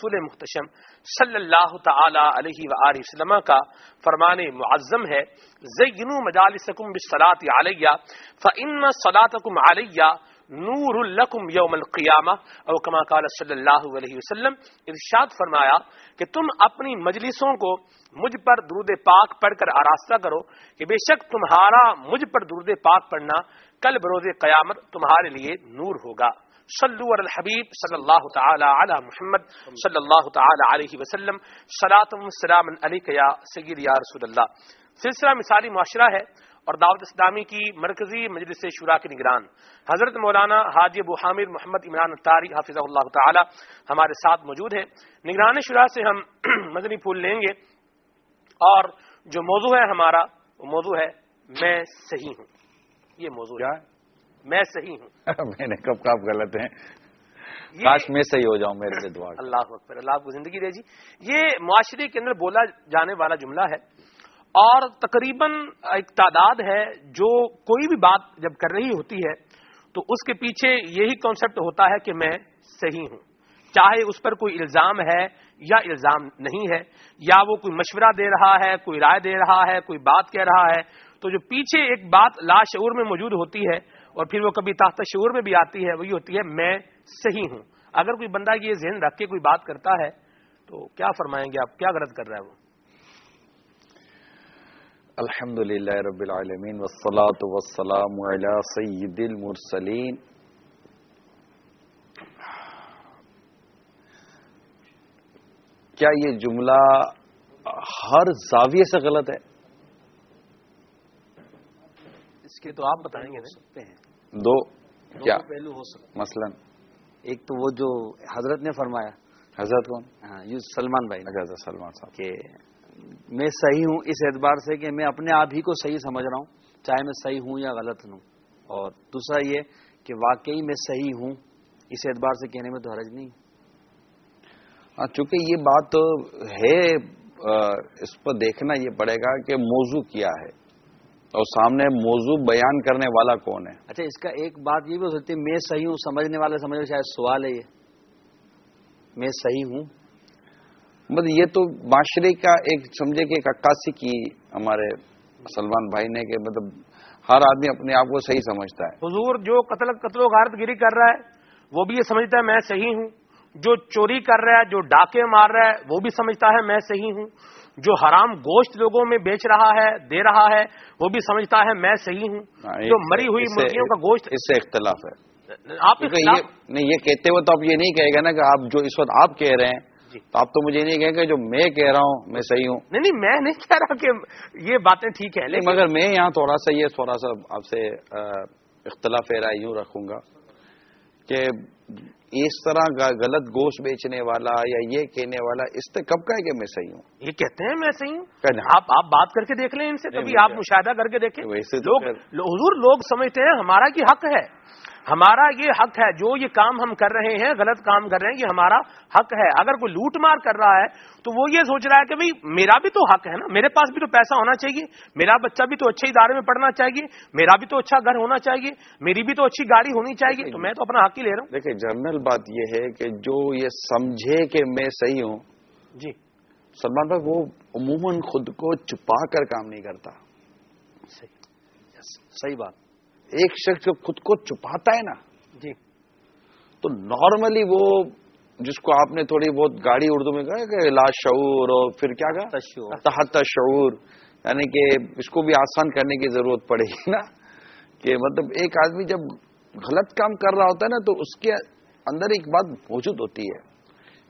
رسول محتشم صلی اللہ تعالی علیہ و وسلم کا فرمان معظم ہے زینو مجالسکم بالصلاۃ علیہ فان صلاتکم علیہ نور الکم یوم القیامہ. او کما قال صلی اللہ علیہ وسلم، ارشاد فرمایا کہ تم اپنی مجلسوں کو مجھ پر درود پاک پڑھ کر آراستہ کرو کہ بے شک تمہارا مجھ پر درود پاک پڑھنا کل بروز قیامت تمہارے لیے نور ہوگا۔ صلو علی الحبیب صلی اللہ تعالی علی محمد صلی اللہ تعالی علیہ وسلم. صلاۃ والسلام علیک یا سید یا رسول اللہ. سلسلہ مثالی معاشرہ ہے اور دعوت اسلامی کی مرکزی مجلس شورا کے نگران. حضرت مولانا حاجی ابو حامر محمد عمران تاری حافظ اللہ تعالی ہمارے ساتھ موجود ہیں. نگران شورا سے ہم مدنی پھول لیں گے اور جو موضوع ہے ہمارا وہ موضوع ہے میں صحیح ہوں. یہ موضوع کیا؟ میں صحیح ہوں۔ میں نے کب کب غلط ہیں۔ کاش میں صحیح ہو جاؤں میرے سے دعا۔ اللہ اکبر اللہ آپ کو زندگی دے جی۔ یہ معاشرے کے اندر بولا جانے والا جملہ ہے اور تقریباً ایک تعداد ہے جو کوئی بھی بات جب کر رہی ہوتی ہے تو اس کے پیچھے یہی کانسیپٹ ہوتا ہے کہ میں صحیح ہوں۔ چاہے اس پر کوئی الزام ہے یا الزام نہیں ہے یا وہ کوئی مشورہ دے رہا ہے کوئی رائے دے رہا ہے کوئی بات کہہ رہا ہے تو جو پیچھے ایک بات لاشعور میں موجود ہوتی ہے اور پھر وہ کبھی تحت شعور میں بھی آتی ہے وہی ہوتی ہے میں صحیح ہوں۔ اگر کوئی بندہ یہ ذہن رکھ کے کوئی بات کرتا ہے تو کیا فرمائیں گے آپ؟ کیا غلط کر رہا ہے وہ؟ الحمد للہ رب العالمین والصلاة والسلام علی سید المرسلین۔ کیا یہ جملہ ہر زاویے سے غلط ہے؟ اس کے تو آپ بتائیں گے سکتے ہیں۔ دو کیا؟ پہلو ہو سکتا مثلا۔ ایک تو وہ جو حضرت نے فرمایا۔ حضرت کون؟ ہاں یہ سلمان بھائی۔ اچھا سلمان صاحب۔ کہ میں صحیح ہوں اس اعتبار سے کہ میں اپنے آپ ہی کو صحیح سمجھ رہا ہوں چاہے میں صحیح ہوں یا غلط ہوں۔ اور دوسرا یہ کہ واقعی میں صحیح ہوں اس اعتبار سے کہنے میں تو حرج نہیں۔ ہاں چونکہ یہ بات ہے اس پر دیکھنا یہ پڑے گا کہ موضوع کیا ہے۔ اور سامنے موضوع بیان کرنے والا کون ہے؟ اچھا اس کا ایک بات یہ بھی ہو سکتی ہے میں صحیح ہوں سمجھنے والے سمجھ شاید سوال ہے یہ۔ میں صحیح ہوں۔ مطلب یہ تو معاشرے کا ایک سمجھے کہ ایک عکاسی کی ہمارے سلمان بھائی نے کہ مطلب ہر آدمی اپنے آپ کو صحیح سمجھتا ہے۔ حضور جو قتل قتل و غارت گیری کر رہا ہے وہ بھی یہ سمجھتا ہے میں صحیح ہوں۔ جو چوری کر رہا ہے جو ڈاکے مار رہا ہے وہ بھی سمجھتا ہے میں صحیح ہوں۔ جو حرام گوشت لوگوں میں بیچ رہا ہے دے رہا ہے وہ بھی سمجھتا ہے میں صحیح ہوں۔ ہاں، جو مری ہوئی مرغیوں کا گوشت اس سے اختلاف ہے۔ آپ نہیں یہ کہتے ہوئے تو آپ یہ نہیں کہے گا نا کہ آپ جو اس وقت آپ کہہ رہے ہیں جی۔ تو آپ تو مجھے نہیں کہیں کہ جو میں کہہ رہا ہوں میں صحیح ہوں۔ نہیں نہیں میں نہیں کہہ رہا کہ یہ باتیں ٹھیک ہے لیکن مگر میں یہاں تھوڑا سا یہ تھوڑا سا آپ سے اختلاف رائے یوں رکھوں گا کہ اس طرح غلط گوشت بیچنے والا یا یہ کہنے والا اس سے کب کا ہے کہ میں صحیح ہوں؟ یہ کہتے ہیں میں صحیح ہوں؟ آپ آپ بات کر کے دیکھ لیں ان سے کبھی آپ مشاہدہ کر کے دیکھیں۔ حضور لوگ سمجھتے ہیں ہمارا کی حق ہے۔ ہمارا یہ حق ہے جو یہ کام ہم کر رہے ہیں غلط کام کر رہے ہیں یہ ہمارا حق ہے۔ اگر کوئی لوٹ مار کر رہا ہے تو وہ یہ سوچ رہا ہے کہ بھائی میرا بھی تو حق ہے نا۔ میرے پاس بھی تو پیسہ ہونا چاہیے۔ میرا بچہ بھی تو اچھے ادارے میں پڑھنا چاہیے۔ میرا بھی تو اچھا گھر ہونا چاہیے۔ میری بھی تو اچھی گاڑی ہونی چاہیے۔ تو میں تو اپنا حق ہی لے رہا ہوں۔ دیکھیں جنرل بات یہ ہے کہ جو یہ سمجھے کہ میں صحیح ہوں جی۔ سلمان بھائی وہ عموماً خود کو چھپا کر کام نہیں کرتا۔ صحیح بات۔ ایک شخص جو خود کو چھپاتا ہے نا جی۔ تو نارملی وہ جس کو آپ نے تھوڑی بہت گاڑی اردو میں کہا کہ لا شعور اور پھر کیا کہا؟ تحت شعور۔ یعنی کہ اس کو بھی آسان کرنے کی ضرورت پڑے گی نا۔ کہ مطلب ایک آدمی جب غلط کام کر رہا ہوتا ہے نا تو اس کے اندر ایک بات موجود ہوتی ہے۔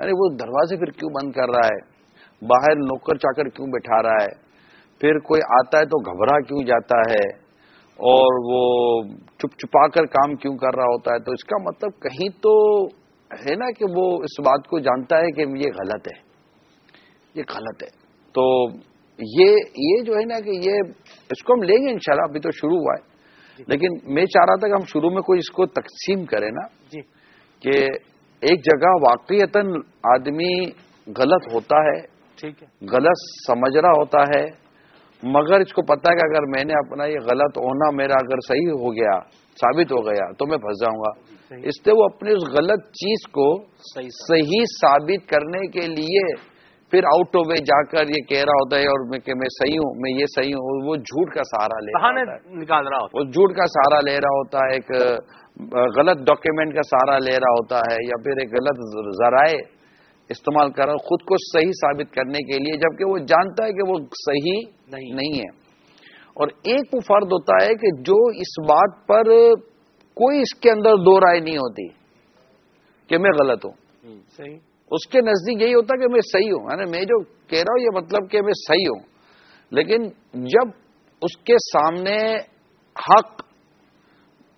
یعنی وہ دروازے پھر کیوں بند کر رہا ہے؟ باہر نوکر چا کر کیوں بٹھا رہا ہے؟ پھر کوئی آتا ہے تو گھبرا کیوں جاتا ہے؟ اور وہ چپ چپا کر کام کیوں کر رہا ہوتا ہے؟ تو اس کا مطلب کہیں تو ہے نا کہ وہ اس بات کو جانتا ہے کہ یہ غلط ہے۔ یہ غلط ہے۔ تو یہ یہ جو ہے نا کہ یہ اس کو ہم لیں گے انشاءاللہ ابھی تو شروع ہوا ہے۔ لیکن میں چاہ رہا تھا کہ ہم شروع میں کوئی اس کو تقسیم کریں نا۔ جی۔ کہ ایک جگہ واقعیت آدمی غلط ہوتا ہے۔ غلط سمجھ رہا ہوتا ہے مگر اس کو پتا ہے کہ اگر میں نے اپنا یہ غلط ہونا میرا اگر صحیح ہو گیا ثابت ہو گیا تو میں پھنس جاؤں گا۔ اس لیے وہ اپنی اس غلط چیز کو صحیح ثابت کرنے کے لیے پھر آؤٹ آف وے جا کر یہ کہہ رہا ہوتا ہے اور کہ میں صحیح ہوں میں یہ صحیح ہوں وہ جھوٹ کا سہارا لے نکال رہا ہوتا وہ جھوٹ کا سہارا لے رہا ہوتا ہے ایک غلط ڈاکیومنٹ کا سہارا لے رہا ہوتا ہے یا پھر ایک غلط ذرائع استعمال کر رہا خود کو صحیح ثابت کرنے کے لیے جبکہ وہ جانتا ہے کہ وہ صحیح نہیں. ہے۔ اور ایک وہ فرد ہوتا ہے کہ جو اس بات پر کوئی اس کے اندر دو رائے نہیں ہوتی کہ میں غلط ہوں۔ صحیح۔ اس کے نزدیک یہی ہوتا کہ میں صحیح ہوں یعنی میں جو کہہ رہا ہوں یہ مطلب کہ میں صحیح ہوں۔ لیکن جب اس کے سامنے حق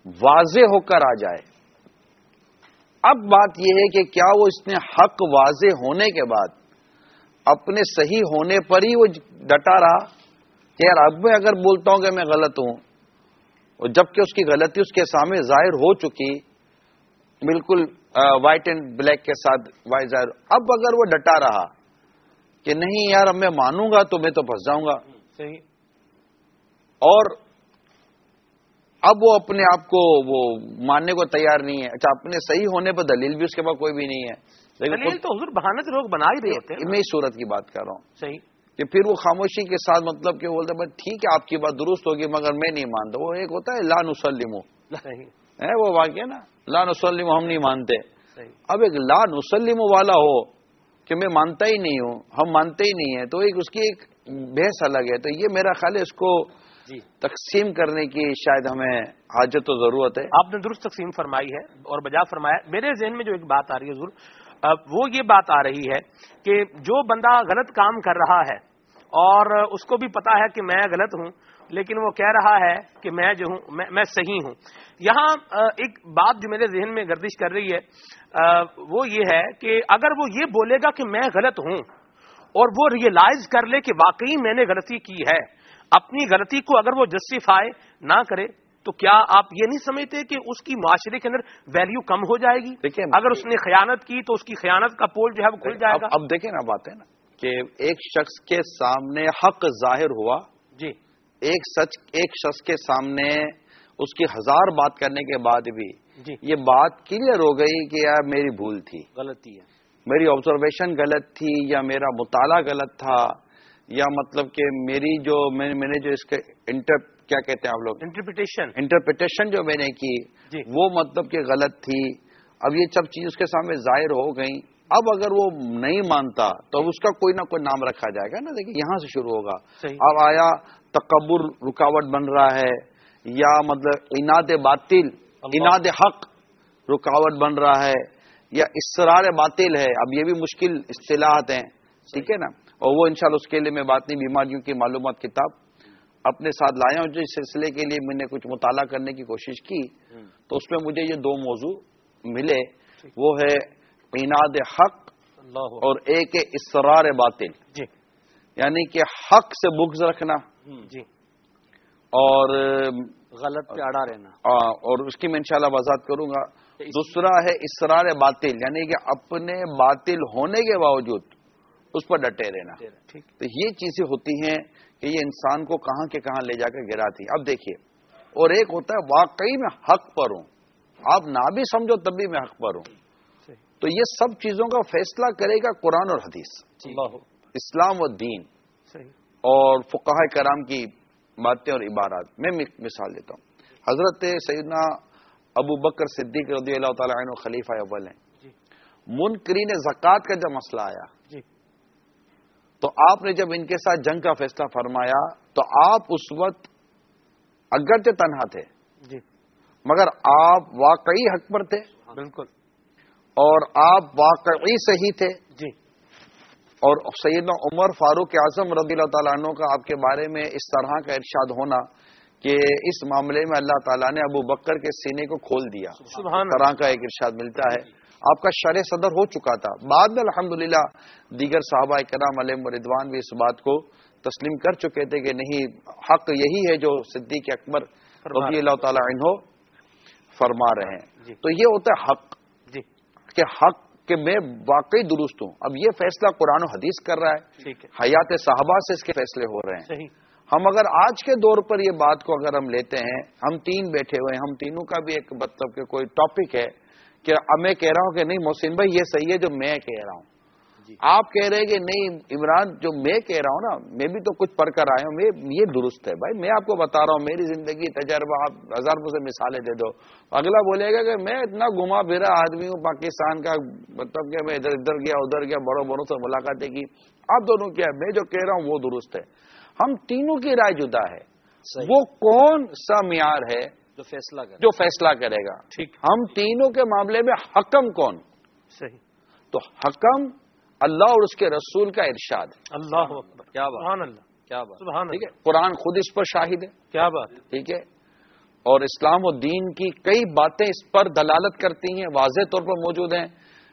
واضح ہو کر آ جائے اب بات یہ ہے کہ کیا وہ اس نے حق واضح ہونے کے بعد اپنے صحیح ہونے پر ہی وہ ڈٹا رہا؟ کہ یار اب میں اگر بولتا ہوں کہ میں غلط ہوں اور جبکہ اس کی غلطی اس کے سامنے ظاہر ہو چکی بالکل وائٹ اینڈ بلیک کے ساتھ وائٹ ظاہر اب اگر وہ ڈٹا رہا کہ نہیں یار اب میں مانوں گا تو میں تو پھنس جاؤں گا۔ صحیح۔ اور اب وہ اپنے آپ کو وہ ماننے کو تیار نہیں ہے۔ اچھا اپنے صحیح ہونے پر دلیل بھی اس کے پاس کوئی بھی نہیں ہے۔ لیکن تو حضور بہانے سے لوگ بنا ہی رہے ہوتے میں اس صورت کی بات کر رہا ہوں۔ صحیح۔ کہ پھر وہ خاموشی کے ساتھ مطلب کہ بولتے ہیں ٹھیک ہے آپ کی بات درست ہوگی مگر میں نہیں مانتا۔ وہ ایک ہوتا ہے لان اسلم ہے وہ واقع نا؟ لان اسلم ہم نہیں مانتے۔ اب ایک لان اسلم والا ہو کہ میں مانتا ہی نہیں ہوں ہم مانتے ہی نہیں ہیں تو ایک اس کی ایک بحث الگ ہے۔ تو یہ میرا خیال ہے اس کو جی۔ تقسیم کرنے کی شاید ہمیں حاجت و ضرورت ہے۔ آپ نے درست تقسیم فرمائی ہے اور بجا فرمایا۔ میرے ذہن میں جو ایک بات آ رہی ہے ضرور وہ یہ بات آ رہی ہے کہ جو بندہ غلط کام کر رہا ہے اور اس کو بھی پتا ہے کہ میں غلط ہوں، لیکن وہ کہہ رہا ہے کہ میں جو ہوں، میں صحیح ہوں۔ یہاں ایک بات جو میرے ذہن میں گردش کر رہی ہے وہ یہ ہے کہ اگر وہ یہ بولے گا کہ میں غلط ہوں اور وہ ریئلائز کر لے کہ واقعی میں نے غلطی کی ہے، اپنی غلطی کو اگر وہ جسٹیفائی نہ کرے تو کیا آپ یہ نہیں سمجھتے کہ اس کی معاشرے کے اندر ویلیو کم ہو جائے گی؟ دیکھیں اگر اس نے خیانت کی تو اس کی خیانت کا پول جو ہے وہ کھل جائے گا۔ اب دیکھیں نا بات ہے نا کہ ایک شخص کے سامنے حق ظاہر ہوا۔ جی۔ ایک سچ ایک شخص کے سامنے اس کی ہزار بات کرنے کے بعد بھی جی۔ یہ بات کلیئر ہو گئی کہ یار میری بھول تھی۔ غلطی ہے میری آبزرویشن غلط تھی یا میرا مطالعہ غلط تھا یا مطلب کہ میری جو میں نے جو اس کے انٹر کیا کہتے ہیں آپ لوگ؟ انٹرپریٹیشن انٹرپریٹیشن جو میں نے کی جی۔ وہ مطلب کہ غلط تھی۔ اب یہ سب چیز اس کے سامنے ظاہر ہو گئی اب اگر وہ نہیں مانتا تو اس کا کوئی نہ کوئی نام رکھا جائے گا نا۔ لیکن یہاں سے شروع ہوگا۔ اب آیا تکبر رکاوٹ بن رہا ہے یا مطلب اناد باطل اناد حق رکاوٹ بن رہا ہے یا اسرار باطل ہے۔ اب یہ بھی مشکل اصطلاحات ہیں ٹھیک ہے نا؟ اور وہ انشاءاللہ اس کے لیے میں بات نہیں بیماریوں کی معلومات کتاب اپنے ساتھ لایا ہوں جو اس سلسلے کے لیے میں نے کچھ مطالعہ کرنے کی کوشش کی تو اس میں مجھے یہ دو موضوع ملے۔ وہ ہے اناد حق اور ایک اسرار باطل۔ جی۔ یعنی کہ حق سے بغض رکھنا۔ جی۔ اور غلط پہ اڑا رہنا۔ اور اس کی میں انشاءاللہ وضاحت کروں گا۔ دوسرا ہے اسرار باطل یعنی کہ اپنے باطل ہونے کے باوجود اس پر ڈٹے رہنا۔ تو یہ چیزیں ہوتی ہیں کہ یہ انسان کو کہاں کے کہاں لے جا کر گراتی اب دیکھیے اور ایک ہوتا ہے واقعی میں حق پر ہوں۔ آپ نہ بھی سمجھو تب بھی میں حق پر ہوں۔ تو یہ سب چیزوں کا فیصلہ کرے گا قرآن اور حدیث۔ اسلام و دین۔ اور فقاہ کرام کی باتیں اور عبارات۔ میں مثال دیتا ہوں۔ حضرت سیدنا ابو بکر صدیق رضی اللہ تعالیٰ عنہ خلیفہ اول ہیں۔ جی۔ منکرین زکوٰۃ کا جب مسئلہ آیا جی۔ تو آپ نے جب ان کے ساتھ جنگ کا فیصلہ فرمایا تو آپ اس وقت اگرچہ تنہا تھے جی۔ مگر آپ واقعی حق پر تھے۔ بالکل۔ اور آپ واقعی صحیح تھے۔ جی۔ اور سیدنا عمر فاروق اعظم رضی اللہ تعالیٰ عنہ کا آپ کے بارے میں اس طرح کا ارشاد ہونا کہ اس معاملے میں اللہ تعالیٰ نے ابو بکر کے سینے کو کھول دیا۔ طرح کا ایک ارشاد ملتا ہے۔ آپ کا شرح صدر ہو چکا تھا۔ بعد میں الحمدللہ دیگر صحابہ کرام علیہ مردوان بھی اس بات کو تسلیم کر چکے تھے کہ نہیں حق یہی ہے جو صدیق اکبر رضی اللہ تعالی عنہ فرما رہے ہیں۔ جی۔ تو یہ ہوتا ہے حق۔ جی۔ کہ حق کہ میں واقعی درست ہوں۔ اب یہ فیصلہ قرآن و حدیث کر رہا ہے۔ حیات صحابہ سے اس کے فیصلے ہو رہے ہیں۔ ہم اگر آج کے دور پر یہ بات کو اگر ہم لیتے ہیں ہم تین بیٹھے ہوئے ہیں ہم تینوں کا بھی ایک مطلب کہ کوئی ٹاپک ہے۔ کہ اب میں کہہ رہا ہوں کہ نہیں محسن بھائی یہ صحیح ہے جو میں کہہ رہا ہوں۔ جی۔ آپ کہہ رہے کہ نہیں عمران جو میں کہہ رہا ہوں نا میں بھی تو کچھ پڑھ کر آیا ہوں۔ یہ درست ہے بھائی۔ میں آپ کو بتا رہا ہوں میری زندگی تجربہ آپ ہزار سے مثالیں دے دو۔ اگلا بولے گا کہ میں اتنا گھما پھرا آدمی ہوں پاکستان کا مطلب کہ میں ادھر ادھر گیا ادھر گیا بڑوں بڑوں سے ملاقاتیں کی۔ آپ دونوں کیا میں جو کہہ رہا ہوں وہ درست ہے۔ ہم تینوں کی رائے جدا ہے۔ وہ کون سا معیار ہے؟ جو فیصلہ جو فیصلہ کرے گا۔ ٹھیک۔ ہم تینوں کے معاملے میں حکم کون؟ صحیح۔ تو حکم اللہ اور اس کے رسول کا ارشاد ہے۔ اللہ کیا بات؟ سبحان اللہ۔ کیا بات؟ سبحان ٹھیک ہے؟ قرآن خود اس پر شاہد ہے۔ کیا بات؟ ٹھیک ہے؟ اور اسلام و دین کی کئی باتیں اس پر دلالت کرتی ہیں واضح طور پر موجود ہیں۔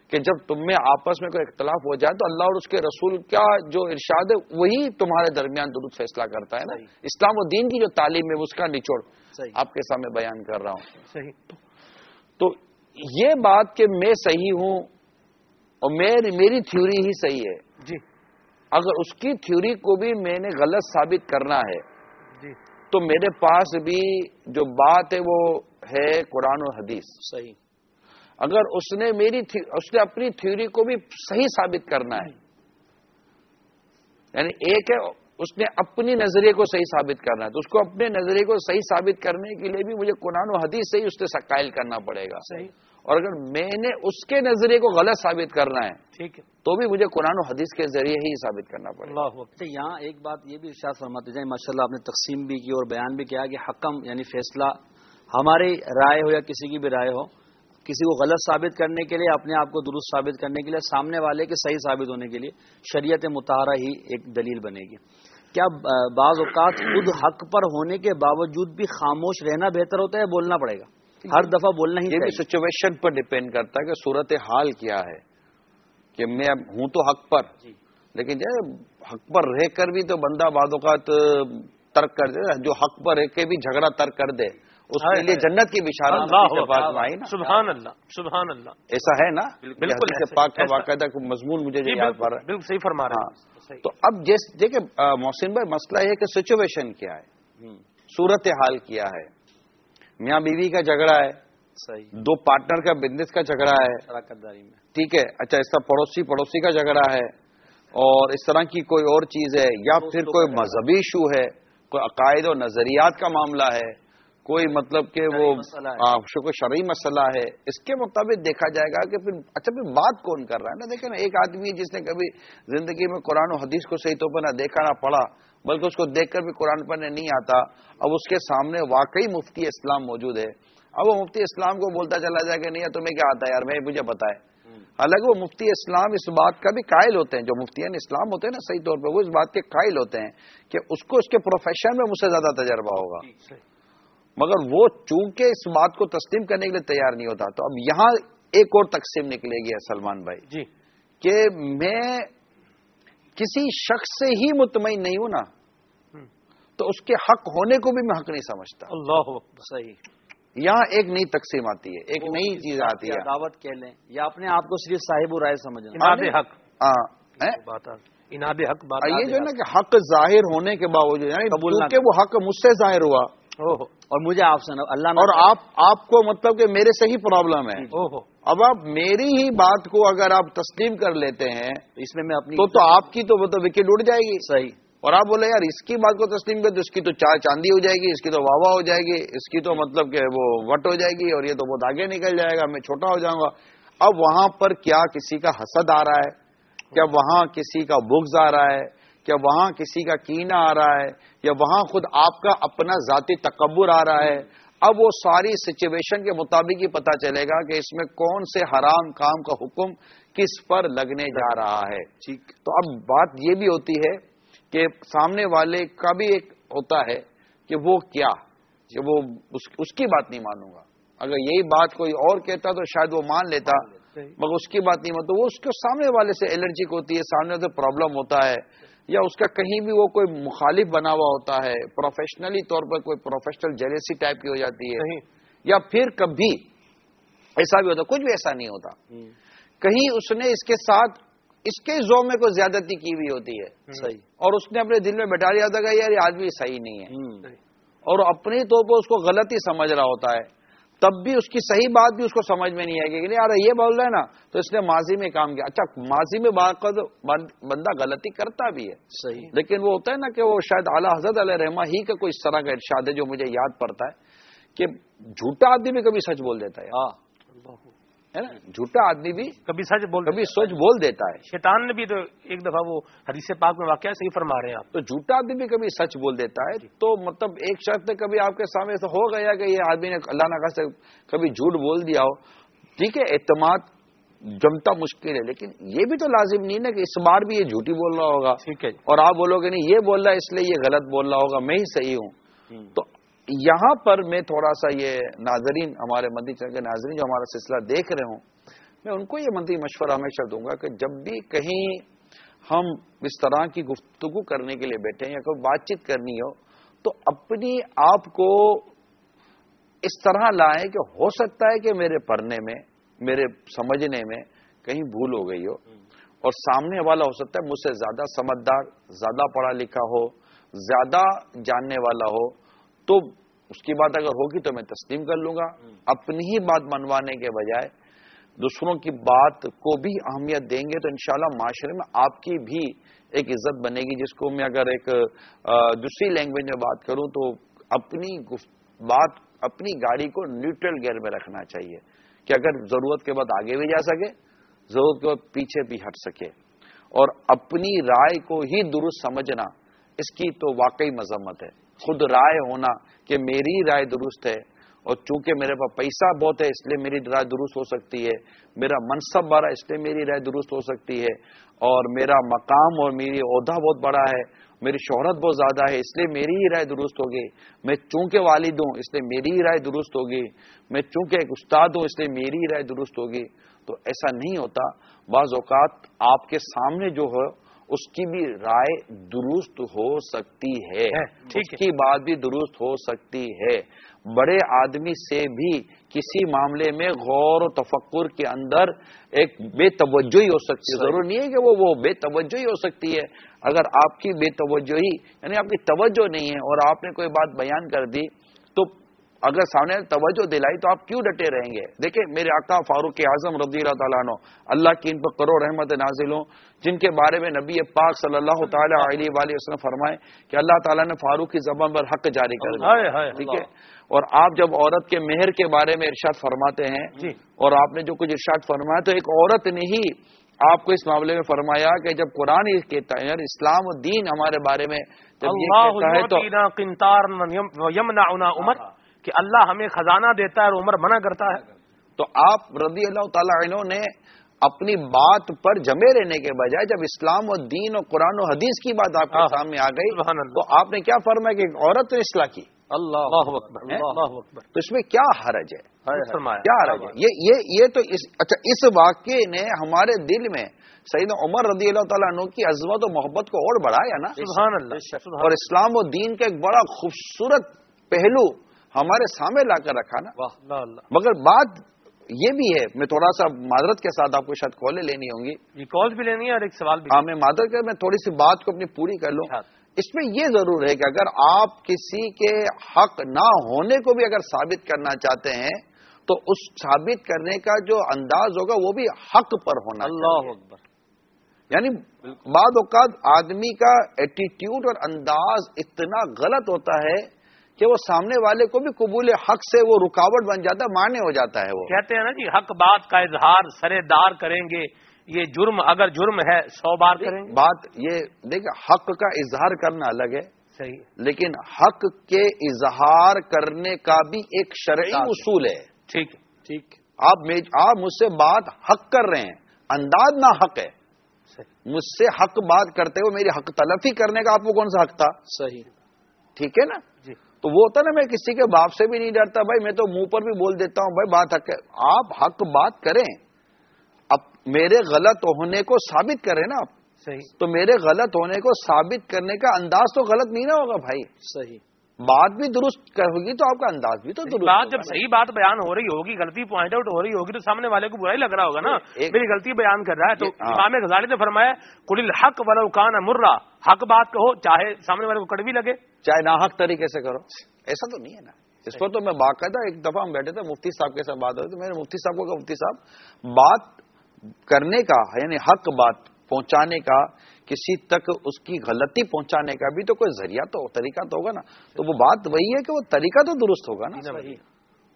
کہ جب تم میں آپس میں کوئی اختلاف ہو جائے تو اللہ اور اس کے رسول کا جو ارشاد ہے وہی تمہارے درمیان درست فیصلہ کرتا ہے نا؟ اسلام و دین کی جو تعلیم ہے اس کا نچوڑ آپ کے سامنے بیان کر رہا ہوں۔ صحیح. تو یہ بات کہ میں صحیح ہوں اور میری تھیوری ہی صحیح ہے۔ جی۔ اگر اس کی تھیوری کو بھی میں نے غلط ثابت کرنا ہے جی۔ تو میرے پاس بھی جو بات ہے وہ ہے قرآن و حدیث۔ صحیح۔ اگر اس نے میری اس نے اپنی تھیوری کو بھی صحیح ثابت کرنا ہے۔ یعنی ایک ہے اس نے اپنی نظریے کو صحیح ثابت کرنا ہے۔ تو اس کو اپنے نظریے کو صحیح ثابت کرنے کے لیے بھی مجھے قرآن و حدیث سے ہی اس سے قائل کرنا پڑے گا۔ صحیح۔ اور اگر میں نے اس کے نظریے کو غلط ثابت کرنا ہے ٹھیک ہے۔ تو بھی مجھے قرآن و حدیث کے ذریعے ہی ثابت کرنا پڑے گا۔ یہاں ایک بات یہ بھی ارشاد فرماتے جائیں ماشاء اللہ آپ نے تقسیم بھی کی اور بیان بھی کیا کہ حکم یعنی فیصلہ ہماری رائے ہو یا کسی کی بھی رائے ہو کسی کو غلط ثابت کرنے کے لیے اپنے آپ کو درست ثابت کرنے کے لیے سامنے والے کے صحیح ثابت ہونے کے لیے شریعت متحرہ ہی ایک دلیل بنے گی۔ کیا بعض اوقات خود حق پر ہونے کے باوجود بھی خاموش رہنا بہتر ہوتا ہے بولنا پڑے گا؟ ہر دفعہ بولنا ہی یہ بھی سچویشن پر ڈپینڈ کرتا ہے کہ صورت حال کیا ہے۔ کہ میں اب ہوں تو حق پر۔ جی۔ لیکن حق پر رہ کر بھی تو بندہ بعض اوقات ترک کر دے جو حق پر رہ کے بھی جھگڑا ترک کر دے۔ اس کے لیے جنت کی بشارت سبحان اللہ سبحان اللہ۔ ایسا ہے نا؟ بالکل پاک کا باقاعدہ مضمون مجھے جی، یاد پا رہا ہے بالکل صحیح فرما رہا ہاں۔ تو اب جیسے دیکھیں محسن بھائی مسئلہ یہ کہ سچویشن کیا ہے۔ صورت حال کیا ہے۔ میاں بیوی کا جھگڑا ہے۔ صحیح۔ دو پارٹنر کا بزنس کا جھگڑا ہے۔ ٹھیک ہے اچھا اس کا پڑوسی پڑوسی کا جھگڑا ہے۔ اور اس طرح کی کوئی اور چیز ہے یا پھر کوئی مذہبی ایشو ہے کوئی عقائد و نظریات کا معاملہ ہے۔ کوئی مطلب کہ وہ کوئی شرعی مسئلہ ہے اس کے مطابق دیکھا جائے گا کہ پھر اچھا پھر بات کون کر رہا ہے؟ نا دیکھیں نا ایک آدمی جس نے کبھی زندگی میں قرآن و حدیث کو صحیح طور پر نہ دیکھا نہ پڑھا بلکہ اس کو دیکھ کر بھی قرآن پڑھنے نہیں آتا اب اس کے سامنے واقعی مفتی اسلام موجود ہے۔ اب وہ مفتی اسلام کو بولتا چلا جائے کہ نہیں تمہیں کیا آتا ہے یار؟ میں مجھے بتائے حالانکہ وہ مفتی اسلام اس بات کا بھی قائل ہوتے ہیں جو مفتی اسلام ہوتے ہیں نا صحیح طور پہ وہ اس بات کے قائل ہوتے ہیں کہ اس کو اس کے پروفیشن میں مجھ سے زیادہ تجربہ ہوگا۔ مگر وہ چونکہ اس بات کو تسلیم کرنے کے لیے تیار نہیں ہوتا تو اب یہاں ایک اور تقسیم نکلے گی سلمان بھائی۔ جی۔ کہ میں کسی شخص سے ہی مطمئن نہیں ہوں نا تو اس کے حق ہونے کو بھی میں حق نہیں سمجھتا۔ اللہ صحیح۔ یہاں ایک نئی تقسیم آتی ہے ایک نئی چیز آتی ہے۔ دعوت کہہ لیں یا اپنے آپ کو صرف صاحب رائے سمجھنا۔ اناب حق۔ ہاں اناب حق بات یہ جو ہے نا کہ حق ظاہر ہونے کے باوجود یعنی وہ حق مجھ سے ظاہر ہوا اور مجھے آپ سے اللہ اور آپ آپ کو مطلب کہ میرے سے ہی پرابلم ہے۔ اب آپ میری ہی بات کو اگر آپ تسلیم کر لیتے ہیں اس میں میں اپنی تو تو آپ کی تو مطلب وکٹ اڑ جائے گی۔ صحیح۔ اور آپ بولے یار اس کی بات کو تسلیم کر تو اس کی تو چار چاندی ہو جائے گی اس کی تو واہ ہو جائے گی اس کی تو مطلب کہ وہ وٹ ہو جائے گی اور یہ تو بہت آگے نکل جائے گا میں چھوٹا ہو جاؤں گا۔ اب وہاں پر کیا کسی کا حسد آ رہا ہے؟ کیا وہاں کسی کا بغض آ رہا ہے؟ کیا وہاں کسی کا کینا آ رہا ہے یا وہاں خود آپ کا اپنا ذاتی تکبر آ رہا ہے اب وہ ساری سچویشن کے مطابق ہی پتا چلے گا کہ اس میں کون سے حرام کام کا حکم کس پر لگنے جا رہا ہے۔ ٹھیک۔ تو اب بات یہ بھی ہوتی ہے کہ سامنے والے کا بھی ایک ہوتا ہے کہ وہ کیا کہ وہ اس کی بات نہیں مانوں گا۔ اگر یہی بات کوئی اور کہتا تو شاید وہ مان لیتا مگر اس کی بات نہیں مانتا۔ وہ اس کے سامنے والے سے الرجک ہوتی ہے سامنے سے پرابلم ہوتا ہے۔ یا اس کا کہیں بھی وہ کوئی مخالف بنا ہوا ہوتا ہے پروفیشنلی طور پر کوئی پروفیشنل جیلیسی ٹائپ کی ہو جاتی ہے یا پھر کبھی ایسا بھی ہوتا کچھ بھی ایسا نہیں ہوتا۔ کہیں اس نے اس کے ساتھ اس کے زو میں کوئی زیادتی کی ہوئی ہوتی ہے۔ صحیح۔ اور اس نے اپنے دل میں بیٹھا لیا تھا کہ یار یہ آدمی صحیح نہیں ہے۔ اور اپنی طور پر اس کو غلط ہی سمجھ رہا ہوتا ہے۔ تب بھی اس کی صحیح بات بھی اس کو سمجھ میں نہیں آئے گی کہ یار یہ بول رہا ہے نا تو اس نے ماضی میں کام کیا۔ اچھا ماضی میں بندہ غلطی کرتا بھی ہے۔ صحیح۔ لیکن وہ ہوتا ہے نا کہ وہ شاید اعلیٰ حضرت علیہ رحمہ ہی کا کوئی اس طرح کا ارشاد ہے جو مجھے یاد پڑتا ہے کہ جھوٹا آدمی بھی کبھی سچ بول دیتا ہے۔ ہاں۔ ہے نا جھوٹا آدمی بھی کبھی سچ بول کبھی سچ بول دیتا ہے۔ شیطان نے بھی تو ایک دفعہ وہ حدیث پاک میں واقعہ صحیح فرما رہے ہیں آپ۔ تو جھوٹا آدمی بھی کبھی سچ بول دیتا ہے تو مطلب ایک شخص نے کبھی آپ کے سامنے سے ہو گیا کہ یہ آدمی نے اللہ نہ سے کبھی جھوٹ بول دیا ہو۔ ٹھیک ہے اعتماد جمتا مشکل ہے لیکن یہ بھی تو لازم نہیں نا کہ اس بار بھی یہ جھوٹی بول رہا ہوگا۔ ٹھیک ہے۔ اور آپ بولو گے نہیں یہ بول رہا ہے اس لیے یہ غلط بول رہا ہوگا میں ہی صحیح ہوں۔ تو یہاں پر میں تھوڑا سا یہ ناظرین ہمارے مندی چل کے ناظرین جو ہمارا سلسلہ دیکھ رہے ہوں، میں ان کو یہ مندی مشورہ ہمیشہ دوں گا کہ جب بھی کہیں ہم اس طرح کی گفتگو کرنے کے لیے بیٹھے یا کوئی بات چیت کرنی ہو، تو اپنی آپ کو اس طرح لائیں کہ ہو سکتا ہے کہ میرے پڑھنے میں، میرے سمجھنے میں کہیں بھول ہو گئی ہو۔ اور سامنے والا ہو سکتا ہے مجھ سے زیادہ سمجھدار، زیادہ پڑھا لکھا ہو، زیادہ جاننے والا ہو۔ تو اس کی بات اگر ہوگی تو میں تسلیم کر لوں گا۔ اپنی ہی بات منوانے کے بجائے دوسروں کی بات کو بھی اہمیت دیں گے تو انشاءاللہ معاشرے میں آپ کی بھی ایک عزت بنے گی۔ جس کو میں اگر ایک دوسری لینگویج میں بات کروں تو اپنی بات اپنی گاڑی کو نیوٹرل گیئر میں رکھنا چاہیے کہ اگر ضرورت کے بعد آگے بھی جا سکے ضرورت کے بعد پیچھے بھی ہٹ سکے۔ اور اپنی رائے کو ہی درست سمجھنا اس کی تو واقعی مذمت ہے۔ خود رائے ہونا کہ میری رائے درست ہے اور چونکہ میرے پاس پیسہ بہت ہے، اس لیے میری رائے درست ہو سکتی ہے، میرا منصب بڑا اس لیے میری رائے درست ہو سکتی ہے، اور میرا مقام اور میری عہدہ بہت بڑا ہے، میری شہرت بہت زیادہ ہے، اس لیے میری ہی رائے درست ہوگی۔ میں چونکہ والد ہوں، اس لیے میری ہی رائے درست ہوگی۔ میں چونکہ ایک استاد ہوں، اس لیے میری ہی رائے درست ہوگی۔ تو ایسا نہیں ہوتا۔ بعض اوقات آپ کے سامنے جو ہے اس کی بھی رائے درست ہو سکتی ہے۔ اس کی بات بھی درست ہو سکتی ہے۔ بڑے آدمی سے بھی کسی معاملے میں غور و تفکر کے اندر ایک بے توجہ ہی ہو سکتی ہے۔ ضرور نہیں ہے کہ وہ وہ بے توجہ ہی ہو سکتی ہے۔ اگر آپ کی بے توجہ ہی یعنی آپ کی توجہ نہیں ہے اور آپ نے کوئی بات بیان کر دی اگر سامنے توجہ دلائی تو آپ کیوں ڈٹے رہیں گے؟ دیکھیں میرے آقا فاروق اعظم رضی اللہ تعالیٰ عنہ اللہ کی ان پر کرو رحمت نازل ہوں جن کے بارے میں نبی پاک صلی اللہ تعالیٰ علیہ وآلہ وسلم فرمائے کہ اللہ تعالیٰ نے فاروق کی زبان پر حق جاری کر دیا ٹھیک ہے؟ اور آپ جب عورت کے مہر کے بارے میں ارشاد فرماتے ہیں جی۔ اور آپ نے جو کچھ ارشاد فرمایا تو ایک عورت نے ہی آپ کو اس معاملے میں فرمایا کہ جب قرآن کہتا ہے اسلام و دین ہمارے بارے میں جب یہ کہتا ہے تو کہ اللہ ہمیں خزانہ دیتا ہے اور عمر منع کرتا ہے۔ تو آپ رضی اللہ تعالی عنہ نے اپنی بات پر جمے رہنے کے بجائے جب اسلام و دین اور قرآن و حدیث کی بات آپ کے ہاں۔ سامنے آ گئی تو آپ نے کیا فرمایا کہ ایک عورت نے اصلاح کی؟ اللہ اکبر تو اس میں کیا حرج ہے؟ کیا حرج ہے؟ یہ تو اچھا اس واقعے نے ہمارے دل میں سعید عمر رضی اللہ تعالیٰ عنہ کی عظمت و محبت کو اور بڑھایا نا۔ سبحان اللہ۔ اور اسلام و دین کا ایک بڑا خوبصورت پہلو ہمارے سامنے لا کر رکھا نا۔ مگر بات یہ بھی ہے میں تھوڑا سا معذرت کے ساتھ آپ کو شاید کالیں لینی ہوں گی۔ یہ کال بھی لینی ہے اور ایک سوال بھی۔ ہاں میں معذرت کر میں تھوڑی سی بات کو اپنی پوری کر لوں۔ اس میں یہ ضرور ہے کہ اگر آپ کسی کے حق نہ ہونے کو بھی اگر ثابت کرنا چاہتے ہیں تو اس ثابت کرنے کا جو انداز ہوگا وہ بھی حق پر ہونا اللہ اکبر۔ یعنی بعض اوقات آدمی کا ایٹیٹیوڈ اور انداز اتنا غلط ہوتا ہے کہ وہ سامنے والے کو بھی قبول حق سے وہ رکاوٹ بن جاتا ہے مانے ہو جاتا ہے وہ۔ کہتے ہیں نا جی حق بات کا اظہار سرے دار کریں گے یہ جرم اگر جرم ہے سو بار کریں گے۔ بات یہ دیکھ حق کا اظہار کرنا الگ ہے۔ صحیح۔ لیکن حق کے اظہار کرنے کا بھی ایک شرعی اصول ہے۔ ٹھیک۔ ٹھیک۔ آپ آپ مجھ سے بات حق کر رہے ہیں انداز نہ حق ہے۔ مجھ سے حق بات کرتے ہوئے میری حق تلفی کرنے کا آپ کو کون سا حق تھا؟ صحیح۔ ٹھیک ہے نا؟ تو وہ ہوتا نا میں کسی کے باپ سے بھی نہیں ڈرتا بھائی میں تو منہ پر بھی بول دیتا ہوں بھائی بات حق ہے۔ آپ حق بات کریں اب میرے غلط ہونے کو ثابت کریں نا آپ۔ صحیح۔ تو میرے غلط ہونے کو ثابت کرنے کا انداز تو غلط نہیں نہ ہوگا بھائی۔ صحیح۔ بات بھی درست ہوگی تو آپ کا انداز بھی تو درست بات جب صحیح بات بیان ہو رہی ہوگی غلطی پوائنٹ آؤٹ ہو رہی ہوگی تو سامنے والے کو برا ہی لگ رہا ہوگا نا۔ میری غلطی بیان کر رہا ہے تو ہاں۔ امام غزالی نے فرمایا کل الحق ولو کان مرا۔ حق بات کہو چاہے سامنے والے کو کڑوی لگے۔ چاہے نہ حق طریقے سے کرو۔ ایسا تو نہیں ہے نا۔ اس پر تو میں باقاعدہ ایک دفعہ ہم بیٹھے تھے مفتی صاحب کے ساتھ بات ہوئی تو میں نے مفتی صاحب کو کہا مفتی صاحب بات کرنے کا یعنی حق بات پہنچانے کا کسی تک اس کی غلطی پہنچانے کا بھی تو کوئی ذریعہ تو طریقہ تو ہوگا نا۔ تو وہ بات وہی ہے کہ وہ طریقہ تو درست ہوگا نا۔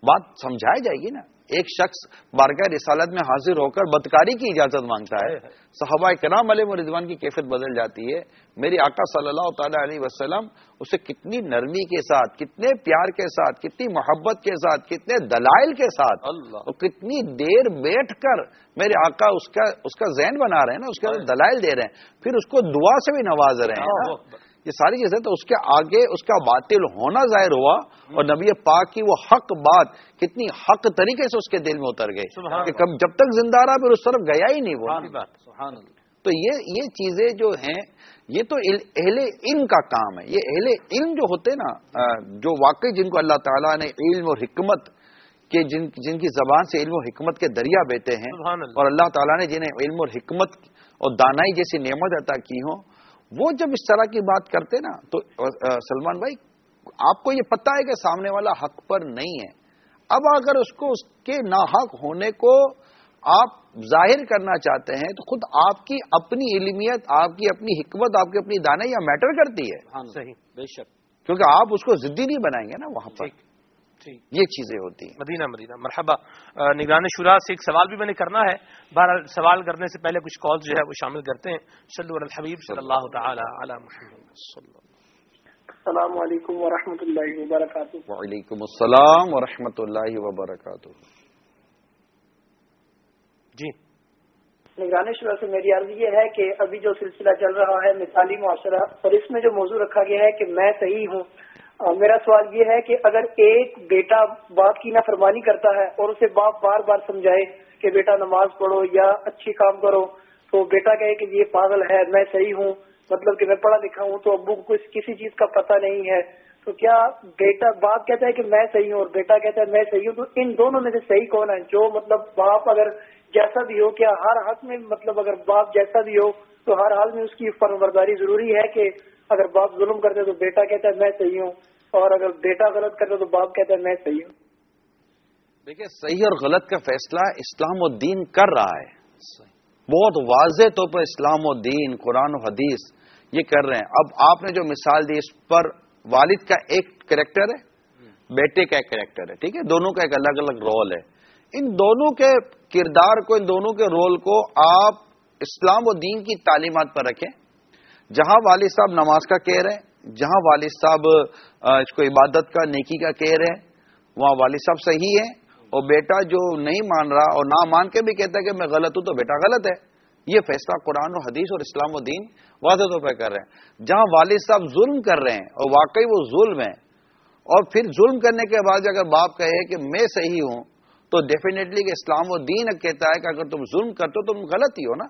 بات سمجھائی جائے گی نا۔ ایک شخص بارگاہ رسالت میں حاضر ہو کر بدکاری کی اجازت مانگتا ہے۔ صحابہ کرام علیہ مردوان کی کیفیت بدل جاتی ہے۔ میری آقا صلی اللہ تعالی علیہ وسلم اسے کتنی نرمی کے ساتھ کتنے پیار کے ساتھ کتنی محبت کے ساتھ کتنے دلائل کے ساتھ اور کتنی دیر بیٹھ کر میرے آقا اس کا اس کا ذہن بنا رہے ہیں نا اس کے دلائل دے رہے ہیں۔ پھر اس کو دعا سے بھی نواز رہے ہیں یہ ساری چیزیں تو اس کے آگے اس کا باطل ہونا ظاہر ہوا اور نبی پاک کی وہ حق بات کتنی حق طریقے سے اس کے دل میں اتر گئے کہ جب تک زندہ رہا پھر اس طرف گیا ہی نہیں وہ. تو یہ یہ چیزیں جو ہیں یہ تو اہل علم کا کام ہے. یہ اہل علم جو ہوتے نا جو واقعی جن کو اللہ تعالیٰ نے علم اور حکمت کے جن جن کی زبان سے علم و حکمت کے دریا بیتے ہیں اور اللہ تعالیٰ نے جنہیں علم اور حکمت اور دانائی جیسی نعمت عطا کی ہوں وہ جب اس طرح کی بات کرتے نا تو سلمان بھائی آپ کو یہ پتا ہے کہ سامنے والا حق پر نہیں ہے۔ اب اگر اس کو اس کے ناحق ہونے کو آپ ظاہر کرنا چاہتے ہیں تو خود آپ کی اپنی علمیت آپ کی اپنی حکمت آپ کی اپنی دانے یا میٹر کرتی ہے۔ ہاں صحیح۔ بے شک کیونکہ آپ اس کو ضدی نہیں بنائیں گے نا وہاں پر۔ یہ چیزیں ہوتی ہیں۔ مدینہ مدینہ۔ مرحبا نگران شورا سے ایک سوال بھی میں نے کرنا ہے۔ بہر سوال کرنے سے پہلے کچھ کال جو ہے وہ شامل کرتے ہیں۔ صلی الحبیب صلی اللہ تعالی علی محمد السلام علیکم ورحمۃ اللہ وبرکاتہ۔ وعلیکم السلام ورحمۃ اللہ وبرکاتہ۔ جی۔ نگران شورا سے میری عرض یہ ہے کہ ابھی جو سلسلہ چل رہا ہے مثالی معاشرہ اور اس میں جو موضوع رکھا گیا ہے کہ میں صحیح ہوں میرا سوال یہ ہے کہ اگر ایک بیٹا باپ کی نافرمانی کرتا ہے اور اسے باپ بار بار سمجھائے کہ بیٹا نماز پڑھو یا اچھی کام کرو، تو بیٹا کہے کہ یہ پاگل ہے، میں صحیح ہوں مطلب کہ میں پڑھا لکھا ہوں، تو ابو کو کسی چیز کا پتہ نہیں ہے۔ تو کیا بیٹا باپ کہتا ہے کہ میں صحیح ہوں اور بیٹا کہتا ہے میں صحیح ہوں؟ تو ان دونوں میں سے صحیح کون ہے؟ جو مطلب باپ اگر جیسا بھی ہو، کیا ہر حق میں مطلب اگر باپ جیسا بھی ہو، تو ہر حال میں اس کی فرمبرداری ضروری ہے کہ اگر باپ ظلم کرتے تو بیٹا کہتا ہے میں صحیح ہوں؟ اور اگر بیٹا غلط کرتا تو باپ کہتا ہے میں صحیح ہوں۔ دیکھیے، صحیح اور غلط کا فیصلہ اسلام و دین کر رہا ہے۔ بہت واضح طور پر اسلام و دین، قرآن و حدیث یہ کر رہے ہیں۔ اب آپ نے جو مثال دی، اس پر والد کا ایک کریکٹر ہے، بیٹے کا ایک کریکٹر ہے، ٹھیک ہے؟ دونوں کا ایک الگ الگ رول ہے۔ ان دونوں کے کردار کو، ان دونوں کے رول کو آپ اسلام و دین کی تعلیمات پر رکھیں۔ جہاں والد صاحب نماز کا کہہ رہے ہیں جہاں والد صاحب اس کو عبادت کا نیکی کا کہہ رہے ہیں وہاں والد صاحب صحیح ہے اور بیٹا جو نہیں مان رہا اور نہ مان کے بھی کہتا ہے کہ میں غلط ہوں تو بیٹا غلط ہے۔ یہ فیصلہ قرآن و حدیث اور اسلام و دین واضح طور پہ کر رہے ہیں۔ جہاں والد صاحب ظلم کر رہے ہیں اور واقعی وہ ظلم ہے اور پھر ظلم کرنے کے بعد اگر باپ کہے کہ میں صحیح ہوں تو ڈیفینیٹلی کہ اسلام و دین کہتا ہے کہ اگر تم ظلم کرتے ہو تم غلط ہی ہو نا۔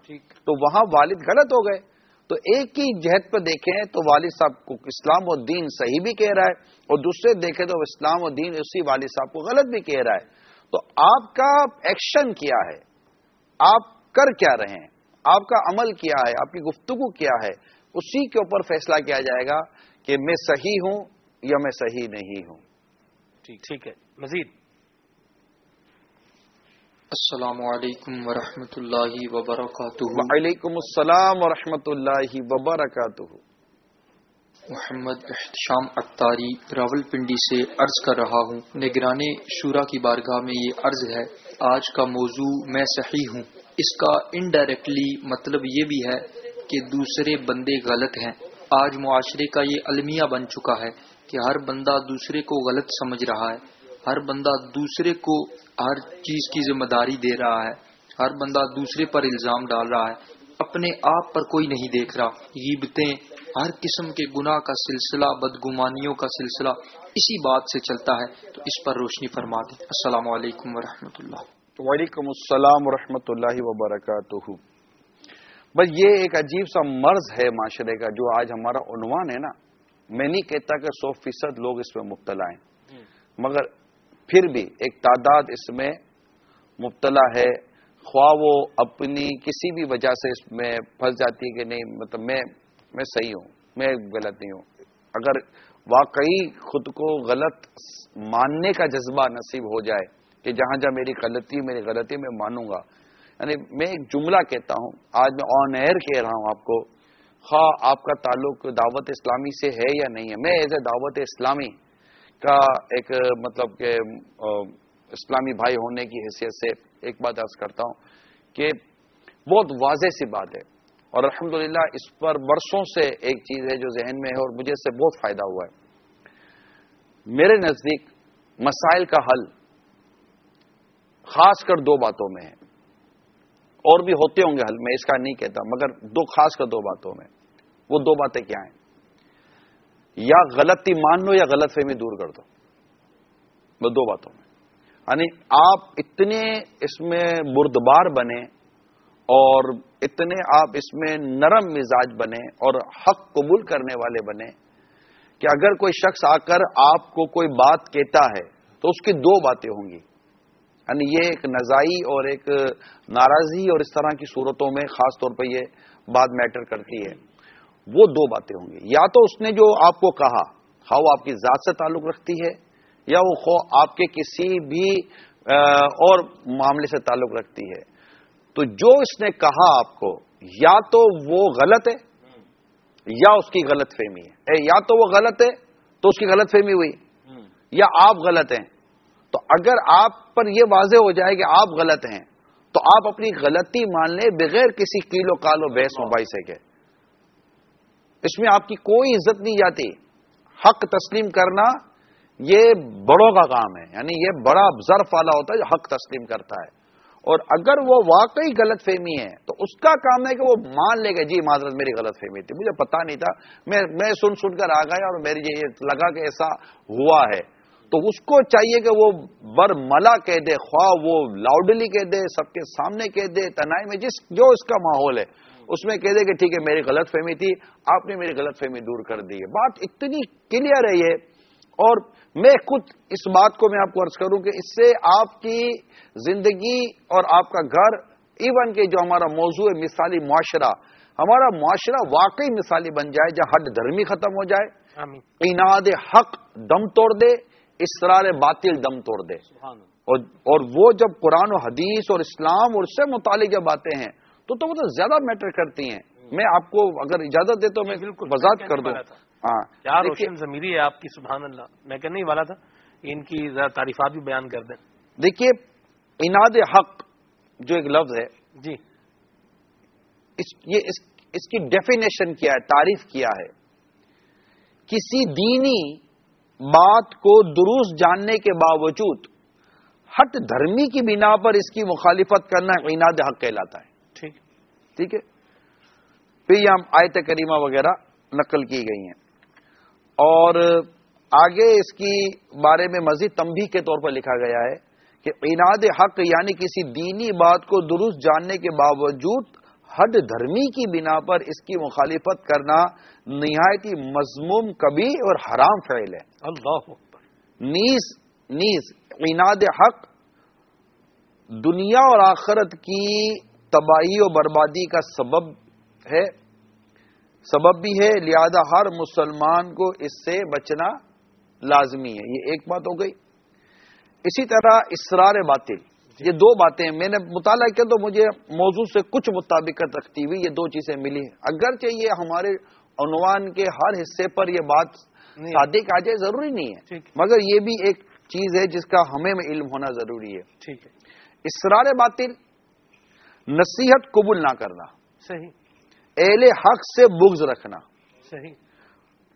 تو وہاں والد غلط ہو گئے۔ تو ایک ہی جہد پہ دیکھیں تو والد صاحب کو اسلام و دین صحیح بھی کہہ رہا ہے اور دوسرے دیکھیں تو اسلام و دین اسی والد صاحب کو غلط بھی کہہ رہا ہے۔ تو آپ کا ایکشن کیا ہے؟ آپ کر کیا رہے ہیں؟ آپ کا عمل کیا ہے؟ آپ کی گفتگو کیا ہے؟ اسی کے اوپر فیصلہ کیا جائے گا کہ میں صحیح ہوں یا میں صحیح نہیں ہوں۔ ٹھیک ہے۔ مزید۔ السلام علیکم ورحمۃ اللہ وبرکاتہ۔ وعلیکم السلام ورحمۃ اللہ وبرکاتہ۔ محمد احتشام اختاری راول پنڈی سے عرض کر رہا ہوں نگران شورا کی بارگاہ میں یہ عرض ہے آج کا موضوع میں صحیح ہوں۔ اس کا انڈائریکٹلی مطلب یہ بھی ہے کہ دوسرے بندے غلط ہیں۔ آج معاشرے کا یہ المیہ بن چکا ہے کہ ہر بندہ دوسرے کو غلط سمجھ رہا ہے۔ ہر بندہ دوسرے کو ہر چیز کی ذمہ داری دے رہا ہے ہر بندہ دوسرے پر الزام ڈال رہا ہے۔ اپنے آپ پر کوئی نہیں دیکھ رہا۔ غیبتیں ہر قسم کے گناہ کا سلسلہ بدگمانیوں کا سلسلہ اسی بات سے چلتا ہے۔ تو اس پر روشنی فرما دیں۔ السلام علیکم ورحمۃ اللہ۔ وعلیکم السلام ورحمۃ اللہ وبرکاتہ۔ بس یہ ایک عجیب سا مرض ہے معاشرے کا جو آج ہمارا عنوان ہے نا۔ میں نہیں کہتا کہ سو فیصد لوگ اس میں مبتلا ہیں۔ مگر پھر بھی ایک تعداد اس میں مبتلا ہے۔ خواہ وہ اپنی کسی بھی وجہ سے اس میں پھنس جاتی ہے کہ نہیں مطلب میں میں صحیح ہوں، میں غلط نہیں ہوں۔ اگر واقعی خود کو غلط ماننے کا جذبہ نصیب ہو جائے کہ جہاں جہاں میری غلطی میری غلطی میں مانوں گا۔ یعنی میں ایک جملہ کہتا ہوں، آج میں آن ایئر کہہ رہا ہوں آپ کو۔ خواہ آپ کا تعلق دعوت اسلامی سے ہے یا نہیں ہے، میں ایز اے دعوت اسلامی کا ایک مطلب کہ اسلامی بھائی ہونے کی حیثیت سے ایک بات عرض کرتا ہوں کہ بہت واضح سی بات ہے اور الحمدللہ اس پر برسوں سے ایک چیز ہے جو ذہن میں ہے اور مجھے اس سے بہت فائدہ ہوا ہے۔ میرے نزدیک مسائل کا حل خاص کر دو باتوں میں ہے۔ اور بھی ہوتے ہوں گے حل، میں اس کا نہیں کہتا، مگر دو، خاص کر دو باتوں میں۔ وہ دو باتیں کیا ہیں؟ یا غلطی مان لو یا غلط فہمی دور کر دو وہ دو باتوں میں۔ یعنی آپ اتنے اس میں بردبار بنے اور اتنے آپ اس میں نرم مزاج بنے اور حق قبول کرنے والے بنے کہ اگر کوئی شخص آ کر آپ کو کوئی بات کہتا ہے تو اس کی دو باتیں ہوں گی۔ یعنی یہ ایک نزائی اور ایک ناراضی اور اس طرح کی صورتوں میں خاص طور پہ یہ بات میٹر کرتی ہے۔ وہ دو باتیں ہوں گی۔ یا تو اس نے جو آپ کو کہا خواہ وہ آپ کی ذات سے تعلق رکھتی ہے یا وہ خواہ آپ کے کسی بھی اور معاملے سے تعلق رکھتی ہے۔ تو جو اس نے کہا آپ کو یا تو وہ غلط ہے یا اس کی غلط فہمی ہے۔ یا تو وہ غلط ہے تو اس کی غلط فہمی ہوئی۔ یا آپ غلط ہیں۔ تو اگر آپ پر یہ واضح ہو جائے کہ آپ غلط ہیں تو آپ اپنی غلطی مان لیں بغیر کسی کیلو کالو بحث موبائل سے کے۔ اس میں آپ کی کوئی عزت نہیں جاتی۔ حق تسلیم کرنا یہ بڑوں کا کام ہے یعنی یہ بڑا ظرف والا ہوتا ہے جو حق تسلیم کرتا ہے۔ اور اگر وہ واقعی غلط فہمی ہے، تو اس کا کام ہے کہ وہ مان لے گا جی معذرت میری غلط فہمی تھی، مجھے پتا نہیں تھا۔ میں میں سن سن کر آ گیا اور میری یہ لگا کہ ایسا ہوا ہے۔ تو اس کو چاہیے کہ وہ بر ملا کہہ دے، خواہ وہ لاؤڈلی کہہ دے، سب کے سامنے کہہ دے تنائی میں جس، جو اس کا ماحول ہے۔ اس میں کہہ دے کہ ٹھیک ہے میری غلط فہمی تھی آپ نے میری غلط فہمی دور کر دی ہے۔ بات اتنی کلیئر ہے یہ۔ اور میں خود اس بات کو میں آپ کو عرض کروں کہ اس سے آپ کی زندگی اور آپ کا گھر ایون کہ جو ہمارا موضوع ہے مثالی معاشرہ ہمارا معاشرہ واقعی مثالی بن جائے جہاں ہٹ دھرمی ختم ہو جائے۔ اناد حق دم توڑ دے اسرار باطل دم توڑ دے۔ اور وہ جب قرآن و حدیث اور اسلام اور اس سے متعلق جب باتیں ہیں تو تو وہ تو زیادہ میٹر کرتی ہیں۔ میں آپ کو اگر اجازت دے تو میں بالکل۔ وضاحت کر دوں۔ ہاں۔ کیا روشن ضمیری ہے آپ کی سبحان اللہ۔ میں کہنے ہی والا تھا ان کی ذرا تعریفات بھی بیان کر دیں۔ دیکھیے اناد حق جو ایک لفظ ہے جی۔ اس یہ اس اس کی ڈیفینیشن کیا ہے تعریف کیا ہے۔ کسی دینی بات کو درست جاننے کے باوجود ہٹ دھرمی کی بنا پر اس کی مخالفت کرنا اناد حق کہلاتا ہے۔ ٹھیک ہے؟ پھر یہ ہم آیت کریمہ وغیرہ نقل کی گئی ہیں۔ اور آگے اس کی بارے میں مزید تمبی کے طور پر لکھا گیا ہے کہ عناد حق یعنی کسی دینی بات کو درست جاننے کے باوجود حد دھرمی کی بنا پر اس کی مخالفت کرنا نہایتی مضموم کبھی اور حرام فعل ہے۔ اللہ نیز نیز عناد حق دنیا اور آخرت کی تباہی و بربادی کا سبب ہے سبب بھی ہے لہذا ہر مسلمان کو اس سے بچنا لازمی ہے۔ یہ ایک بات ہو گئی۔ اسی طرح اسرار باطل۔ یہ دو باتیں میں نے مطالعہ کیا تو مجھے موضوع سے کچھ مطابقت رکھتی ہوئی یہ دو چیزیں ملی اگرچہ یہ ہمارے عنوان کے ہر حصے پر یہ بات صادق آ جائے ضروری نہیں ہے۔ مگر یہ بھی ایک چیز ہے جس کا ہمیں علم ہونا ضروری ہے۔ ٹھیک ہے۔ اسرار باطل نصیحت قبول نہ کرنا۔ صحیح۔ اہل حق سے بغض رکھنا۔ صحیح۔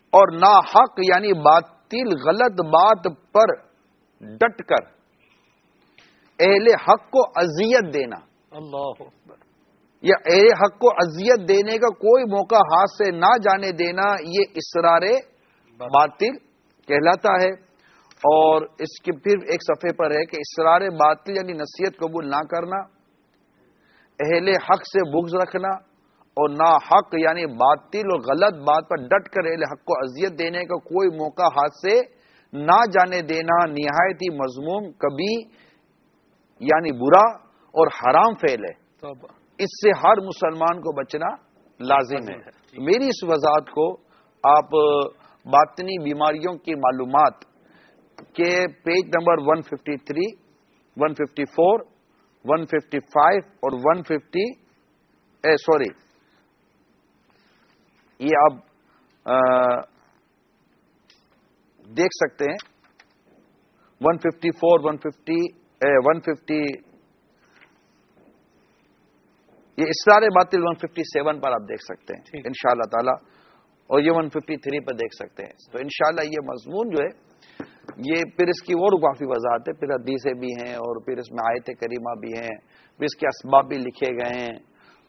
اور نا حق یعنی باطل غلط بات پر ڈٹ کر۔ اہل حق کو اذیت دینا۔ اللہ یا اہل حق کو اذیت دینے کا کوئی موقع ہاتھ سے نہ جانے دینا یہ اسرار باطل کہلاتا ہے۔ اور اس کے پھر ایک صفحے پر ہے کہ اسرار باطل یعنی نصیحت قبول نہ کرنا۔ اہل حق سے بغض رکھنا اور نہ حق یعنی باطل اور غلط بات پر ڈٹ کر اہل حق کو اذیت دینے کا کوئی موقع ہاتھ سے نہ جانے دینا نہایت ہی مضموم کبھی یعنی برا اور حرام فعل ہے۔ اس سے ہر مسلمان کو بچنا لازم ہے۔ میری اس وضاحت کو آپ باطنی بیماریوں کی معلومات کے پیج نمبر 153 154 155 اور 150 اے سوری یہ آپ دیکھ سکتے ہیں۔ 154 150 150 یہ اسرار باطل 157 پر آپ دیکھ سکتے ہیں ان شاء اللہ تعالی اور یہ 153 پر دیکھ سکتے ہیں۔ تو انشاءاللہ یہ مضمون جو ہے یہ پھر اس کی اور کافی وضاحت ہے، پھر حدیثیں بھی ہیں اور پھر اس میں آیت کریمہ بھی ہیں، پھر اس کے اسباب بھی لکھے گئے ہیں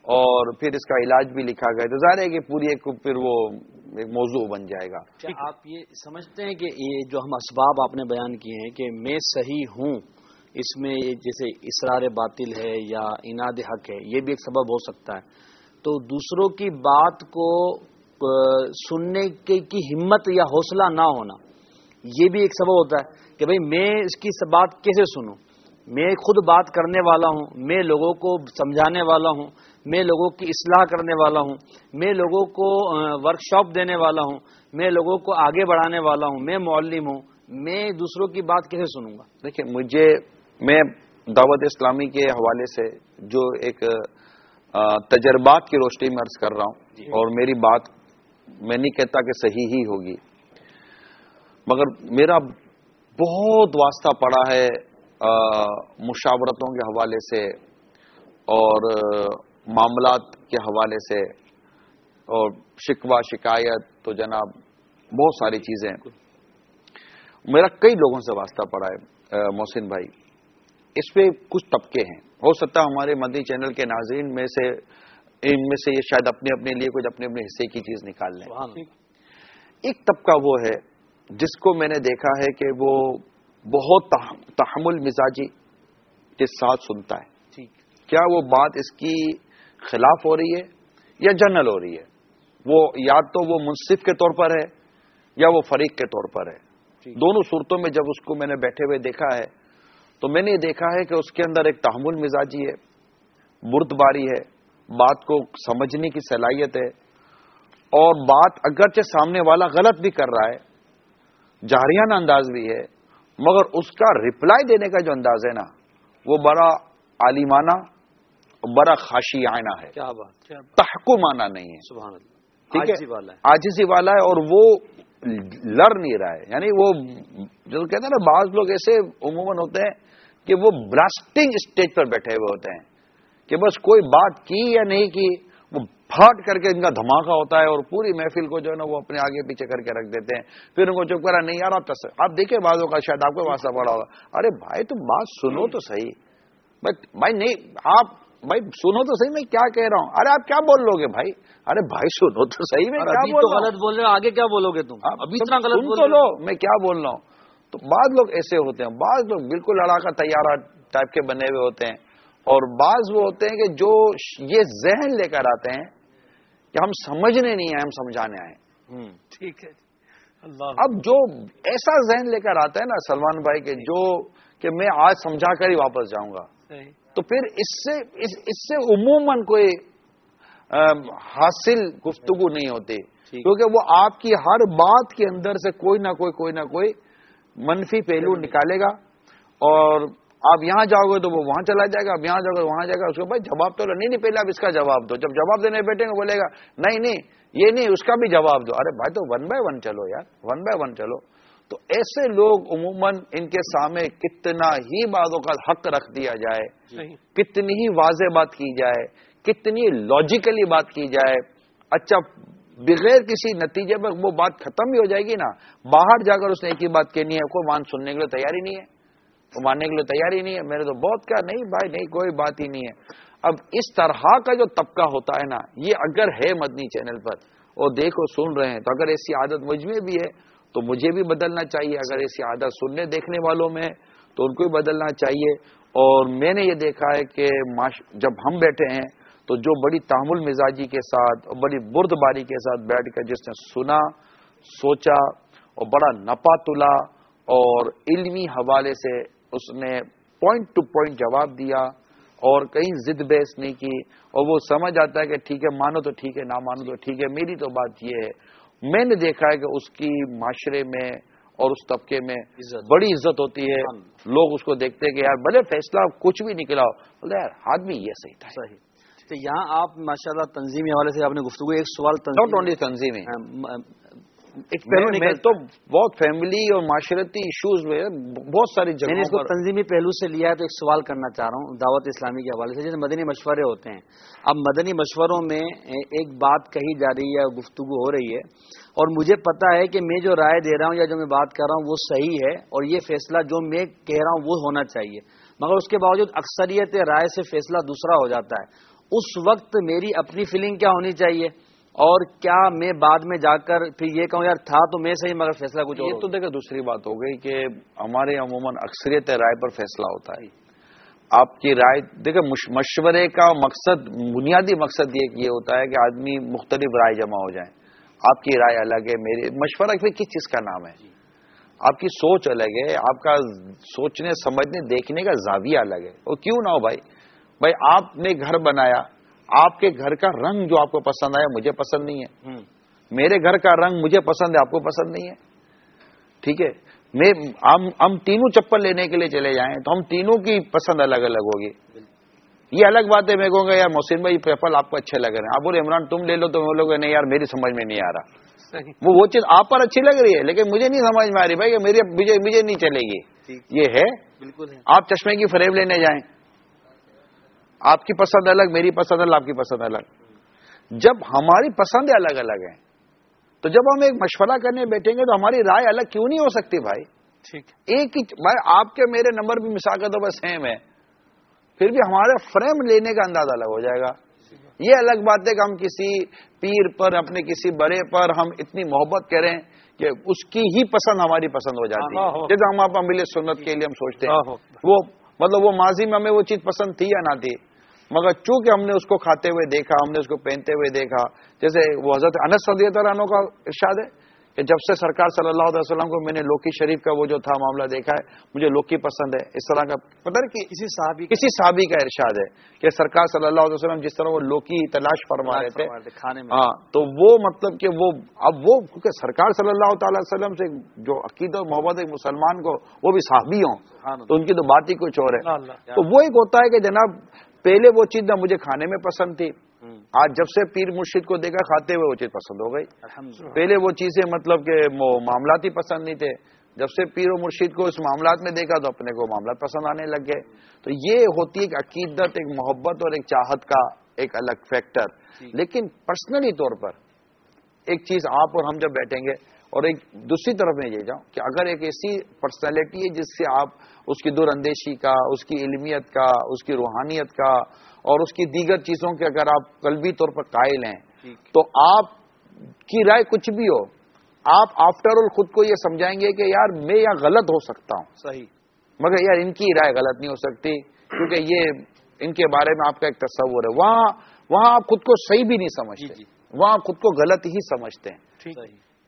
اور پھر اس کا علاج بھی لکھا گیا تو ظاہر ہے کہ پوری ایک پھر وہ ایک موضوع بن جائے گا۔ آپ یہ سمجھتے ہیں کہ یہ جو ہم اسباب آپ نے بیان کیے ہیں کہ میں صحیح ہوں، اس میں جیسے اسرار باطل ہے یا اناد حق ہے، یہ بھی ایک سبب ہو سکتا ہے۔ تو دوسروں کی بات کو سننے کی ہمت یا حوصلہ نہ ہونا یہ بھی ایک سبب ہوتا ہے کہ بھئی میں اس کی بات کیسے سنوں؟ میں خود بات کرنے والا ہوں میں لوگوں کو سمجھانے والا ہوں میں لوگوں کی اصلاح کرنے والا ہوں میں لوگوں کو ورکشاپ دینے والا ہوں میں لوگوں کو آگے بڑھانے والا ہوں میں معلم ہوں میں دوسروں کی بات کیسے سنوں گا؟ دیکھیں مجھے میں دعوت اسلامی کے حوالے سے جو ایک تجربات کی روشنی میں عرض کر رہا ہوں جی۔ اور میری بات میں نہیں کہتا کہ صحیح ہی ہوگی۔ مگر میرا بہت واسطہ پڑا ہے مشاورتوں کے حوالے سے اور معاملات کے حوالے سے اور شکوہ شکایت تو جناب بہت ساری چیزیں میرا کئی لوگوں سے واسطہ پڑا ہے محسن بھائی۔ اس پہ کچھ طبقے ہیں۔ ہو سکتا ہے ہمارے مدنی چینل کے ناظرین میں سے ان میں سے یہ شاید اپنے اپنے لیے کچھ اپنے اپنے حصے کی چیز نکال لیں۔ ایک طبقہ وہ ہے جس کو میں نے دیکھا ہے کہ وہ بہت تحمل مزاجی کے ساتھ سنتا ہے۔ کیا وہ بات اس کی خلاف ہو رہی ہے یا جنرل ہو رہی ہے؟ وہ یا تو وہ منصف کے طور پر ہے یا وہ فریق کے طور پر ہے۔ دونوں صورتوں میں جب اس کو میں نے بیٹھے ہوئے دیکھا ہے تو میں نے یہ دیکھا ہے کہ اس کے اندر ایک تحمل مزاجی ہے برد باری ہے بات کو سمجھنے کی صلاحیت ہے اور بات اگرچہ سامنے والا غلط بھی کر رہا ہے جہریانہ انداز بھی ہے مگر اس کا رپلائی دینے کا جو انداز ہے نا وہ بڑا عالمانہ بڑا خاشی آئینہ ہے۔ کیا بات تحکمانہ نہیں ہے۔ سبحان اللہ۔ ٹھیک ہے؟ آجزی والا ہے۔ اور وہ لڑ نہیں رہا ہے۔ یعنی وہ جو کہتے ہیں نا بعض لوگ ایسے عموماً ہوتے ہیں کہ وہ بلاسٹنگ اسٹیج پر بیٹھے ہوئے ہوتے ہیں کہ بس کوئی بات کی یا نہیں کی۔ پھاٹ کر کے ان کا دھماکہ ہوتا ہے اور پوری محفل کو جو ہے نا وہ اپنے آگے پیچھے کر کے رکھ دیتے ہیں۔ پھر ان کو چپ کرا نہیں یار آپ آپ دیکھیں بازوں کا شاید آپ کو واسطہ پڑا ہوگا۔ ارے بھائی تم بات سنو تو صحیح۔ بٹ بھائی نہیں آپ بھائی سنو تو صحیح میں کیا کہہ رہا ہوں؟ ارے آپ کیا بول لو گے بھائی؟ ارے بھائی سنو تو صحیح میں کیا بول غلط بول رہے آگے کیا بولو گے تم؟ ابھی اتنا غلط تو لو میں کیا بول رہا ہوں؟ تو بعض لوگ ایسے ہوتے ہیں بعض لوگ بالکل لڑا کا تیارہ ٹائپ کے بنے ہوئے ہوتے ہیں۔ اور بعض وہ ہوتے ہیں کہ جو یہ ذہن لے کر آتے ہیں کہ ہم سمجھنے نہیں آئے ہم سمجھانے آئے۔ ٹھیک ہے اللہ اب جو ایسا ذہن لے کر آتا ہے نا سلمان بھائی کے جو کہ میں آج سمجھا کر ہی واپس جاؤں گا۔ تو پھر اس سے اس سے عموماً کوئی حاصل گفتگو نہیں ہوتی۔ کیونکہ وہ آپ کی ہر بات کے اندر سے کوئی نہ کوئی کوئی نہ کوئی منفی پہلو نکالے گا۔ اور آپ یہاں جاؤ گے تو وہ وہاں چلا جائے گا اب یہاں جاؤ گے وہاں جائے گا۔ اس کو بھائی جواب تو نہیں نہیں پہلے آپ اس کا جواب دو۔ جب جواب دینے بیٹھے گا بولے گا نہیں نہیں یہ نہیں اس کا بھی جواب دو۔ ارے بھائی تو ون بائی ون چلو یار ون بائی ون چلو۔ تو ایسے لوگ عموماً ان کے سامنے کتنا ہی باتوں کا حق رکھ دیا جائے کتنی ہی واضح بات کی جائے کتنی لاجیکلی بات کی جائے۔ اچھا بغیر کسی نتیجے پر وہ بات ختم بھی ہو جائے گی نا۔ باہر جا کر اس نے ایک ہی بات کہنی ہے کوئی مان سننے کے لیے تیاری نہیں ہے۔ وہ ماننے کے لیے تیاری نہیں ہے۔ میرے تو بہت کیا نہیں بھائی، نہیں، کوئی بات ہی نہیں ہے۔ اب اس طرح کا جو طبقہ ہوتا ہے نا، یہ اگر ہے مدنی چینل پر اور دیکھو، سن رہے ہیں، تو اگر ایسی عادت مجھ میں بھی ہے، تو مجھے بھی بدلنا چاہیے۔ اگر ایسی عادت سننے، دیکھنے والوں میں، تو ان کو بھی بدلنا چاہیے۔ اور میں نے یہ دیکھا ہے کہ جب ہم بیٹھے ہیں، تو جو بڑی تحمل مزاجی کے ساتھ، اور بڑی برد باری کے ساتھ بیٹھ کر جس نے سنا، سوچا، اور بڑا نپا تلا، اور علمی حوالے سے اس نے پوائنٹ ٹو پوائنٹ جواب دیا اور کہیں ضد بحث نہیں کی اور وہ سمجھ آتا ہے کہ ٹھیک ہے مانو تو ٹھیک ہے نہ مانو تو ٹھیک ہے۔ میری تو بات یہ ہے میں نے دیکھا ہے کہ اس کی معاشرے میں اور اس طبقے میں بڑی عزت ہوتی ہے۔ لوگ اس کو دیکھتے ہیں کہ یار بھلے فیصلہ کچھ بھی نکلا ہو بولے یار آدمی یہ صحیح تھا۔ صحیح۔ تو یہاں آپ ماشاء اللہ تنظیمی حوالے سے آپ نے گفتگو ایک سوال اونلی تنظیمیں میں تو بہت فیملی اور معاشرتی ایشوز میں بہت ساری میں نے اس کو تنظیمی پہلو سے لیا ہے تو ایک سوال کرنا چاہ رہا ہوں دعوت اسلامی کے حوالے سے۔ جیسے مدنی مشورے ہوتے ہیں۔ اب مدنی مشوروں میں ایک بات کہی جا رہی ہے گفتگو ہو رہی ہے۔ اور مجھے پتا ہے کہ میں جو رائے دے رہا ہوں یا جو میں بات کر رہا ہوں وہ صحیح ہے۔ اور یہ فیصلہ جو میں کہہ رہا ہوں وہ ہونا چاہیے۔ مگر اس کے باوجود اکثریت رائے سے فیصلہ دوسرا ہو جاتا ہے۔ اس وقت میری اپنی فیلنگ کیا ہونی چاہیے؟ اور کیا میں بعد میں جا کر پھر یہ کہوں یار تھا تو میں صحیح مگر فیصلہ کچھ یہ تو دیکھیں دوسری بات ہو گئی کہ ہمارے عموماً اکثریت رائے پر فیصلہ ہوتا ہے۔ آپ کی رائے دیکھیں مشورے کا مقصد بنیادی مقصد یہ یہ ہوتا ہے کہ آدمی مختلف رائے جمع ہو جائیں۔ آپ کی رائے الگ ہے میرے مشورہ پھر کس چیز کا نام ہے؟ آپ کی سوچ الگ ہے آپ کا سوچنے سمجھنے دیکھنے کا زاویہ الگ ہے۔ وہ کیوں نہ ہو بھائی؟ بھائی آپ نے گھر بنایا آپ کے گھر کا رنگ جو آپ کو پسند آیا مجھے پسند نہیں ہے۔ میرے گھر کا رنگ مجھے پسند ہے آپ کو پسند نہیں ہے۔ ٹھیک ہے۔ میں ہم تینوں چپل لینے کے لیے چلے جائیں تو ہم تینوں کی پسند الگ الگ ہوگی۔ یہ الگ بات ہے میں کہوں گا یار محسن بھائی پیپل آپ کو اچھے لگ رہے ہیں۔ آپ بولے عمران تم لے لو تو میں بولوں نہیں یار میری سمجھ میں نہیں آ رہا۔ وہ وہ چیز آپ پر اچھی لگ رہی ہے لیکن مجھے نہیں سمجھ میں آ رہی بھائی مجھے نہیں چلے گی۔ یہ ہے۔ بالکل آپ چشمے کی فریب لینے جائیں۔ آپ کی پسند الگ میری پسند الگ آپ کی پسند الگ۔ جب ہماری پسند الگ الگ ہیں تو جب ہم ایک مشورہ کرنے بیٹھیں گے تو ہماری رائے الگ کیوں نہیں ہو سکتی بھائی؟ ٹھیک۔ ایک ہی بھائی آپ کے میرے نمبر بھی مثال کا تو بس سیم ہے۔ پھر بھی ہمارے فریم لینے کا انداز الگ ہو جائے گا۔ یہ الگ بات ہے کہ ہم کسی پیر پر اپنے کسی بڑے پر ہم اتنی محبت کریں کہ اس کی ہی پسند ہماری پسند ہو جاتی ہے۔ جیسے ہم آپ مل سنت کے لیے ہم سوچتے ہیں۔ وہ مطلب وہ ماضی میں ہمیں وہ چیز پسند تھی یا نہ تھی۔ مگر چونکہ ہم نے اس کو کھاتے ہوئے دیکھا ہم نے اس کو پہنتے ہوئے دیکھا جیسے وہ حضرت انس رضی اللہ عنہ کا ارشاد ہے کہ جب سے سرکار صلی اللہ علیہ وسلم کو میں نے لوکی شریف کا وہ جو تھا معاملہ دیکھا ہے مجھے لوکی پسند ہے۔ اس طرح کا پتہ کہ کسی صحابی کسی صحابی کا ارشاد ہے کہ سرکار صلی اللہ علیہ وسلم جس طرح وہ لوکی تلاش فرما رہے تھے کھانے میں۔ ہاں تو وہ مطلب کہ وہ اب وہ کیونکہ سرکار صلی اللہ تعالی وسلم سے جو عقید و محبت ایک مسلمان کو وہ بھی صحابی ہوں تو ان کی تو بات ہی کچھ اور ہے۔ تو وہ ایک ہوتا ہے کہ جناب پہلے وہ چیز نہ مجھے کھانے میں پسند تھی۔ آج جب سے پیر مرشید کو دیکھا کھاتے ہوئے وہ چیز پسند ہو گئی۔ پہلے وہ چیزیں مطلب کہ معاملات ہی پسند نہیں تھے۔ جب سے پیر و مرشید کو اس معاملات میں دیکھا تو اپنے کو معاملات پسند آنے لگ گئے۔ تو یہ ہوتی ہے ایک عقیدت ایک محبت اور ایک چاہت کا ایک الگ فیکٹر جی۔ لیکن پرسنلی طور پر ایک چیز آپ اور ہم جب بیٹھیں گے اور ایک دوسری طرف میں یہ جاؤں کہ اگر ایک ایسی پرسنالٹی ہے جس سے آپ اس کی دور اندیشی کا اس کی علمیت کا اس کی روحانیت کا اور اس کی دیگر چیزوں کے اگر آپ قلبی طور پر قائل ہیں تو آپ کی رائے کچھ بھی ہو آپ آفٹر آل خود کو یہ سمجھائیں گے کہ یار میں یہاں غلط ہو سکتا ہوں۔ صحیح۔ مگر یار ان کی رائے غلط نہیں ہو سکتی کیونکہ یہ ان کے بارے میں آپ کا ایک تصور ہے۔ وہاں وہاں آپ خود کو صحیح بھی نہیں سمجھتے جی، جی۔ وہاں آپ خود کو غلط ہی سمجھتے ہیں۔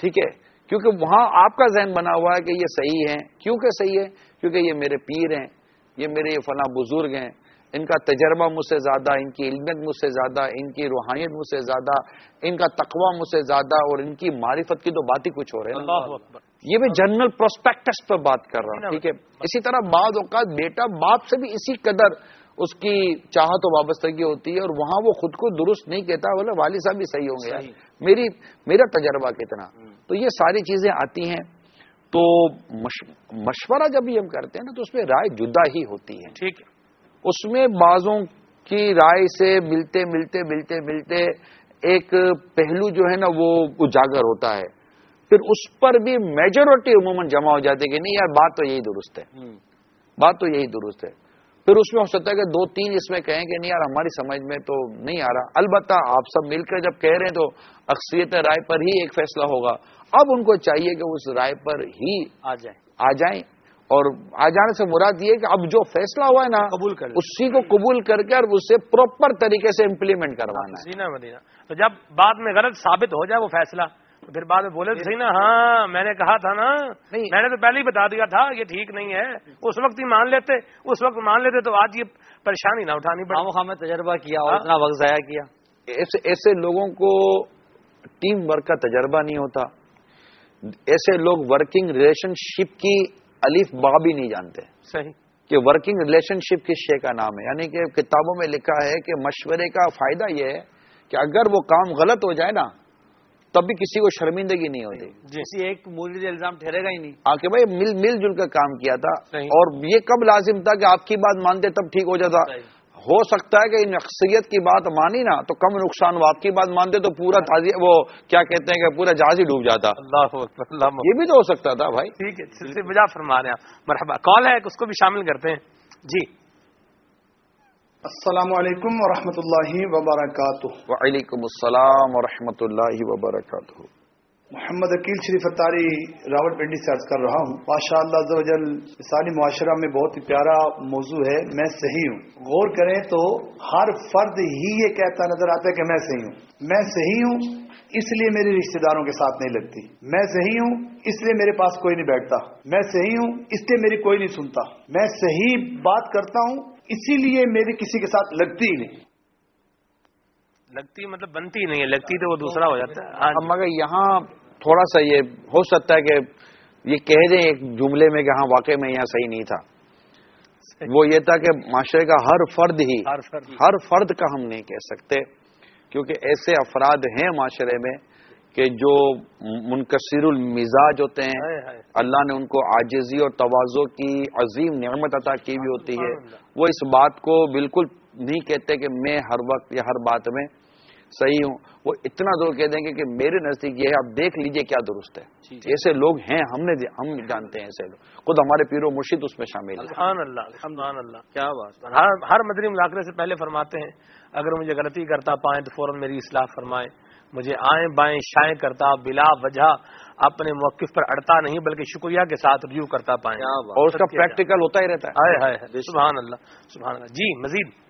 ٹھیک ہے؟ کیونکہ وہاں آپ کا ذہن بنا ہوا ہے کہ یہ صحیح ہے کیوں کہ صحیح ہے؟ کیونکہ یہ میرے پیر ہیں یہ میرے یہ فلاں بزرگ ہیں۔ ان کا تجربہ مجھ سے زیادہ ان کی علمت مجھ سے زیادہ ان کی روحانیت مجھ سے زیادہ ان کا تقوی مجھ سے زیادہ اور ان کی معرفت کی تو بات ہی کچھ ہو رہے ہیں یہ بھی جنرل پروسپیکٹس پر بات کر رہا ہوں ٹھیک ہے؟ اسی طرح بعض اوقات بیٹا باپ سے بھی اسی قدر اس کی چاہت و وابستگی ہوتی ہے اور وہاں وہ خود کو درست نہیں کہتا بولے والد صاحب بھی صحیح ہوں گے میری میرا تجربہ کتنا؟ تو یہ ساری چیزیں آتی ہیں۔ تو مشورہ جب بھی ہم کرتے ہیں نا تو اس میں رائے جدا ہی ہوتی ہے۔ ٹھیک ہے۔ اس میں بعضوں کی رائے سے ملتے ملتے ملتے ملتے ایک پہلو جو ہے نا وہ اجاگر ہوتا ہے۔ پھر اس پر بھی میجورٹی عموماً جمع ہو جاتی ہے کہ نہیں یار بات تو یہی درست ہے۔ بات تو یہی درست ہے۔ پھر اس میں ہو سکتا ہے کہ دو تین اس میں کہیں کہ نہیں یار ہماری سمجھ میں تو نہیں آ رہا۔ البتہ آپ سب مل کر جب کہہ رہے ہیں تو اکثریت رائے پر ہی ایک فیصلہ ہوگا۔ اب ان کو چاہیے کہ اس رائے پر ہی آ جائیں۔ آ جائیں۔ اور آ جانے سے مراد یہ کہ اب جو فیصلہ ہوا ہے نا قبول کر اسی کو قبول کر کے اور اسے پراپر طریقے سے امپلیمنٹ کروانا ہے۔ سینا مدینہ۔ تو جب بعد میں غلط ثابت ہو جائے وہ فیصلہ تو پھر بعد میں بولے تو صحیح نا ہاں میں نے کہا تھا نا میں نے تو پہلے ہی بتا دیا تھا یہ ٹھیک نہیں ہے۔ اس وقت ہی مان لیتے اس وقت مان لیتے تو آج یہ پریشانی نہ اٹھانی پڑی خام خام تجربہ کیا اور اتنا وقت ضائع کیا۔ ایسے لوگوں کو ٹیم ورک کا تجربہ نہیں ہوتا۔ ایسے لوگ ورکنگ ریلیشن شپ کی الف با بھی نہیں جانتے. صحیح. کہ ورکنگ ریلیشن شپ کس شے کا نام ہے؟ یعنی کہ کتابوں میں لکھا ہے کہ مشورے کا فائدہ یہ ہے کہ اگر وہ کام غلط ہو جائے نا تب بھی کسی کو شرمندگی نہیں ہوتی. جیسی ایک مولی الزام ٹھہرے گا ہی نہیں. آ کے بھائی مل مل جل کر کام کیا تھا۔ اور یہ کب لازم تھا کہ آپ کی بات مانتے تب ٹھیک ہو جاتا؟ ہو سکتا ہے کہ ان اکثریت کی بات مانی نا تو کم نقصان ہو آپ کی بات مانتے تو پورا تازی وہ کیا کہتے ہیں کہ پورا جہاز ہی ڈوب جاتا۔ اللہ۔ یہ بھی تو ہو سکتا تھا بھائی۔ ٹھیک ہے سلسلے بجا فرما رہے ہیں مرحبا۔ کال ہے اس کو بھی شامل کرتے ہیں۔ جی۔ السلام علیکم ورحمۃ اللہ وبرکاتہ۔ وعلیکم السلام ورحمۃ اللہ وبرکاتہ۔ محمد عقیل شریف اتاری راول پنڈی سے عرض کر رہا ہوں۔ ماشاء اللہ ثانی معاشرہ میں بہت ہی پیارا موضوع ہے، میں صحیح ہوں۔ غور کریں تو ہر فرد ہی یہ کہتا نظر آتا ہے کہ میں صحیح ہوں۔ میں صحیح ہوں، اس لیے میری رشتہ داروں کے ساتھ نہیں لگتی۔ میں صحیح ہوں، اس لیے میرے پاس کوئی نہیں بیٹھتا۔ میں صحیح ہوں، اس لیے میری کوئی نہیں سنتا۔ میں صحیح بات کرتا ہوں، اسی لیے میری کسی کے ساتھ لگتی ہی نہیں۔ لگتی مطلب بنتی نہیں ہے لگتی تو وہ دوسرا ہو جاتا ہے۔ ہاں اب مگر یہاں تھوڑا سا یہ ہو سکتا ہے کہ یہ کہہ دیں ایک جملے میں کہ ہاں واقع میں یہاں صحیح نہیں تھا۔ وہ یہ تھا کہ معاشرے کا ہر فرد ہی ہر فرد کا ہم نہیں کہہ سکتے کیونکہ ایسے افراد ہیں معاشرے میں کہ جو منکسر المزاج ہوتے ہیں۔ اللہ نے ان کو عاجزی اور توازو کی عظیم نعمت عطا کی بھی ہوتی ہے۔ وہ اس بات کو بالکل نہیں کہتے کہ میں ہر وقت یا ہر بات میں صحیح ہوں۔ وہ اتنا دور کہہ دیں گے کہ میرے نزدیک یہ ہے آپ دیکھ لیجیے کیا درست ہے۔ ایسے لوگ ہیں ہم نے ہم جانتے ہیں ایسے لوگ۔ خود ہمارے پیر و مرشد اس میں شامل ہیں۔ سبحان اللہ اللہ کیا بات۔ ہر ہر مدنی مذاکرے سے پہلے فرماتے ہیں اگر مجھے غلطی کرتا پائیں تو فوراً میری اصلاح فرمائیں۔ مجھے آئیں بائیں شائیں کرتا بلا وجہ اپنے موقف پر اڑتا نہیں بلکہ شکریہ کے ساتھ ریو کرتا پائیں۔ اور اس کا پریکٹیکل ہوتا ہی رہتا ہے۔ سبحان اللہ سبحان اللہ۔ جی مزید۔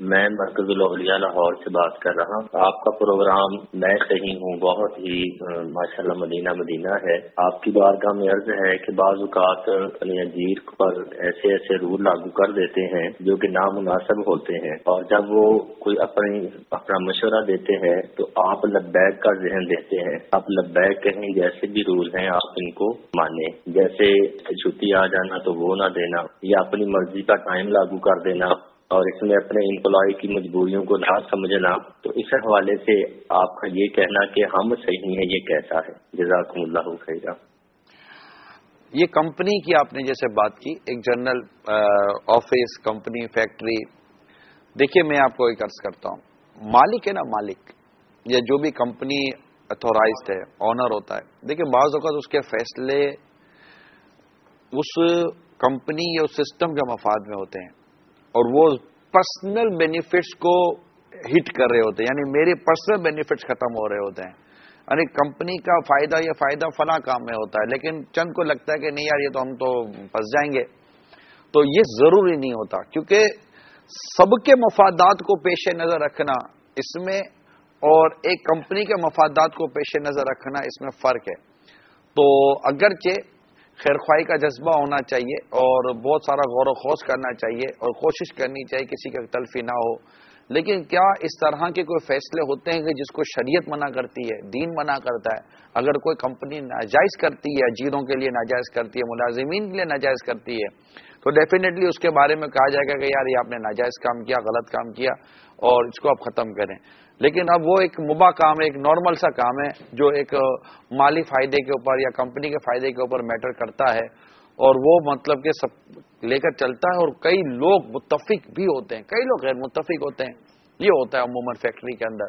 میں مرکز الاولیاء لاہور سے بات کر رہا ہوں۔ آپ کا پروگرام میں صحیح ہوں، بہت ہی ماشاء اللہ مدینہ مدینہ ہے۔ آپ کی بارگاہ میں عرض ہے کہ بعض اوقات انجیر پر ایسے ایسے رول لاگو کر دیتے ہیں جو کہ نامناسب ہوتے ہیں۔ اور جب وہ کوئی اپنی، اپنا مشورہ دیتے ہیں تو آپ لبیک کا ذہن دیتے ہیں۔ آپ لبیک کہیں جیسے بھی رول ہیں، آپ ان کو مانیں۔ جیسے چھٹی آ جانا تو وہ نہ دینا، یا اپنی مرضی کا ٹائم لاگو کر دینا۔ اور اس میں اپنے امپلائی کی مجبوریوں کو نہ سمجھنا، تو اس حوالے سے آپ کا یہ کہنا کہ ہم صحیح ہیں، یہ کیسا ہے؟ جزاکم اللہ خیرہ یہ کمپنی کی آپ نے جیسے بات کی، ایک جنرل آفس، کمپنی، فیکٹری۔ دیکھیے، میں آپ کو ایک عرض کرتا ہوں۔ مالک ہے نا مالک، یا جو بھی کمپنی اتھورائزڈ ہے آنر ہوتا ہے۔ دیکھیے، بعض اوقات اس کے فیصلے اس کمپنی یا اس سسٹم کے مفاد میں ہوتے ہیں۔ اور وہ پرسنل بینیفٹس کو ہٹ کر رہے ہوتے ہیں یعنی میرے پرسنل بینیفٹس ختم ہو رہے ہوتے ہیں۔ یعنی کمپنی کا فائدہ یہ فائدہ فلاں کام میں ہوتا ہے، لیکن چند کو لگتا ہے کہ نہیں یار، یہ تو ہم تو پھنس جائیں گے۔ تو یہ ضروری نہیں ہوتا، کیونکہ سب کے مفادات کو پیش نظر رکھنا اس میں اور ایک کمپنی کے مفادات کو پیش نظر رکھنا اس میں فرق ہے۔ تو اگرچہ خیر خواہی کا جذبہ ہونا چاہیے اور بہت سارا غور و خوص کرنا چاہیے اور کوشش کرنی چاہیے کسی کا تلفی نہ ہو۔ لیکن کیا اس طرح کے کوئی فیصلے ہوتے ہیں کہ جس کو شریعت منع کرتی ہے، دین منع کرتا ہے؟ اگر کوئی کمپنی ناجائز کرتی ہے، اجیروں کے لیے ناجائز کرتی ہے، ملازمین کے لیے ناجائز کرتی ہے تو ڈیفینیٹلی اس کے بارے میں کہا جائے گا کہ یار یہ آپ نے ناجائز کام کیا، غلط کام کیا اور اس کو آپ ختم کریں۔ لیکن اب وہ ایک مباح کام ہے، ایک نارمل سا کام ہے جو ایک مالی فائدے کے اوپر یا کمپنی کے فائدے کے اوپر میٹر کرتا ہے اور وہ مطلب کہ سب لے کر چلتا ہے اور کئی لوگ متفق بھی ہوتے ہیں، کئی لوگ غیر متفق ہوتے ہیں۔ یہ ہوتا ہے عموماً فیکٹری کے اندر۔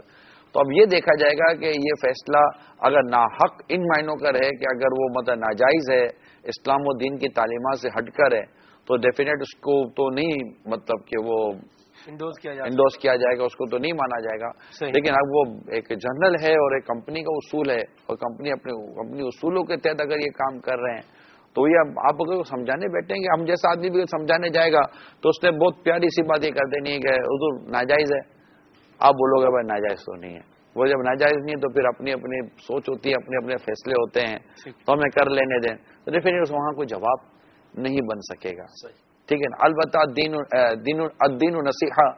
تو اب یہ دیکھا جائے گا کہ یہ فیصلہ اگر ناحق ان معنوں کا رہے کہ اگر وہ مطلب ناجائز ہے، اسلام و دین کی تعلیمات سے ہٹ کر ہے تو ڈیفینیٹ اس کو تو نہیں مطلب کہ وہ انڈوز کیا جائے انڈوز کیا جائے گا اس کو تو نہیں مانا جائے گا۔ لیکن اب وہ ایک جرنل ہے اور ایک کمپنی کا اصول ہے اور کمپنی اپنے کمپنی اصولوں کے تحت اگر یہ کام کر رہے ہیں تو یہ آپ اگر سمجھانے بیٹھیں گے ہم جیسا آدمی بھی سمجھانے جائے گا تو اس نے بہت پیاری سی بات یہ کر دینی ہے کہ اردو ناجائز ہے۔ آپ بولو گے بھائی ناجائز تو نہیں ہے۔ وہ جب ناجائز نہیں ہے تو پھر اپنی اپنی سوچ ہوتی ہے اپنے اپنے فیصلے ہوتے ہیں۔ تو ہمیں کر لینے دیں۔ تو پھر وہاں کوئی جواب نہیں بن سکے گا۔ ٹھیک ہے نا؟ البتہ دین دین نصیحہ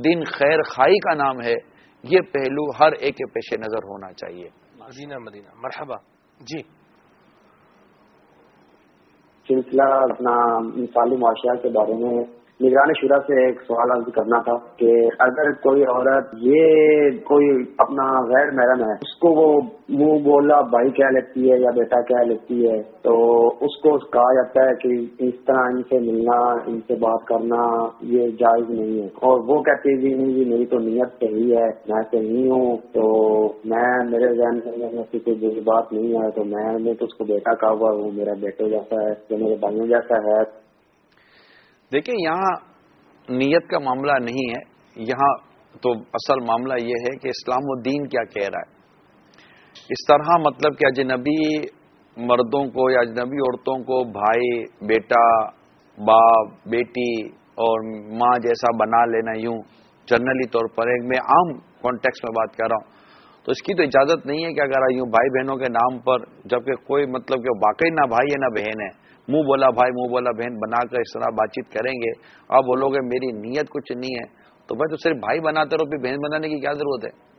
دین خیر خائی کا نام ہے یہ پہلو ہر ایک کے پیش نظر ہونا چاہیے۔ مدینہ مدینہ۔ مرحبا۔ جی۔ سلسلہ اپنا مثالی معاشرہ کے بارے میں نگران شورا سے ایک سوال عرض کرنا تھا کہ اگر کوئی عورت یہ کوئی اپنا غیر محرم ہے، اس کو وہ منہ بولا، بھائی کیا لگتی ہے یا بیٹا کیا لگتی ہے، تو اس کو کہا جاتا ہے کہ اس طرح ان سے ملنا، ان سے بات کرنا یہ جائز نہیں ہے۔ اور وہ کہتے ہیں جی، نہیں جی میری تو نیت صحیح ہے، میں صحیح ہوں، تو میں، میرے ذہن سے کوئی بری بات نہیں ہے، تو میں نے تو اس کو بیٹا کہا ہوا، وہ میرا بیٹے جیسا ہے، جو میرے بھائیوں جیسا ہے دیکھیں، یہاں نیت کا معاملہ نہیں ہے۔ یہاں تو اصل معاملہ یہ ہے کہ اسلام الدین کیا کہہ رہا ہے۔ اس طرح مطلب کہ اجنبی مردوں کو یا اجنبی عورتوں کو بھائی، بیٹا، باپ، بیٹی اور ماں جیسا بنا لینا یوں جنرلی طور پر ایک میں عام کانٹیکس میں بات کر رہا ہوں۔ تو اس کی تو اجازت نہیں ہے کہ اگر یوں بھائی بہنوں کے نام پر، جبکہ کوئی مطلب کہ واقعی نہ بھائی ہے نہ بہن ہے منہ بولا بھائی، منہ بولا بہن، بنا کر اس طرح بات چیت کریں گے۔ آپ بولو گے میری نیت کچھ نہیں ہے۔ تو بھائی تو صرف بھائی بناتے رہو، پھر بہن بنانے کی کیا ضرورت ہے؟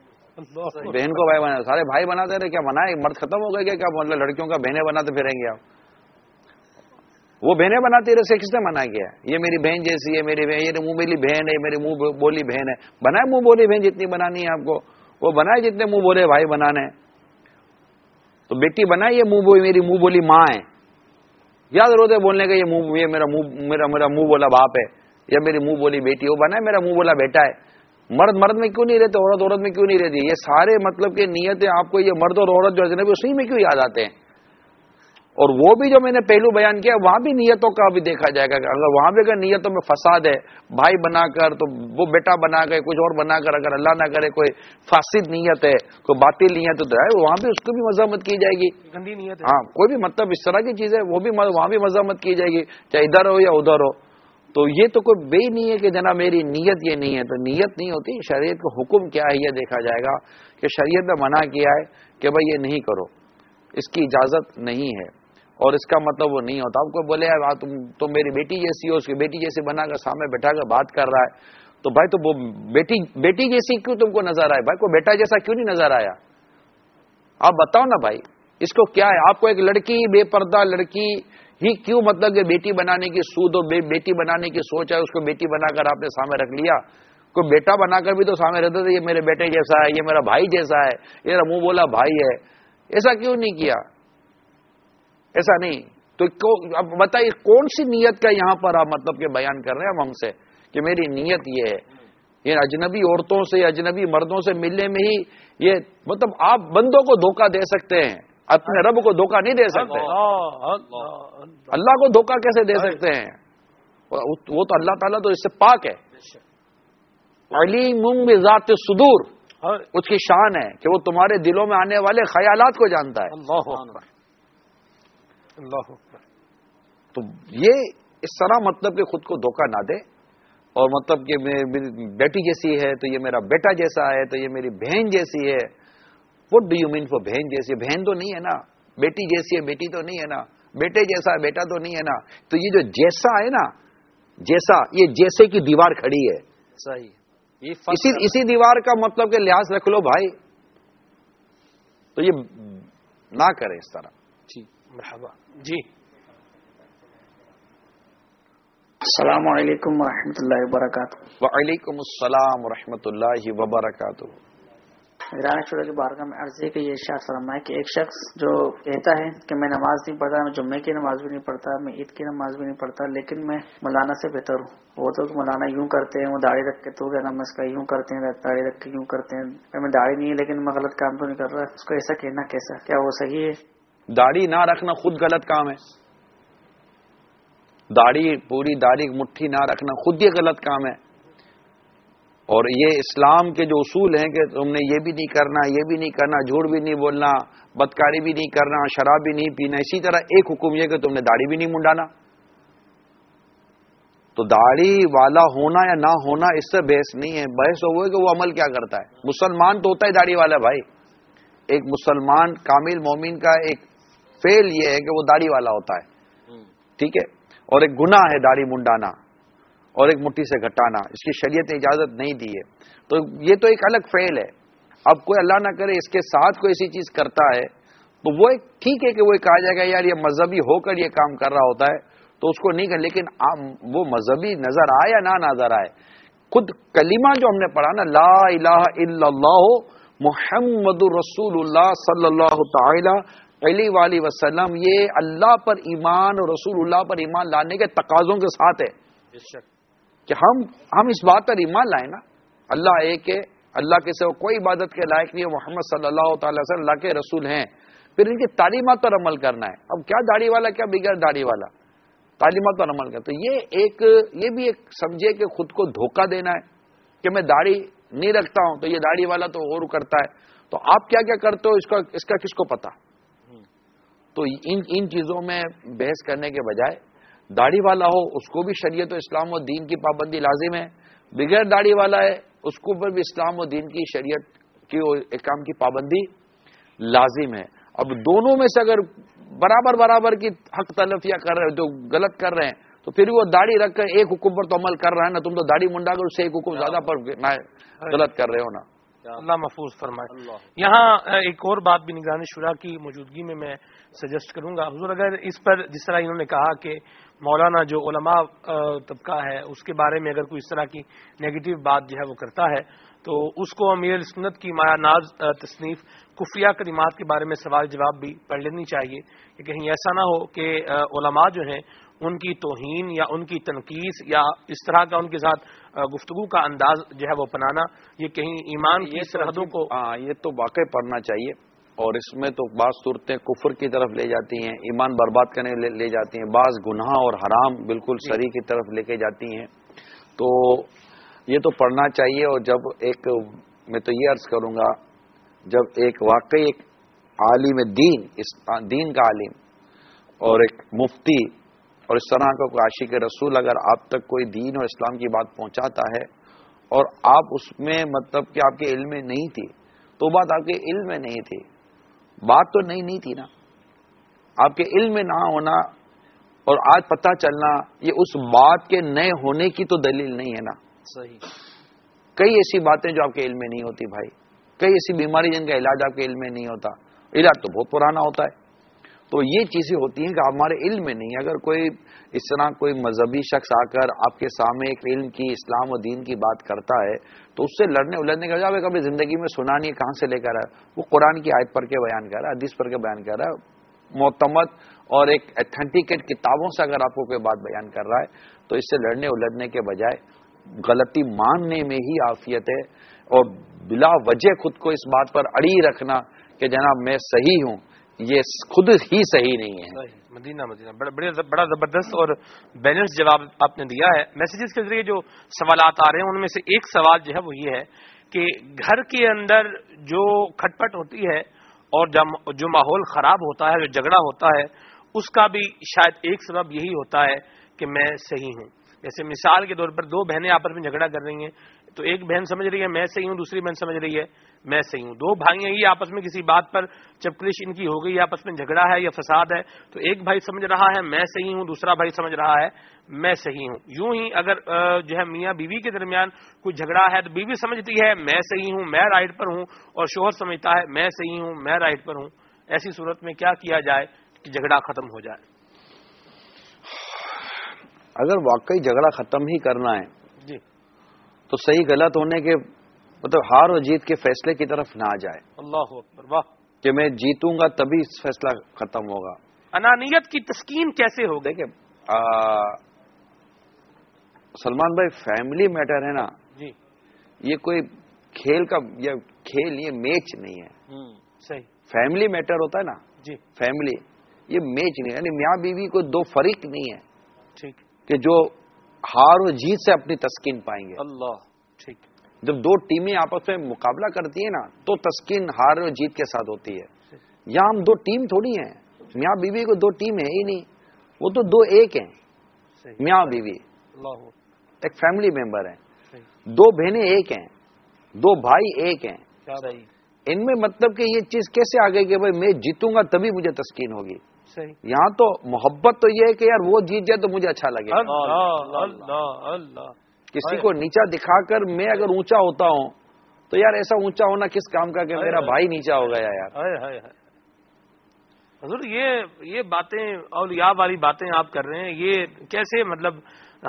بہن کو بھائی بنا سارے بھائی بناتے رہے، کیا بنائے؟ مرد ختم ہو گئے کیا؟ کیا مطلب لڑکیوں کا بہنیں بناتے پھریں گے آپ؟ وہ بہنیں بناتی رہے سے کس نے منع کیا؟ یہ میری بہن جیسی ہے، میری بہن، یہ منہ میری بہن ہے میری منہ بولی بہن ہے۔ بنائے منہ بولی بہن جتنی بنانی ہے آپ کو۔ وہ بنائے جتنے منہ بولے بھائی بنانے۔ تو بیٹی بنائے یہ منہ بولی میری منہ بولی ماں ہے۔ یاد ضرورت ہے بولنے کا یہ منہ یہ میرا منہ میرا میرا منہ بولا باپ ہے۔ یا میری منہ بولی بیٹی ہو بنا ہے، میرا منہ بولا بیٹا ہے۔ مرد مرد میں کیوں نہیں رہتے؟ عورت عورت میں کیوں نہیں رہتی؟ یہ سارے مطلب کہ نیتیں آپ کو یہ مرد اور عورت جو ہے اسی میں کیوں یاد آتے ہیں؟ اور وہ بھی جو میں نے پہلو بیان کیا وہاں بھی نیتوں کا بھی دیکھا جائے گا اگر وہاں بھی اگر نیتوں میں فساد ہے بھائی بنا کر تو وہ بیٹا بنا کر کچھ اور بنا کر اگر اللہ نہ کرے کوئی فاسد نیت ہے کوئی باطل نیت ہے وہاں بھی اس کو بھی مذمت کی جائے گی۔ گندی نیت ہاں کوئی بھی مطلب اس طرح کی چیز ہے وہ بھی وہاں بھی مذمت کی جائے گی چاہے ادھر ہو یا ادھر ہو۔ تو یہ تو کوئی بے نہیں ہے کہ جناب میری نیت یہ نہیں ہے۔ تو نیت نہیں ہوتی شریعت کا حکم کیا ہے یہ دیکھا جائے گا کہ شریعت میں منع کیا ہے کہ بھائی یہ نہیں کرو اس کی اجازت نہیں ہے۔ اور اس کا مطلب وہ نہیں ہوتا۔ آپ کو بولے تم تو میری بیٹی جیسی ہو، اس کی بیٹی جیسی بنا کر سامنے بیٹھا کر بات کر رہا ہے۔ تو بھائی، تو وہ بیٹی بیٹی جیسی کیوں تم کو نظر آئے؟ بھائی کو بیٹا جیسا کیوں نہیں نظر آیا؟ آپ بتاؤ نا بھائی، اس کو کیا ہے؟ آپ کو ایک لڑکی بے پردہ لڑکی ہی کیوں مطلب کہ بیٹی بنانے کی سود اور بیٹی بنانے کی سوچ ہے، اس کو بیٹی بنا کر آپ نے سامنے رکھ لیا؟ کوئی بیٹا بنا کر بھی تو سامنے رہتا تھا، یہ میرے بیٹے جیسا ہے، یہ میرا بھائی جیسا ہے، یہ میرا منہ بولا بھائی ہے۔ ایسا کیوں نہیں کیا؟ ایسا نہیں۔ تو اب بتائیے کون سی نیت کا یہاں پر آپ مطلب کہ بیان کر رہے ہیں ہم سے؟ کہ میری نیت یہ ہے یہ اجنبی عورتوں سے اجنبی مردوں سے ملنے میں ہی یہ مطلب آپ بندوں کو دھوکہ دے سکتے ہیں۔ اپنے رب کو دھوکہ نہیں دے سکتے۔ اللہ کو دھوکہ کیسے دے سکتے ہیں؟ وہ تو اللہ تعالیٰ تو اس سے پاک ہے۔ علی ذات صدور۔ اس کی شان ہے کہ وہ تمہارے دلوں میں آنے والے خیالات کو جانتا ہے۔ اللہ تو یہ اس طرح مطلب کہ خود کو دھوکہ نہ دے اور مطلب کہ میری بیٹی جیسی ہے تو یہ میرا بیٹا جیسا ہے تو یہ میری بہن جیسی ہے۔ What do you mean for بہن جیسی؟ بہن تو نہیں ہے نا۔ بیٹی جیسی ہے بیٹی تو نہیں ہے نا۔ بیٹے جیسا ہے بیٹا تو نہیں ہے نا۔ تو یہ جو جیسا ہے نا جیسا یہ جیسے کی دیوار کھڑی ہے۔ صحیح۔ اسی اسی دیوار کا مطلب کہ لحاظ رکھ لو بھائی۔ تو یہ نہ کرے اس طرح۔ مرحبا۔ جی۔ السلام علیکم ورحمۃ اللہ وبرکاتہ۔ وعلیکم السلام ورحمۃ اللہ وبرکاتہ۔ ایران شعرا کی بارگاہ میں عرضی کہ یہ فرما ہے کہ ایک شخص جو کہتا ہے کہ میں نماز نہیں پڑھتا میں جمعے کی نماز بھی نہیں پڑھتا میں عید کی نماز بھی نہیں پڑھتا لیکن میں مولانا سے بہتر ہوں۔ وہ تو مولانا یوں کرتے ہیں وہ داڑھی رکھ کے تو کیا نام اس کا یوں کرتے ہیں داڑھی رکھ کے یوں کرتے ہیں۔ میں داڑھی نہیں ہے لیکن میں غلط کام تو نہیں کر رہا اس کو ایسا کہنا کیسا؟ کیا وہ صحیح ہے؟ داڑھی نہ رکھنا خود غلط کام ہے۔ داڑھی، پوری داڑھی، مٹھی نہ رکھنا خود یہ غلط کام ہے۔ اور یہ اسلام کے جو اصول ہیں کہ تم نے یہ بھی نہیں کرنا، یہ بھی نہیں کرنا، جھوٹ بھی نہیں بولنا، بدکاری بھی نہیں کرنا، شراب بھی نہیں پینا، اسی طرح ایک حکم یہ کہ تم نے داڑھی بھی نہیں منڈانا۔ تو داڑھی والا ہونا یا نہ ہونا اس سے بحث نہیں ہے۔ بحث ہو کہ وہ عمل کیا کرتا ہے۔ مسلمان تو ہوتا ہے داڑھی والا بھائی۔ ایک مسلمان، کامل مومن کا ایک فیل یہ ہے کہ وہ داڑھی والا ہوتا ہے۔ ٹھیک ہے؟ اور ایک گناہ ہے داڑھی منڈانا۔ اور ایک مٹھی سے گھٹانا۔ اس کی شریعت نے اجازت نہیں دی ہے۔ تو یہ تو ایک الگ فیل ہے۔ اب کوئی اللہ نہ کرے اس کے ساتھ کوئی ایسی چیز کرتا ہے تو وہ ایک ٹھیک ہے کہ وہ کہا جائے گا یار یہ مذہبی ہو کر یہ کام کر رہا ہوتا ہے۔ تو اس کو نہیں کر لیکن وہ مذہبی نظر آئے یا نہ نظر آئے۔ خود کلمہ جو ہم نے پڑھا نا لا الہ الا اللہ محمد رسول اللہ صلی اللہ تعالی علی والی وسلم یہ اللہ پر ایمان اور رسول اللہ پر ایمان لانے کے تقاضوں کے ساتھ ہے۔ کہ ہم ہم اس بات پر ایمان لائیں نا۔ اللہ ایک ہے اللہ کے سے کوئی عبادت کے لائق نہیں ہے۔ محمد صلی اللہ تعالی وسلم اللہ کے رسول ہیں۔ پھر ان کی تعلیمات پر عمل کرنا ہے۔ اب کیا داڑھی والا کیا بغیر داڑھی والا؟ تعلیمات پر عمل کرتا یہ ایک یہ بھی ایک سمجھے کہ خود کو دھوکہ دینا ہے کہ میں داڑھی نہیں رکھتا ہوں تو یہ داڑھی والا تو اور کرتا ہے۔ تو آپ کیا کیا کرتے ہو؟ اس کا اس کا کس کو پتا تو ان ان چیزوں میں بحث کرنے کے بجائے داڑھی والا ہو، اس کو بھی شریعت و اسلام و دین کی پابندی لازم ہے۔ بغیر داڑھی والا ہے، اس کو پر بھی اسلام و دین کی شریعت کی کام کی پابندی لازم ہے۔ اب دونوں میں سے اگر برابر برابر کی حق تلفیاں کر رہے جو غلط کر رہے ہیں، تو پھر وہ داڑھی رکھ کر ایک حکم پر تو عمل کر رہا ہے نا؟ تم تو داڑھی منڈا کر اسے ایک حکم زیادہ پر غلط کر رہے ہو نا؟ اللہ محفوظ فرمائے۔ یہاں ایک اور بات بھی نگرانی شورا کی موجودگی میں میں سجیسٹ کروں گا۔ حضور اگر اس پر جس طرح انہوں نے کہا کہ مولانا جو علماء طبقہ ہے اس کے بارے میں اگر کوئی اس طرح کی نیگیٹو بات جو ہے وہ کرتا ہے تو اس کو امیر سنت کی مایا ناز تصنیف کفیہ کلمات کے بارے میں سوال جواب بھی پڑھ لینی چاہیے۔ کہ کہیں ایسا نہ ہو کہ علماء جو ہیں ان کی توہین یا ان کی تنقید یا اس طرح کا ان کے ساتھ گفتگو کا انداز جو ہے وہ اپنانا یہ کہیں ایمان کی سرحدوں کو ہاں یہ تو واقع پڑھنا چاہیے اور اس میں تو بعض صورتیں کفر کی طرف لے جاتی ہیں ایمان برباد کرنے لے جاتی ہیں بعض گناہ اور حرام بالکل جی۔ سری کی طرف لے کے جاتی ہیں تو یہ تو پڑھنا چاہیے اور جب ایک میں تو یہ عرض کروں گا جب ایک واقعی ایک عالم دین اس دین کا عالم اور ایک مفتی اور اس طرح کا کوئی عاشق رسول اگر آپ تک کوئی دین اور اسلام کی بات پہنچاتا ہے اور آپ اس میں مطلب کہ آپ کے علم میں نہیں تھی تو بات آپ کے علم میں نہیں تھی۔ بات تو نہیں نہیں تھی نا۔ آپ کے علم میں نہ ہونا اور آج پتہ چلنا یہ اس بات کے نئے ہونے کی تو دلیل نہیں ہے نا۔ صحیح۔ کئی ایسی باتیں جو آپ کے علم میں نہیں ہوتی بھائی۔ کئی ایسی بیماری جن کا علاج آپ کے علم میں نہیں ہوتا۔ علاج تو بہت پرانا ہوتا ہے۔ تو یہ چیزیں ہوتی ہیں کہ ہمارے علم میں نہیں، اگر کوئی اس طرح کوئی مذہبی شخص آ کر آپ کے سامنے ایک علم کی، اسلام و دین کی بات کرتا ہے، تو اس سے لڑنے الجھنے کا جب کبھی زندگی میں سنا نہیں کہاں سے لے کر ہے وہ قرآن کی آیت پر کے بیان کر رہا ہے، حدیث پر کے بیان کر رہا ہے، معتمد اور ایک اتھینٹیکیٹ کتابوں سے اگر آپ کو کوئی بات بیان کر رہا ہے، تو اس سے لڑنے الجھنے کے بجائے غلطی ماننے میں ہی عافیت ہے اور بلا وجہ خود کو اس بات پر اڑی رکھنا کہ جناب میں صحیح ہوں۔ یہ خود ہی صحیح نہیں ہے۔ مدینہ مدینہ۔ بڑا زبردست اور بیلنس جواب آپ نے دیا ہے۔ میسیجز کے ذریعے جو سوالات آ رہے ہیں، ان میں سے ایک سوال جو ہے وہ یہ ہے کہ گھر کے اندر جو کھٹ پٹ ہوتی ہے اور جو ماحول خراب ہوتا ہے، جو جھگڑا ہوتا ہے، اس کا بھی شاید ایک سبب یہی ہوتا ہے کہ میں صحیح ہوں۔ جیسے مثال کے طور پر دو بہنیں آپس میں جھگڑا کر رہی ہیں۔ تو ایک بہن سمجھ رہی ہے میں صحیح ہوں دوسری بہن سمجھ رہی ہے میں صحیح ہوں۔ دو بھائی ہی آپس میں کسی بات پر چپکلش ان کی ہو گئی آپس میں جھگڑا ہے یا فساد ہے تو ایک بھائی سمجھ رہا ہے میں صحیح ہوں دوسرا بھائی سمجھ رہا ہے میں صحیح ہوں۔ یوں ہی اگر جو ہے میاں بیوی کے درمیان کوئی جھگڑا ہے تو بیوی سمجھتی ہے میں صحیح ہوں میں رائٹ پر ہوں اور شوہر سمجھتا ہے میں صحیح ہوں میں رائٹ پر ہوں۔ ایسی صورت میں کیا کیا جائے کہ جھگڑا ختم ہو جائے؟ اگر واقعی جھگڑا ختم ہی کرنا ہے جی۔ تو صحیح غلط ہونے کے مطلب ہار و جیت کے فیصلے کی طرف نہ جائے۔ اللہ اکبر واہ۔ کہ میں جیتوں گا تبھی فیصلہ ختم ہوگا۔ انانیت کی تسکین کیسے ہو دیکھیں سلمان بھائی فیملی میٹر ہے نا۔ جی۔ یہ کوئی کھیل کا یا کھیل یہ میچ نہیں ہے۔ صحیح۔ فیملی میٹر ہوتا ہے نا۔ جی۔ فیملی یہ میچ نہیں یعنی میاں بیوی کو دو فریق نہیں ہے۔ ٹھیک۔ کہ جو ہار و جیت سے اپنی تسکین پائیں گے۔ اللہ ٹھیک۔ جب دو ٹیمیں آپس میں مقابلہ کرتی ہیں نا تو تسکین ہار اور جیت کے ساتھ ہوتی ہے۔ یہاں ہم دو ٹیم تھوڑی ہیں میاں بیوی کو دو ٹیم ہے ہی نہیں وہ تو دو ایک ہیں۔ میاں بیوی۔ ایک فیملی ممبر ہیں۔ دو بہنیں ایک ہیں دو بھائی ایک ہیں۔ ان میں مطلب کہ یہ چیز کیسے آ گئی کہ بھائی میں جیتوں گا تبھی مجھے تسکین ہوگی؟ یہاں تو محبت تو یہ ہے کہ یار وہ جیت جائے تو مجھے اچھا لگے۔ کسی کو نیچا دکھا کر میں اگر اونچا ہوتا ہوں تو یار ایسا اونچا ہونا کس کام کا کہ میرا بھائی۔ نیچا ہو گیا یار۔ حضور یہ یہ باتیں اولیاء والی باتیں آپ کر رہے ہیں۔ یہ کیسے مطلب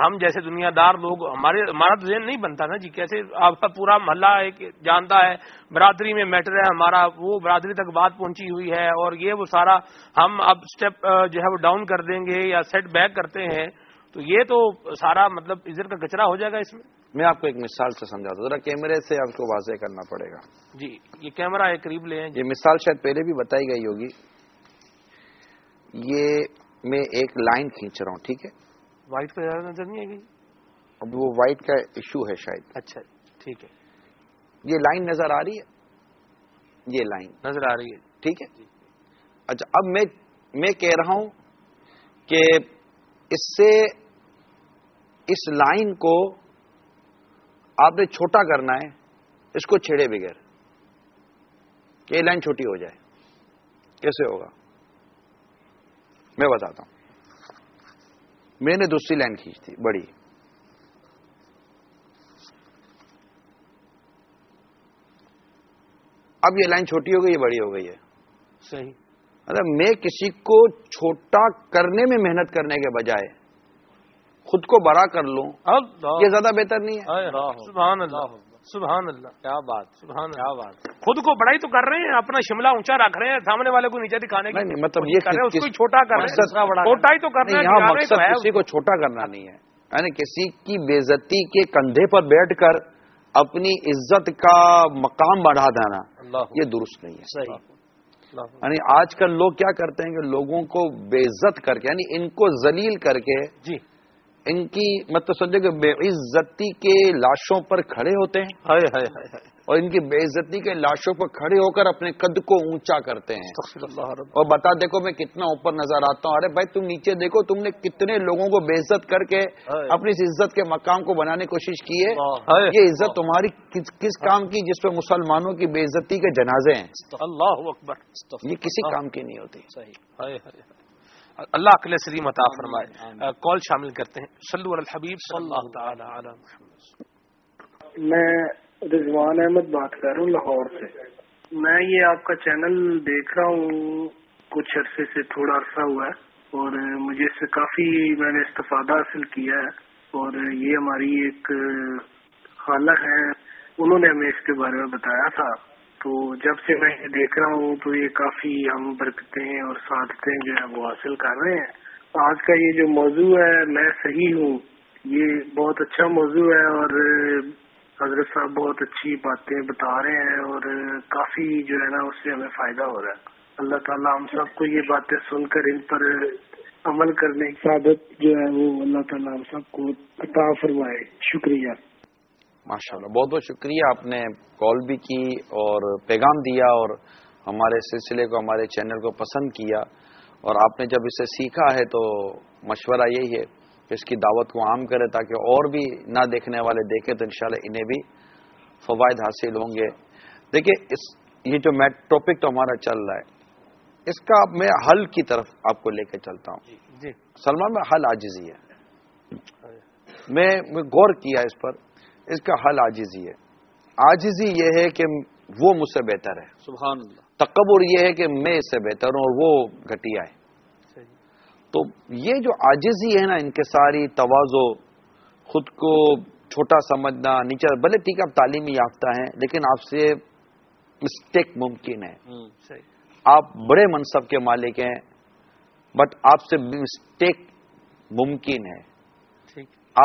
ہم جیسے دنیا دار لوگ ہمارے ہمارا تو ذہن نہیں بنتا نا جی کیسے آپ کا پورا محلہ ایک جانتا ہے برادری میں میٹر ہے ہمارا وہ برادری تک بات پہنچی ہوئی ہے اور یہ وہ سارا ہم اب اسٹیپ جو ہے وہ ڈاؤن کر دیں گے یا سیٹ بیک کرتے ہیں تو یہ تو سارا مطلب ادھر کا کچرا ہو جائے گا اس میں۔ میں آپ کو ایک مثال سے سمجھا دوں ذرا کیمرے سے آپ کو واضح کرنا پڑے گا۔ جی یہ کیمرہ ایک قریب لے یہ مثال شاید پہلے بھی بتائی گئی ہوگی۔ یہ میں ایک لائن کھینچ رہا ہوں ٹھیک ہے؟ وائٹ کا زیادہ نظر نہیں آئے گی؟ اب وہ وائٹ کا ایشو ہے شاید۔ اچھا ٹھیک ہے۔ یہ لائن نظر آ رہی ہے؟ یہ لائن نظر آ رہی ہے۔ ٹھیک ہے؟ اچھا اب میں میں کہہ رہا ہوں کہ اس سے اس لائن کو آپ نے چھوٹا کرنا ہے اس کو چھیڑے بغیر۔ کہ یہ لائن چھوٹی ہو جائے۔ کیسے ہوگا؟ میں بتاتا ہوں۔ میں نے دوسری لائن کھینچ تھی بڑی۔ اب یہ لائن چھوٹی ہو گئی یہ بڑی ہو گئی ہے۔ صحیح۔ مطلب میں کسی کو چھوٹا کرنے میں محنت کرنے کے بجائے خود کو بڑا کر لوں یہ زیادہ بہتر نہیں ہے۔ سبحان اللہ۔ سبحان اللہ۔ کیا بات سبحان کیا بات خود کو بڑائی تو کر رہے ہیں اپنا شملہ اونچا رکھ رہے ہیں سامنے والے کو نیچے دکھانے کی مطلب یہ کر رہے ہیں اس کو چھوٹا کر رہے ہیں۔ چھوٹا ہی تو کرنا یہاں مقصد کسی کو چھوٹا کرنا نہیں ہے۔ یعنی کسی کی بےزتی کے کندھے پر بیٹھ کر اپنی عزت کا مقام بڑھا دینا یہ درست نہیں ہے۔ یعنی آج کل لوگ کیا کرتے ہیں کہ لوگوں کو بے عزت کر کے یعنی ان کو ذلیل کر کے جی۔ ان کی مطلب سمجھے کہ بے عزتی کے لاشوں پر کھڑے ہوتے ہیں اور ان کی بے عزتی کے لاشوں پر کھڑے ہو کر اپنے قد کو اونچا کرتے ہیں۔ اور بتا دیکھو میں کتنا اوپر نظر آتا ہوں۔ ارے بھائی تم نیچے دیکھو تم نے کتنے لوگوں کو بے عزت کر کے اپنی اس عزت کے مقام کو بنانے کی کوشش کی ہے۔ یہ عزت تمہاری کس کام کی جس پہ مسلمانوں کی بے عزتی کے جنازے ہیں؟ اللہ اکبر۔ یہ کسی کام کی نہیں ہوتی۔ صحیح۔ اللہ اکل سلیم عطا فرمائے۔ کال شامل کرتے ہیں۔ صلو علی الحبیب صلی اللہ تعالی علی محمد۔ میں رضوان احمد بات کر رہا ہوں لاہور سے۔ میں یہ آپ کا چینل دیکھ رہا ہوں کچھ عرصے سے تھوڑا عرصہ ہوا ہے اور مجھے اس سے کافی میں نے استفادہ حاصل کیا ہے اور یہ ہماری ایک خالہ ہے انہوں نے ہمیں اس کے بارے میں بتایا تھا۔ تو جب سے میں یہ دیکھ رہا ہوں تو یہ کافی ہم برکتیں اور سعادتیں جو ہے وہ حاصل کر رہے ہیں۔ آج کا یہ جو موضوع ہے، میں صحیح ہوں۔ یہ بہت اچھا موضوع ہے اور حضرت صاحب بہت اچھی باتیں بتا رہے ہیں اور کافی جو ہے نا، اس سے ہمیں فائدہ ہو رہا ہے۔ اللہ تعالیٰ ہم سب کو یہ باتیں سن کر ان پر عمل کرنے کی عادت جو ہے وہ اللہ تعالیٰ ہم سب کو عطا فرمائے۔ شکریہ۔ ماشاء اللہ بہت بہت شکریہ آپ نے کال بھی کی اور پیغام دیا اور ہمارے سلسلے کو ہمارے چینل کو پسند کیا اور آپ نے جب اسے سیکھا ہے تو مشورہ یہی ہے کہ اس کی دعوت کو عام کرے تاکہ اور بھی نہ دیکھنے والے دیکھیں تو انشاءاللہ انہیں بھی فوائد حاصل ہوں گے۔ دیکھیے اس یہ جو میٹ ٹاپک تو ہمارا چل رہا ہے اس کا میں حل کی طرف آپ کو لے کے چلتا ہوں۔ جی, جی۔ سلمان میں حل آجزی ہے۔ میں غور کیا اس پر۔ اس کا حل آجزی ہے۔ آجزی یہ ہے کہ وہ مجھ سے بہتر ہے۔ سبحان اللہ۔ تکبر یہ ہے کہ میں اس سے بہتر ہوں اور وہ گھٹیا ہے تو یہ جو آجزی ہے نا ان کے ساری توازو خود کو چھوٹا سمجھنا نیچے بھلے ٹھیک آپ تعلیمی یافتہ ہیں لیکن آپ سے مسٹیک ممکن ہے۔ آپ بڑے منصب کے مالک ہیں بٹ آپ سے مسٹیک ممکن ہے۔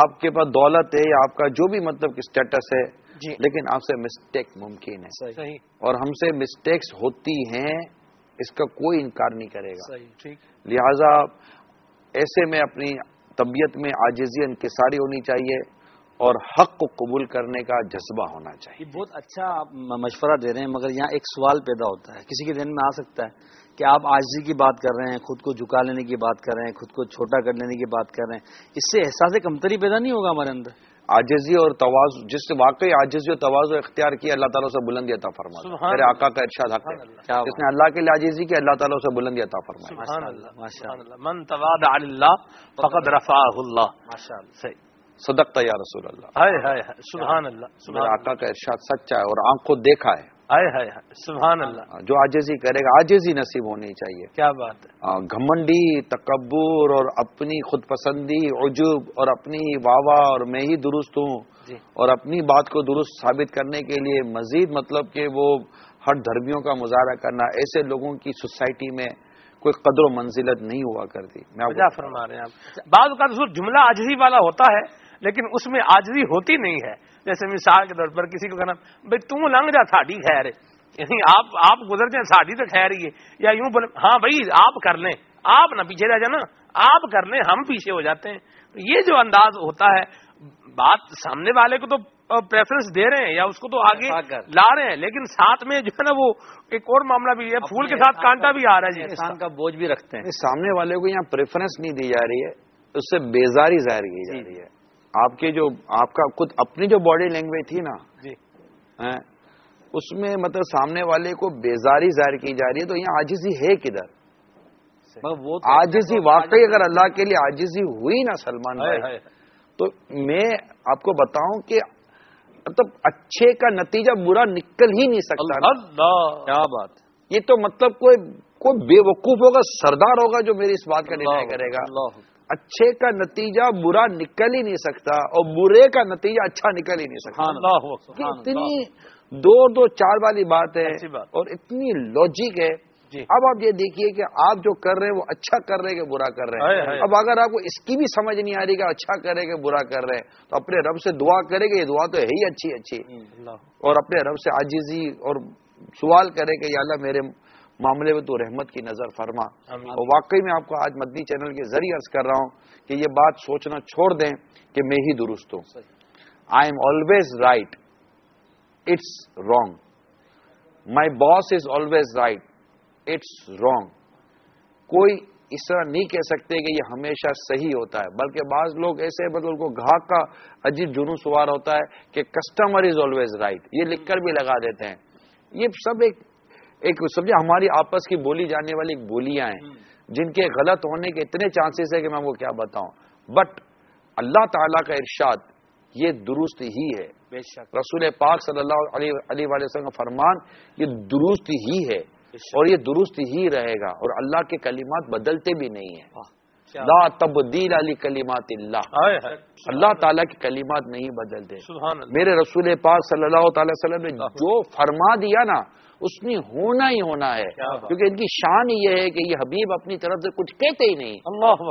آپ کے پاس دولت ہے یا آپ کا جو بھی مطلب اسٹیٹس ہے جی۔ لیکن آپ سے مسٹیک ممکن ہے۔ صحیح۔ اور ہم سے مسٹیکس ہوتی ہیں اس کا کوئی انکار نہیں کرے گا۔ لہذا ایسے میں اپنی طبیعت میں آجزی انکساری ہونی چاہیے۔ اور حق کو قبول کرنے کا جذبہ ہونا چاہیے۔ یہ بہت اچھا آپ مشورہ دے رہے ہیں مگر یہاں ایک سوال پیدا ہوتا ہے۔ کسی کے ذہن میں آ سکتا ہے کہ آپ آجزی کی بات کر رہے ہیں خود کو جھکا لینے کی بات کر رہے ہیں خود کو چھوٹا کر لینے کی بات کر رہے ہیں۔ اس سے احساس کمتری پیدا نہیں ہوگا ہمارے اندر؟ آجزی اور توازو جس سے واقعی آجزی اور توازو اختیار کیا اللہ تعالیٰ سے بلندی عطا فرما میرے آقا کا ارشاد حق ہے۔ جس نے اللہ کے لیے آجزی کی اللہ تعالیٰ سے بلندی عطا فرما من تواد اللہ فقد رفا اللہ۔ صدقتا یا رسول اللہ. سبحان اللہ میرے آقا کا ارشاد سچا ہے اور آنکھ کو دیکھا ہے۔ سبحان اللہ۔ جو آجزی کرے گا آجزی نصیب ہونی چاہیے۔ کیا بات ہے۔ گھمنڈی تکبر اور اپنی خود پسندی عجب اور اپنی واہ اور میں ہی درست ہوں۔ جی۔ اور اپنی بات کو درست ثابت کرنے کے لیے مزید مطلب کہ وہ ہر دھرمیوں کا مظاہرہ کرنا ایسے لوگوں کی سوسائٹی میں کوئی قدر و منزلت نہیں ہوا کرتی۔ میں فرما رہے ہیں بعض کا جملہ آجزی والا ہوتا ہے لیکن اس میں آجزی ہوتی نہیں ہے۔ جیسے مثال کے طور پر کسی کو کہنا بھائی تم لنگ جا ساڑی خیر یعنی آپ آپ گزر جائیں ساڑی تو خیر ہی ہے۔ یا یوں بولے ہاں بھائی آپ کر لیں۔ آپ نہ پیچھے رہ جانا آپ کر لیں ہم پیچھے ہو جاتے ہیں۔ یہ جو انداز ہوتا ہے بات سامنے والے کو تو پریفرنس دے رہے ہیں یا اس کو تو آگے لا رہے ہیں لیکن ساتھ میں جو ہے نا وہ ایک اور معاملہ بھی ہے۔ پھول کے ساتھ کانٹا بھی آ رہا ہے جی انسان کا۔ بوجھ بھی رکھتے ہیں۔ سامنے والے کو یہاں پریفرنس نہیں دی جا رہی ہے اس سے بیزاری ظاہر کی جا جی۔ رہی ہے۔ آپ کے جو آپ کا خود اپنی جو باڈی لینگویج تھی نا جی۔ اس میں مطلب سامنے والے کو بیزاری ظاہر کی جا رہی ہے تو یہاں آجزی ہے کدھر؟ آجزی واقعی اگر اللہ کے لیے آجزی ہوئی نا سلمان بھائی تو میں آپ کو بتاؤں کہ مطلب اچھے کا نتیجہ برا نکل ہی نہیں سکتا کیا بات۔ یہ تو مطلب کوئی کوئی بے وقوف ہوگا سردار ہوگا جو میری اس بات کا نرائے کرے گا۔ اچھے کا نتیجہ برا نکل ہی نہیں سکتا اور برے کا نتیجہ اچھا نکل ہی نہیں سکتا۔ اتنی دو دو چار والی بات ہے اور اتنی لوجک ہے۔ جی۔ اب آپ یہ دیکھیے کہ آپ جو کر رہے ہیں وہ اچھا کر رہے کہ برا کر رہے ہیں؟ اب اگر آپ کو اس کی بھی سمجھ نہیں آ رہی کہ اچھا کرے کہ برا کر رہے ہیں تو اپنے رب سے دعا کرے گا یہ دعا تو ہے ہی اچھی اچھی۔ اور اپنے رب سے آجیزی اور سوال کرے کہ یا اللہ میرے معاملے میں تو رحمت کی نظر فرما۔ اور واقعی میں آپ کو آج مدنی چینل کے ذریعے عرض کر رہا ہوں کہ یہ بات سوچنا چھوڑ دیں کہ میں ہی درست ہوں۔ I am always right it's wrong my boss is always right it's wrong کوئی اس طرح نہیں کہہ سکتے کہ یہ ہمیشہ صحیح ہوتا ہے بلکہ بعض لوگ ایسے مطلب کو گاہک کا عجیب جنو سوار ہوتا ہے کہ کسٹمر از آلویز رائٹ یہ لکھ کر بھی لگا دیتے ہیں۔ یہ سب ایک ایک سمجھے ہماری آپس کی بولی جانے والی بولیاں ہیں جن کے غلط ہونے کے اتنے چانسز ہے کہ میں وہ کیا بتاؤں۔ بٹ اللہ تعالی کا ارشاد یہ درست ہی ہے۔ بے شک۔ رسول پاک صلی اللہ علیہ وسلم کا فرمان یہ درست ہی ہے اور یہ درست ہی رہے گا۔ اور اللہ کے کلمات بدلتے بھی نہیں ہیں۔ لا تبدیل علی کلیمات اللہ۔ اللہ تعالیٰ کی کلمات نہیں بدلتے۔ میرے رسول پاک صلی اللہ تعالی وسلم نے جو فرما دیا نا اس میں ہونا ہی ہونا ہے۔ کیونکہ ان کی شان یہ ہے کہ یہ حبیب اپنی طرف سے کچھ کہتے ہی نہیں۔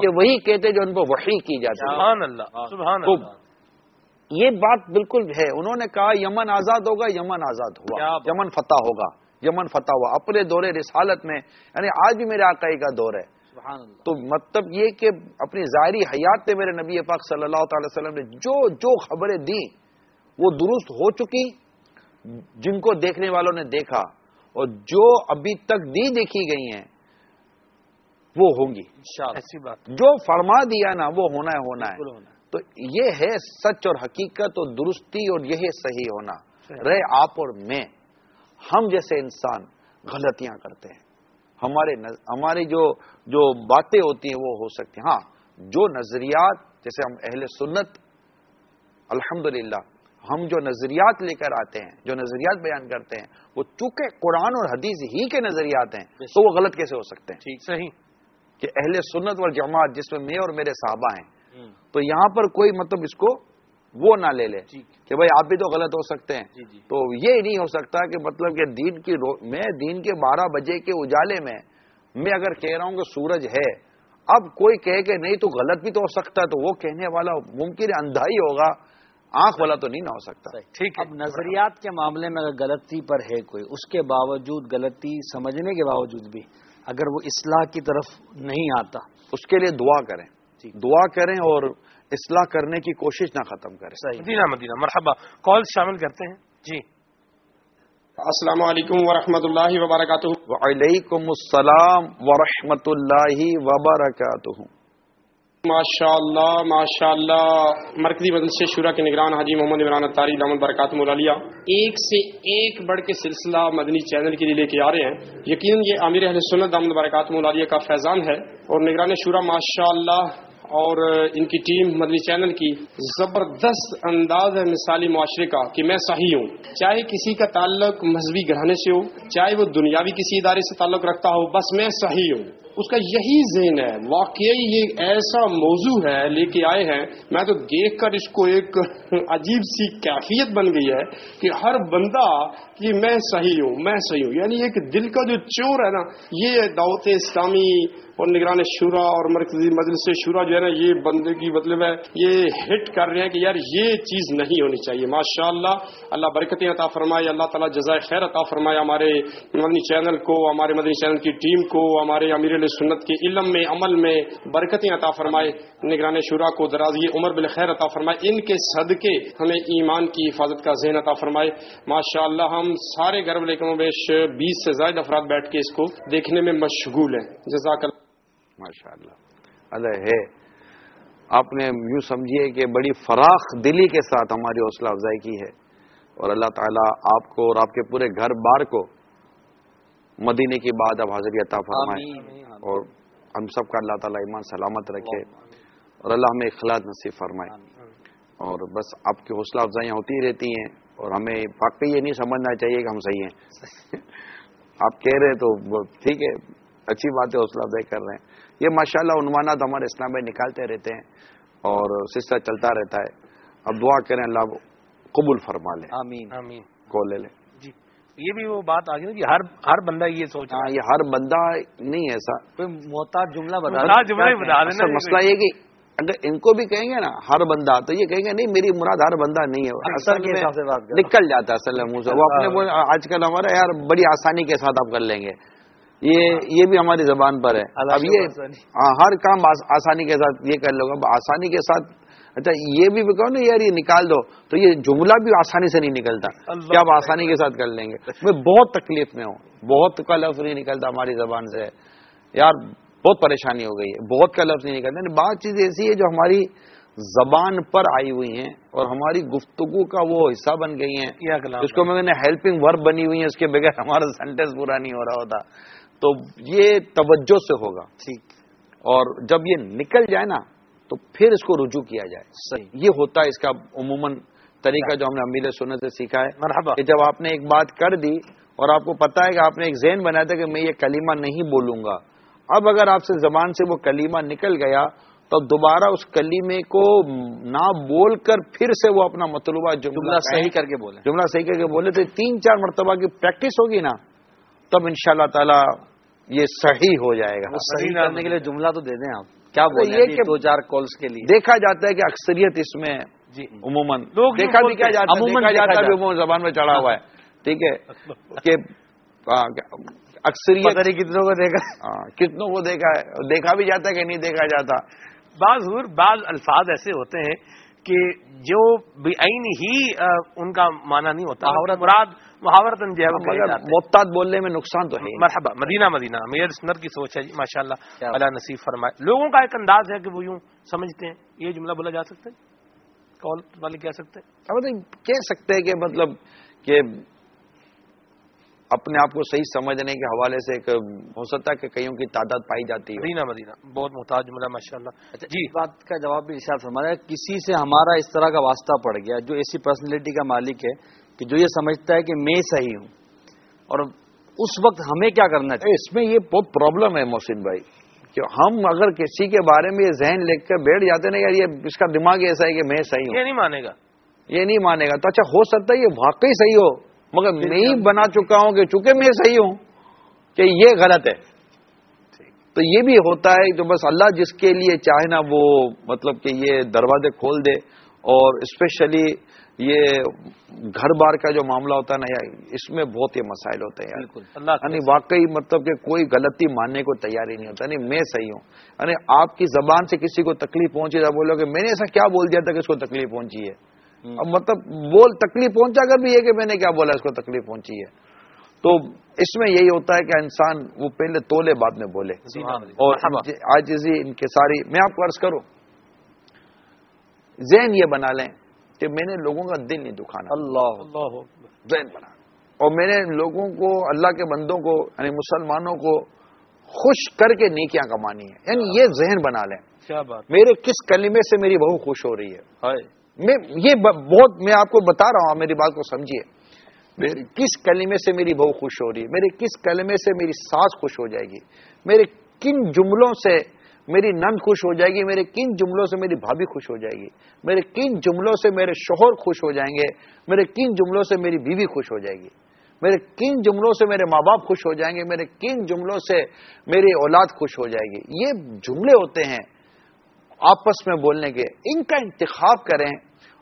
کہ وہی کہتے جو ان کو وحی کی جاتی ہے۔ یہ بات بالکل ہے۔ انہوں نے کہا یمن آزاد ہوگا یمن آزاد ہوا یمن فتح ہوگا۔ یمن فتح ہوا اپنے دورے رسالت میں یعنی آج بھی میرے آکائی کا دور ہے۔ تو مطلب یہ کہ اپنی ظاہری حیات میں میرے نبی پاک صلی اللہ تعالی وسلم نے جو جو خبریں دی وہ درست ہو چکی۔ جن کو دیکھنے والوں نے دیکھا اور جو ابھی تک دی دیکھی گئی ہیں وہ ہوں گی۔ ایسی بات۔ جو فرما دیا نا وہ ہونا ہے ہونا ہے۔ تو یہ ہے سچ اور حقیقت اور درستی اور یہ صحیح ہونا۔ رہے آپ اور میں۔ ہم جیسے انسان غلطیاں کرتے ہیں۔ ہمارے ہماری جو جو باتیں ہوتی ہیں وہ ہو سکتی ہیں۔ ہاں جو نظریات جیسے ہم اہل سنت الحمدللہ ہم جو نظریات لے کر آتے ہیں جو نظریات بیان کرتے ہیں وہ چونکہ قرآن اور حدیث ہی کے نظریات ہیں تو وہ غلط کیسے ہو سکتے ہیں؟ صحیح. کہ اہل سنت اور جماعت جس میں میں اور میرے صحابہ ہیں تو یہاں پر کوئی مطلب اس کو وہ نہ لے لے کہ بھائی آپ بھی تو غلط ہو سکتے ہیں۔ جی، جی۔ تو یہ نہیں ہو سکتا کہ مطلب کہ دین کی میں دین کے بارہ بجے کے اجالے میں میں اگر کہہ رہا ہوں کہ سورج ہے اب کوئی کہے کہ نہیں تو غلط بھی تو ہو سکتا ہے تو وہ کہنے والا ممکن اندھا ہی ہوگا آنکھ والا تو نہیں نہ ہو سکتا۔ ٹھیک اب نظریات کے معاملے میں اگر غلطی پر ہے کوئی اس کے باوجود غلطی سمجھنے کے باوجود بھی اگر وہ اصلاح کی طرف نہیں آتا۔ اس کے لیے دعا کریں۔ دعا کریں اور اصلاح کرنے کی کوشش نہ ختم کرے مدینہ مدینہ۔ مرحبا۔ کال شامل کرتے ہیں۔ جی۔ السلام علیکم ورحمۃ اللہ وبرکاتہ۔ وعلیکم السلام ورحمۃ اللہ وبرکاتہ۔ ماشاء اللہ ماشاء اللہ مرکزی مدن سے شورا کے نگران حاجی محمد عمران تاری دامن برکات مولالیہ، ایک سے ایک بڑھ کے سلسلہ مدنی چینل کے لیے لے کے آ رہے ہیں۔ یقیناً یہ عامر اہل سنت، دامن برکات مولالیہ کا فیضان ہے۔ اور نگران شورا ماشاء اللہ اور ان کی ٹیم مدنی چینل کی زبردست انداز ہے مثالی معاشرے کا کہ میں صحیح ہوں۔ چاہے کسی کا تعلق مذہبی گھرانے سے ہو، چاہے وہ دنیاوی کسی ادارے سے تعلق رکھتا ہو، بس میں صحیح ہوں۔ اس کا یہی ذہن ہے۔ واقعی یہ ایسا موضوع ہے، لے کے آئے ہیں۔ میں تو دیکھ کر اس کو ایک عجیب سی کیفیت بن گئی ہے کہ ہر بندہ کہ میں صحیح ہوں، میں صحیح ہوں۔ یعنی ایک دل کا جو چور ہے نا، یہ دعوت اسلامی اور نگران شورا اور مرکزی مجلس شورا جو ہے نا، یہ بندے کی مطلب ہے، یہ ہٹ کر رہے ہیں کہ یار یہ چیز نہیں ہونی چاہیے۔ ماشاء اللہ اللہ برکتیں عطا فرمائے، اللہ تعالیٰ جزائے خیر عطا فرمائے ہمارے مدنی چینل کو، ہمارے مدنی چینل کی ٹیم کو، ہمارے امیر سنت کے علم میں، عمل میں برکتیں عطا فرمائے۔ نگران شورا کو درازی عمر بالخیر عطا فرمائے۔ ان کے صدقے ہمیں ایمان کی حفاظت کا ذہن عطا فرمائے۔ ماشاء اللہ ہم سارے گرو لے بیش بیس سے زائد افراد بیٹھ کے اس کو دیکھنے میں مشغول ہیں۔ جزاک اللہ ماشاء اللہ اللہ ہے۔ آپ نے یوں سمجھیے کہ بڑی فراخ دلی کے ساتھ ہماری حوصلہ افزائی کی ہے۔ اور اللہ تعالیٰ آپ کو اور آپ کے پورے گھر بار کو مدینے کی بعد اب حاضری عطا فرمائے۔ اور ہم سب کا اللہ تعالیٰ ایمان سلامت رکھے۔ اور اللہ ہمیں اخلاق نصیب فرمائے۔ اور بس آپ کی حوصلہ افزائیاں ہوتی رہتی ہیں۔ اور ہمیں واقعی یہ نہیں سمجھنا چاہیے کہ ہم صحیح ہیں۔ آپ کہہ رہے تو ٹھیک ہے اچھی بات ہے حوصلہ افزائی کر رہے ہیں۔ یہ ماشاء اللہ عنوانات ہمارے اسلام میں نکالتے رہتے ہیں اور سلسلہ چلتا رہتا ہے۔ اب دعا کریں اللہ قبول فرما لے۔ آمین۔ آمین۔ کو لے لے۔ جی۔ یہ بھی وہ بات آ گئی کہ ہر ہر بندہ یہ سوچ ہاں یہ ہر بندہ نہیں ایسا۔ کوئی محتاط جملہ بتا جملہ مسئلہ یہ کہ اگر ان کو بھی کہیں گے نا ہر بندہ تو یہ کہیں گے نہیں میری مراد ہر بندہ نہیں ہے۔ اصل میں نکل جاتا ہے اصل منہ سے۔ وہ اپنے آج کل ہمارا یار بڑی آسانی کے ساتھ آپ کر لیں گے۔ یہ یہ بھی ہماری زبان پر ہے. اب یہ ہاں ہر کام آسانی کے ساتھ یہ کر لو گا آسانی کے ساتھ اچھا یہ بھی کہو نا یار یہ نکال دو تو یہ جملہ بھی آسانی سے نہیں نکلتا۔ کیا آپ آسانی کے ساتھ کر لیں گے؟ میں بہت تکلیف میں ہوں۔ بہت کا لفظ نہیں نکلتا ہماری زبان سے۔ یار بہت پریشانی ہو گئی ہے۔ بہت کا لفظ نہیں نکلتا۔ بات چیز ایسی ہے جو ہماری زبان پر آئی ہوئی ہیں اور ہماری گفتگو کا وہ حصہ بن گئی ہیں۔ جس کو میں نے ہیلپنگ ورک بنی ہوئی ہے اس کے بغیر ہمارا سینٹینس پورا نہیں ہو رہا ہوتا۔ تو یہ توجہ سے ہوگا۔ ٹھیک۔ اور جب یہ نکل جائے نا تو پھر اس کو رجوع کیا جائے۔ صحیح۔ یہ ہوتا ہے اس کا عموماً طریقہ جو ہم نے امیر سننے سے سیکھا ہے۔ مرحبا۔ کہ جب آپ نے ایک بات کر دی اور آپ کو پتا ہے کہ آپ نے ایک ذہن بنایا تھا کہ میں یہ کلیمہ نہیں بولوں گا۔ اب اگر آپ سے زبان سے وہ کلیمہ نکل گیا تو دوبارہ اس کلیمے کو نہ بول کر پھر سے وہ اپنا مطلوبہ جملہ صحیح کر کے بولے جملہ صحیح کر کے بولے تو تین چار مرتبہ کی پریکٹس ہوگی نا تب ان شاء اللہ تعالی یہ صحیح ہو جائے گا. صحیح کرنے کے لیے جملہ تو دے دیں آپ. کیا بولے یہ کہ دو چار کالس کے لیے۔ دیکھا جاتا ہے کہ اکثریت اس میں جی۔ عموماً دیکھا بھی کیا جاتا ہے جاتا ہے عموماً زبان میں چڑھا ہوا ہے۔ ٹھیک ہے؟ کہ اکثریت کتنوں کو دیکھا۔ کتنوں کو دیکھا ہے۔ دیکھا بھی جاتا ہے کہ نہیں دیکھا جاتا۔ بعض بعض الفاظ ایسے ہوتے ہیں کہ جو بےآین ہی ان کا معنی نہیں ہوتا۔ مراد محاورت محتاط بولنے میں نقصان تو ہے۔ مرحبا مدینہ مدینہ۔ میئر سنر کی سوچ ہے جی ماشاء اللہ اللہ نصیب فرمائے۔ لوگوں کا ایک انداز ہے کہ وہ یوں سمجھتے ہیں۔ یہ جملہ بولا جا سکتا ہے؟ کال والے کہہ سکتے ہیں؟ کہہ سکتے ہیں کہ مطلب کہ اپنے آپ کو صحیح سمجھنے کے حوالے سے ایک ہو سکتا ہے کہ کئیوں کی تعداد پائی جاتی ہے مدینہ مدینہ۔ بہت محتاج جملہ ماشاء اللہ اچھا، جی۔ بات کا جواب بھی ارشاد فرمایا کسی سے ہمارا اس طرح کا واسطہ پڑ گیا جو ایسی پرسنالٹی کا مالک ہے کہ جو یہ سمجھتا ہے کہ میں صحیح ہوں اور اس وقت ہمیں کیا کرنا چاہیے؟ اس میں یہ بہت پرابلم ہے محسن بھائی کہ ہم اگر کسی کے بارے میں یہ ذہن لے کر بیٹھ جاتے نا یار یہ اس کا دماغ ایسا ہے کہ میں صحیح ہوں۔ یہ نہیں مانے گا۔ یہ نہیں مانے گا۔ تو اچھا ہو سکتا ہے یہ واقعی صحیح ہو؟ مگر میں ہی بنا چکا ہوں کہ چونکہ میں صحیح ہوں کہ یہ غلط ہے۔ تو یہ بھی ہوتا ہے جو بس اللہ جس کے لیے چاہے نا وہ مطلب کہ یہ دروازے کھول دے اور اسپیشلی یہ گھر بار کا جو معاملہ ہوتا ہے نا اس میں بہت یہ مسائل ہوتے ہیں یعنی واقعی مطلب کہ کوئی غلطی ماننے کو تیار ہی نہیں ہوتا یعنی میں صحیح ہوں۔ یعنی آپ کی زبان سے کسی کو تکلیف پہنچی تھا بولو کہ میں نے ایسا کیا بول دیا تھا کہ اس کو تکلیف پہنچی ہے۔ اب مطلب بول تکلیف پہنچا کر بھی یہ کہ میں نے کیا بولا اس کو تکلیف پہنچی ہے۔ تو اس میں یہی ہوتا ہے کہ انسان وہ پہلے تولے بعد میں بولے۔ اور آج ان کے ساری میں آپ کو عرض کروں ذہن یہ بنا لیں کہ میں نے لوگوں کا دل نہیں دکھانا۔ اللہ۔ ذہن بنا۔ اور میں نے لوگوں کو اللہ کے بندوں کو یعنی مسلمانوں کو خوش کر کے نیکیاں کمانی ہے یعنی یہ ذہن بنا لیں۔ کیا بات۔ میرے کس کلمے سے میری بہو خوش ہو رہی ہے؟ میں یہ بہت میں آپ کو بتا رہا ہوں میری بات کو سمجھیے۔ کس کلمے سے میری بہو خوش ہو رہی ہے؟ میرے کس کلمے سے میری ساس خوش ہو جائے گی؟ میرے کن جملوں سے میری نند خوش ہو جائے گی؟ میرے کن جملوں سے میری بھابھی خوش ہو جائے گی؟ میرے کن جملوں سے میرے شوہر خوش ہو جائیں گے؟ میرے کن جملوں سے میری بیوی خوش ہو جائے گی؟ میرے کن جملوں سے میرے ماں باپ خوش ہو جائیں گے؟ میرے کن جملوں سے میری اولاد خوش ہو جائے گی؟ یہ جملے ہوتے ہیں۔ آپس میں بولنے کے ان کا انتخاب کریں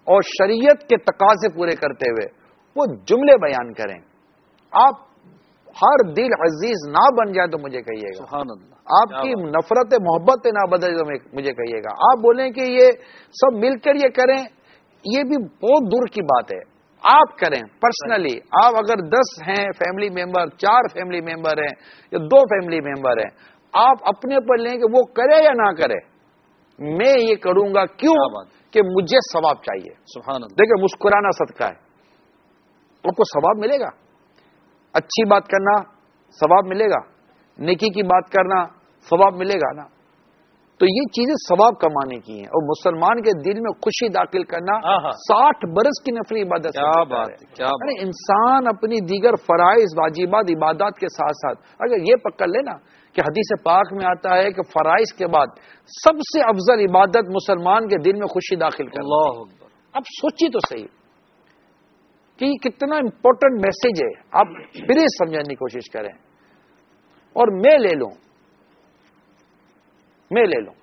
اور شریعت کے تقاضے پورے کرتے ہوئے وہ جملے بیان کریں۔ آپ ہر دل عزیز نہ بن جائے تو مجھے کہیے گا۔ آپ کی نفرت محبت نہ بدلے تو مجھے کہیے گا۔ آپ بولیں کہ یہ سب مل کر یہ کریں یہ بھی بہت دور کی بات ہے۔ آپ کریں پرسنلی آپ اگر دس ہیں فیملی ممبر چار فیملی ممبر ہیں یا دو فیملی ممبر ہیں آپ اپنے پر لیں کہ وہ کرے یا نہ کرے۔ میں یہ کروں گا کیوں کہ مجھے ثواب چاہیے؟ دیکھیں مسکرانا صدقہ ہے۔ آپ کو ثواب ملے گا۔ اچھی بات کرنا ثواب ملے گا۔ نیکی کی بات کرنا ثواب ملے گا نا۔ تو یہ چیزیں ثواب کمانے کی ہیں۔ اور مسلمان کے دل میں خوشی داخل کرنا۔ ساٹھ برس کی نفری عبادت کیا بات یعنی انسان اپنی دیگر فرائض واجبات عبادات کے ساتھ ساتھ اگر یہ پکڑ لے نا کہ حدیث پاک میں آتا ہے کہ فرائض کے بعد سب سے افضل عبادت مسلمان کے دل میں خوشی داخل کر اب سوچی تو صحیح کہ یہ کتنا امپورٹنٹ میسج ہے۔ آپ پھر سمجھنے کی کوشش کریں۔ اور میں لے لوں۔ میں لے لوں۔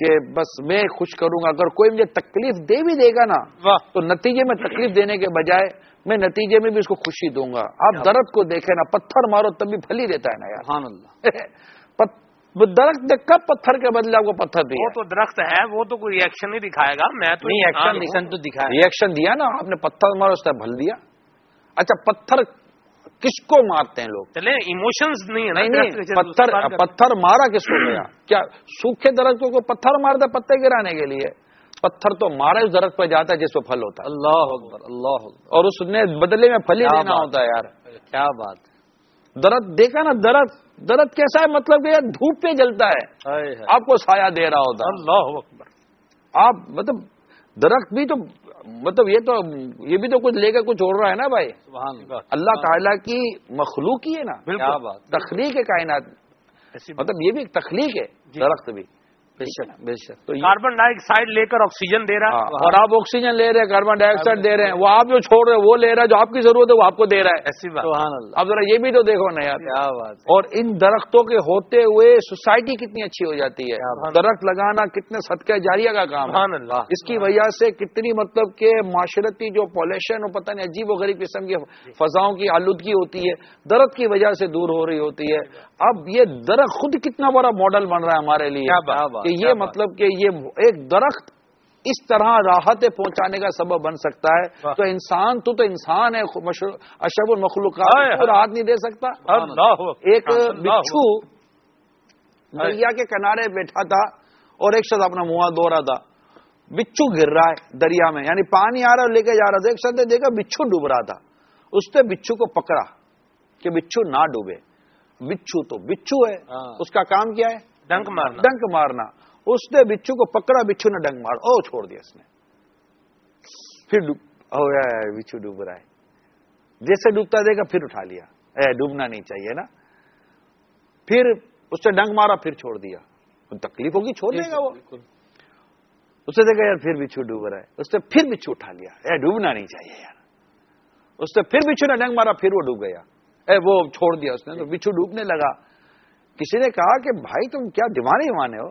کہ بس میں خوش کروں گا اگر کوئی مجھے تکلیف دے بھی دے گا نا تو نتیجے میں تکلیف دینے کے بجائے میں نتیجے میں بھی اس کو خوشی دوں گا۔ آپ درد کو دیکھیں نا پتھر مارو تب بھی پھل ہی دیتا ہے نا یار۔ اللہ۔ درخت دیکھ کب پتھر کے بدلے آپ کو پتھر دیا؟ وہ تو درخت ہے وہ تو کوئی ریئیکشن نہیں دکھائے گا۔ میں تو ایکشن تو دکھایا ریئیکشن دیا نا آپ نے پتھر مارا اس بھل دیا۔ اچھا پتھر کس کو مارتے ہیں لوگ؟ چلے ایموشنز نہیں نہیں پتھر پتھر مارا کس کو گیا؟ کیا سوکھے درختوں کو پتھر مارتا پتے گرانے کے لیے؟ پتھر تو مارا اس درخت پہ جاتا ہے جس پہ پھل ہوتا ہے۔ اللہ اللہ اور اس نے بدلے میں پھل ہی دینا ہوتا ہے یار کیا بات درخت دیکھا نا درخت؟ درد کیسا ہے؟ مطلب کہ دھوپ پہ جلتا ہے۔ آپ کو سایہ دے رہا ہوتا۔ اللہ اکبر۔ آپ مطلب درخت بھی تو مطلب یہ تو یہ بھی تو کچھ لے کر کچھ اوڑ رہا ہے نا بھائی؟ اللہ۔ تعالیٰ کی مخلوق ہی ہے نا۔ تخلیق ہے کائنات۔ مطلب یہ بھی ایک تخلیق ہے۔ جی۔ درخت بھی۔ بے شک تو کاربن ڈائی آکسائڈ لے کر آکسیجن دے رہا ہے۔ ہاں، اور آپ آکسیجن لے رہے ہیں کاربن ڈائی آکسائڈ دے رہے ہیں۔ وہ آپ جو چھوڑ رہے ہیں وہ لے رہا ہے جو آپ کی ضرورت ہے وہ آپ کو دے رہا ہے۔ ایسی بات۔ اب ذرا یہ بھی تو دیکھو نا یار۔ کیا بات اور ان درختوں کے ہوتے ہوئے سوسائٹی کتنی اچھی ہو جاتی ہے۔ درخت لگانا کتنے صدقہ جاریہ کا کام ہے۔ اس کی وجہ سے کتنی مطلب کہ معاشرتی جو پالیوشن اور پتہ نہیں عجیب و غریب قسم کی فضاؤں کی آلودگی ہوتی ہے درخت کی وجہ سے دور ہو رہی ہوتی ہے۔ اب یہ درخت خود کتنا بڑا ماڈل بن رہا ہے ہمارے لیے۔ کہ یہ مطلب کہ یہ ایک درخت اس طرح راحت پہنچانے کا سبب بن سکتا ہے۔ تو انسان تو تو انسان ہے اشب المخلوق راحت نہیں دے سکتا۔ ایک بچھو دریا کے کنارے بیٹھا تھا اور ایک شخص اپنا منہ دھو رہا تھا۔ بچھو گر رہا ہے دریا میں یعنی پانی آ رہا لے کے جا رہا تھا۔ ایک شخص نے دیکھا بچھو ڈوب رہا تھا۔ اس نے بچھو کو پکڑا کہ بچھو نہ ڈوبے۔ بچھو تو بچھو ہے۔ ہاں۔ اس کا کام کیا ہے؟ ڈنک مارنا۔ ڈنک مارنا۔ اس نے بچھو کو پکڑا بچھو نے ڈنک مار۔ او چھوڑ دیا اس نے۔ پھر بچھو ڈوب رہا ہے۔ جیسے ڈوبتا دے گا پھر اٹھا لیا۔ اے ڈوبنا نہیں چاہیے نا۔ پھر اس نے ڈنک مارا پھر چھوڑ دیا۔ تکلیف ہوگی چھوڑ دے گا وہ۔ اس نے دیکھا یار پھر بچھو ڈوب رہا ہے۔ اس نے پھر بچھو اٹھا لیا۔ اے ڈوبنا نہیں چاہیے یار۔ اس نے پھر بچھو نے ڈنک مارا پھر وہ ڈوب گیا۔ اے وہ چھوڑ دیا اس نے تو بچھو ڈوبنے لگا۔ کسی نے کہا کہ بھائی تم کیا دیوانے ہو؟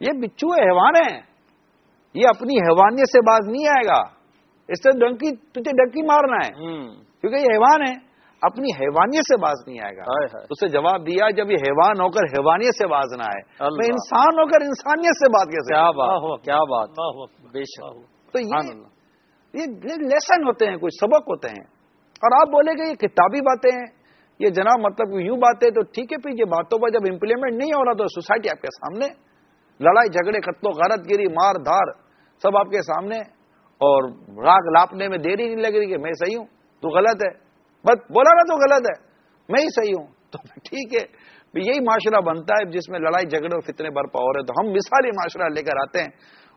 یہ بچو حیوان ہیں۔ یہ اپنی حیوانیت سے باز نہیں آئے گا۔ اس سے ڈنکی تجھے ڈنکی مارنا ہے۔ کیونکہ یہ حیوان ہے اپنی حیوانیت سے باز نہیں آئے گا۔ اسے جواب دیا جب یہ حیوان ہو کر حیوانیت سے باز نہ آئے میں انسان ہو کر انسانیت سے بات کیسے؟ کیا بات کیا بات۔ بے شک۔ تو یہ لیسن ہوتے ہیں کچھ سبق ہوتے ہیں۔ اور آپ بولے گے یہ کتابی باتیں ہیں۔ یہ جناب مطلب یوں باتیں تو ٹھیک ہے پھر یہ باتوں پر جب امپلیمنٹ نہیں ہو رہا تو سوسائٹی آپ کے سامنے لڑائی جھگڑے قتل و غارت گیری مار دھار سب آپ کے سامنے اور راگ لاپنے میں دیری نہیں لگ رہی کہ میں صحیح ہوں، تو غلط ہے۔ بس بولا نا تو غلط ہے، میں ہی صحیح ہوں۔ تو ٹھیک ہے۔ یہی معاشرہ بنتا ہے جس میں لڑائی جھگڑے اور فتنے برپا ہو رہے تو ہم مثالی معاشرہ لے کر آتے ہیں۔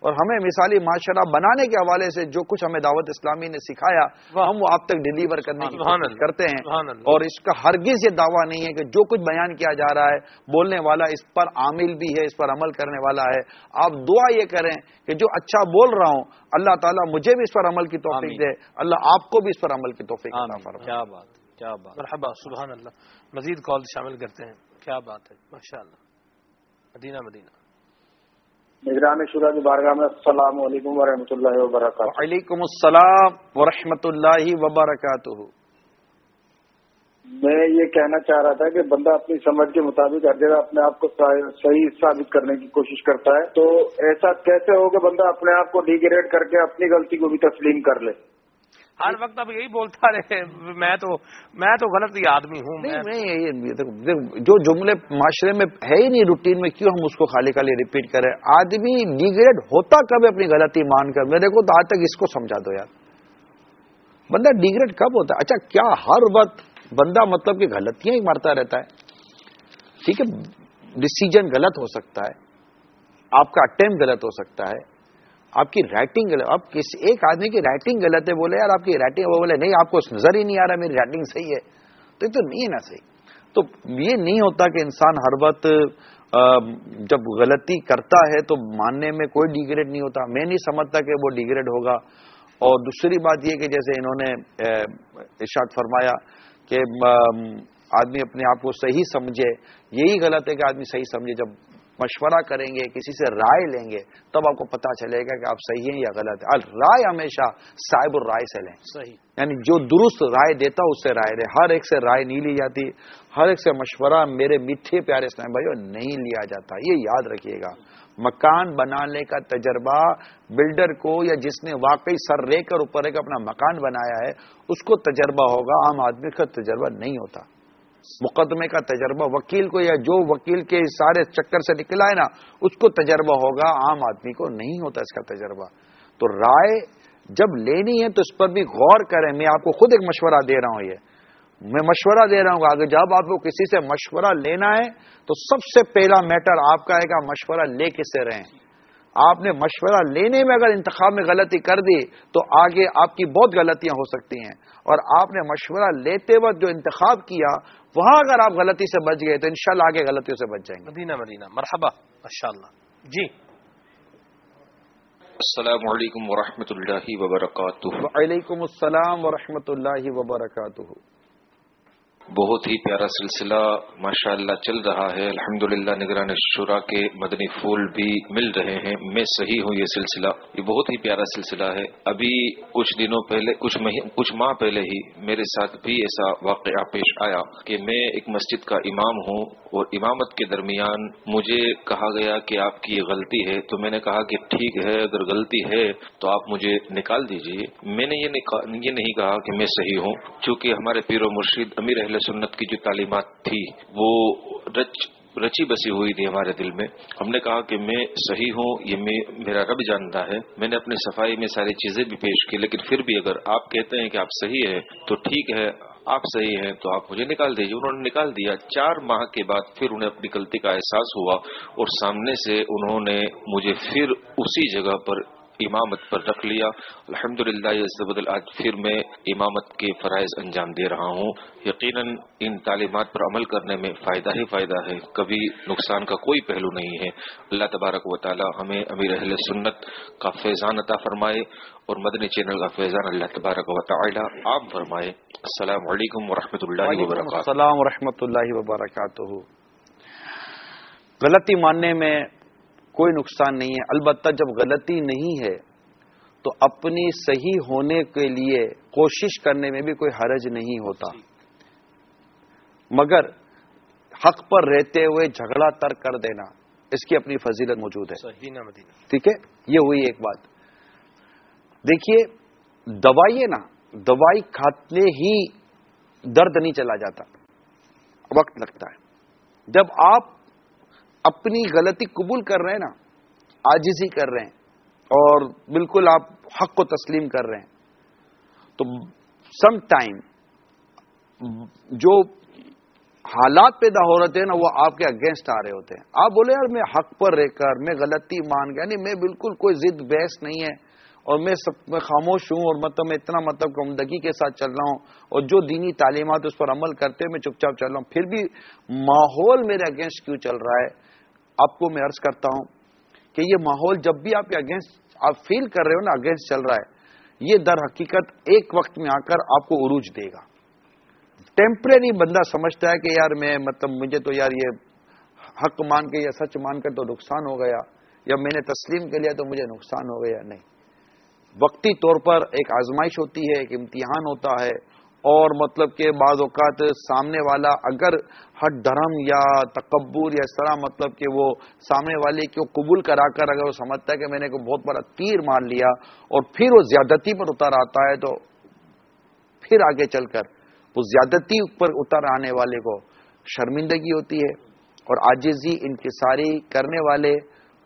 اور ہمیں مثالی معاشرہ بنانے کے حوالے سے جو کچھ ہمیں دعوت اسلامی نے سکھایا ہم وہ آپ تک ڈلیور کرنے کی کوشش کرتے ہیں۔ اور اس کا ہرگز یہ دعویٰ نہیں ہے کہ جو کچھ بیان کیا جا رہا ہے بولنے والا اس پر عامل بھی ہے اس پر عمل کرنے والا ہے۔ آپ دعا یہ کریں کہ جو اچھا بول رہا ہوں اللہ تعالیٰ مجھے بھی اس پر عمل کی توفیق دے۔ اللہ آپ کو بھی اس پر عمل کی توفیق کیا بات کیا بات۔ مرحبا سبحان اللہ۔ مزید کال شامل کرتے ہیں۔ کیا بات ہے ماشاء اللہ مدینہ مدینہ۔ نگران شورا کی بارگاہ میں السلام علیکم ورحمۃ اللہ وبرکاتہ۔ وعلیکم السلام ورحمۃ اللہ وبرکاتہ۔ میں یہ کہنا چاہ رہا تھا کہ بندہ اپنی سمجھ کے مطابق ہر جگہ اپنے آپ کو صحیح ثابت کرنے کی کوشش کرتا ہے۔ تو ایسا کیسے ہو کہ بندہ اپنے آپ کو ڈیگریڈ کر کے اپنی غلطی کو بھی تسلیم کر لے؟ ہر وقت اب یہی بولتا رہے میں تو میں تو غلط ہی آدمی ہوں جو جملے معاشرے میں ہے ہی نہیں روٹین میں کیوں ہم اس کو خالی خالی ریپیٹ کریں؟ آدمی ڈیگریڈ ہوتا کب اپنی غلطی مان کر؟ میرے کو تو آج تک اس کو سمجھا دو یار۔ بندہ ڈیگریڈ کب ہوتا ہے؟ اچھا کیا ہر وقت بندہ مطلب کہ غلطیاں ہی مارتا رہتا ہے؟ ٹھیک ہے ڈسیجن غلط ہو سکتا ہے آپ کا اٹمپ غلط ہو سکتا ہے آپ کی رائٹنگ غلط اب کسی ایک آدمی کی رائٹنگ غلط ہے، بولے، یار آپ کی رائٹنگ وہ بولے، نہیں، آپ کو نظر ہی نہیں آ رہا، میری رائٹنگ صحیح ہے۔ تو یہ تو نہیں ہے نا صحیح۔ تو یہ نہیں ہوتا کہ انسان ہر وقت جب غلطی کرتا ہے تو ماننے میں کوئی ڈیگریڈ نہیں ہوتا۔ میں نہیں سمجھتا کہ وہ ڈیگریڈ ہوگا۔ اور دوسری بات یہ کہ جیسے انہوں نے ارشاد فرمایا کہ آدمی اپنے آپ کو صحیح سمجھے۔ یہی غلط ہے کہ آدمی صحیح سمجھے۔ جب مشورہ کریں گے کسی سے رائے لیں گے تب آپ کو پتا چلے گا کہ آپ صحیح ہیں یا غلط ہے رائے ہمیشہ صاحب الرائے سے لیں۔ صحیح۔ یعنی جو درست رائے دیتا اس سے رائے لے۔ ہر ایک سے رائے نہیں لی جاتی ہر ایک سے مشورہ میرے میٹھے پیارے اسلام بھائی نہیں لیا جاتا۔ یہ یاد رکھیے گا۔ مکان بنانے کا تجربہ بلڈر کو یا جس نے واقعی سر رے کر اوپر ایک اپنا مکان بنایا ہے اس کو تجربہ ہوگا عام آدمی کا تجربہ نہیں ہوتا۔ مقدمے کا تجربہ وکیل کو یا جو وکیل کے سارے چکر سے نکلا ہے نا، اس کو تجربہ ہوگا، عام آدمی کو نہیں ہوتا اس کا تجربہ۔ تو رائے جب لینی ہے تو اس پر بھی غور کریں۔ میں آپ کو خود ایک مشورہ دے رہا ہوں یہ۔ میں مشورہ دے رہا ہوں آگے جب آپ کو کسی سے مشورہ لینا ہے تو سب سے پہلا میٹر آپ کا ہے کہ مشورہ لے کس سے رہیں آپ نے مشورہ لینے میں اگر انتخاب میں غلطی کر دی تو آگے آپ کی بہت غلطیاں ہو سکتی ہیں۔ اور آپ نے مشورہ لیتے وقت جو انتخاب کیا وہاں اگر آپ غلطی سے بچ گئے تو انشاءاللہ آگے غلطیوں سے بچ جائیں گے۔ مدینہ مدینہ۔ مرحبا ماشاء اللہ جی۔ السلام علیکم ورحمۃ اللہ وبرکاتہ۔ وعلیکم السلام ورحمۃ اللہ وبرکاتہ۔ بہت ہی پیارا سلسلہ ماشاء اللہ چل رہا ہے۔ الحمد للہ نگران شورا کے مدنی پھول بھی مل رہے ہیں۔ میں صحیح ہوں یہ سلسلہ۔ یہ بہت ہی پیارا سلسلہ ہے۔ ابھی کچھ دنوں پہلے، کچھ کچھ ماہ پہلے ہی میرے ساتھ بھی ایسا واقعہ پیش آیا کہ میں ایک مسجد کا امام ہوں اور امامت کے درمیان مجھے کہا گیا کہ آپ کی یہ غلطی ہے۔ تو میں نے کہا کہ ٹھیک ہے، اگر غلطی ہے تو آپ مجھے نکال دیجیے۔ میں نے یہ نہیں کہا کہ میں صحیح ہوں۔ چونکہ ہمارے پیر و مرشید امیر اہل سنت کی جو تعلیمات تھی، وہ رچ، رچی بسی ہوئی تھی ہمارے دل میں۔ ہم نے کہا کہ میں صحیح ہوں، یہ میں، میرا رب جانتا ہے۔ میں نے اپنی صفائی میں ساری چیزیں بھی پیش کی، لیکن پھر بھی اگر آپ کہتے ہیں کہ آپ صحیح ہیں، تو ٹھیک ہے، آپ صحیح ہیں، تو آپ مجھے نکال دیجیے انہوں نے نکال دیا۔ چار ماہ کے بعد پھر انہیں اپنی غلطی کا احساس ہوا اور سامنے سے انہوں نے مجھے پھر اسی جگہ پر امامت پر رکھ لیا۔ الحمد للہ آج پھر میں امامت کے فرائض انجام دے رہا ہوں۔ یقیناً ان تعلیمات پر عمل کرنے میں فائدہ ہی فائدہ ہے۔ کبھی نقصان کا کوئی پہلو نہیں ہے۔ اللہ تبارک و تعالی ہمیں امیر اہل سنت کا فیضان عطا فرمائے اور مدنی چینل کا فیضان اللہ تبارک و تعالی عام فرمائے۔ السلام علیکم و اللہ وبرکاتہ۔ السلام و اللہ وبرکاتہ۔ غلطی ماننے میں کوئی نقصان نہیں ہے۔ البتہ جب غلطی نہیں ہے تو اپنی صحیح ہونے کے لیے کوشش کرنے میں بھی کوئی حرج نہیں ہوتا۔ مگر حق پر رہتے ہوئے جھگڑا تر کر دینا اس کی اپنی فضیلت موجود ہے۔ ٹھیک ہے؟ یہ ہوئی ایک بات۔ دیکھیے دوائی ہے نا دوائی کھاتے ہی درد نہیں چلا جاتا وقت لگتا ہے۔ جب آپ اپنی غلطی قبول کر رہے ہیں نا آجزی کر رہے ہیں، اور بالکل آپ حق کو تسلیم کر رہے ہیں۔ تو سم ٹائم جو حالات پیدا ہو رہے ہیں نا، وہ آپ کے اگینسٹ آ رہے ہوتے ہیں۔ آپ بولے، یار میں حق پر رہ کر، میں غلطی مان گیا، نہیں، میں بالکل کوئی ضد بحث نہیں ہے، اور میں سب، میں خاموش ہوں، اور مطلب میں اتنا مطلب عمدگی کے ساتھ چل رہا ہوں، اور جو دینی تعلیمات اس پر عمل کرتے ہیں، میں چپ چاپ چل رہا ہوں۔ پھر بھی ماحول میرے اگینسٹ کیوں چل رہا ہے؟ آپ کو میں عرض کرتا ہوں کہ یہ ماحول جب بھی آپ کے اگینسٹ آپ فیل کر رہے ہو نا اگینسٹ چل رہا ہے، یہ در حقیقت ایک وقت میں آ کر آپ کو عروج دے گا۔ ٹیمپرری بندہ سمجھتا ہے کہ یار میں مطلب مجھے تو یار یہ حق مان کے یا سچ مان کر تو نقصان ہو گیا، یا میں نے تسلیم کے لیا تو مجھے نقصان ہو گیا، نہیں۔ وقتی طور پر ایک آزمائش ہوتی ہے، ایک امتحان ہوتا ہے اور مطلب کہ بعض اوقات سامنے والا اگر ہٹ دھرم یا تکبر یا اس طرح مطلب کہ وہ سامنے والے کو قبول کرا کر اگر وہ سمجھتا ہے کہ میں نے کوئی بہت بڑا تیر مار لیا اور پھر وہ زیادتی پر اتر آتا ہے تو پھر آگے چل کر وہ زیادتی پر اتر آنے والے کو شرمندگی ہوتی ہے اور آجزی انکساری کرنے والے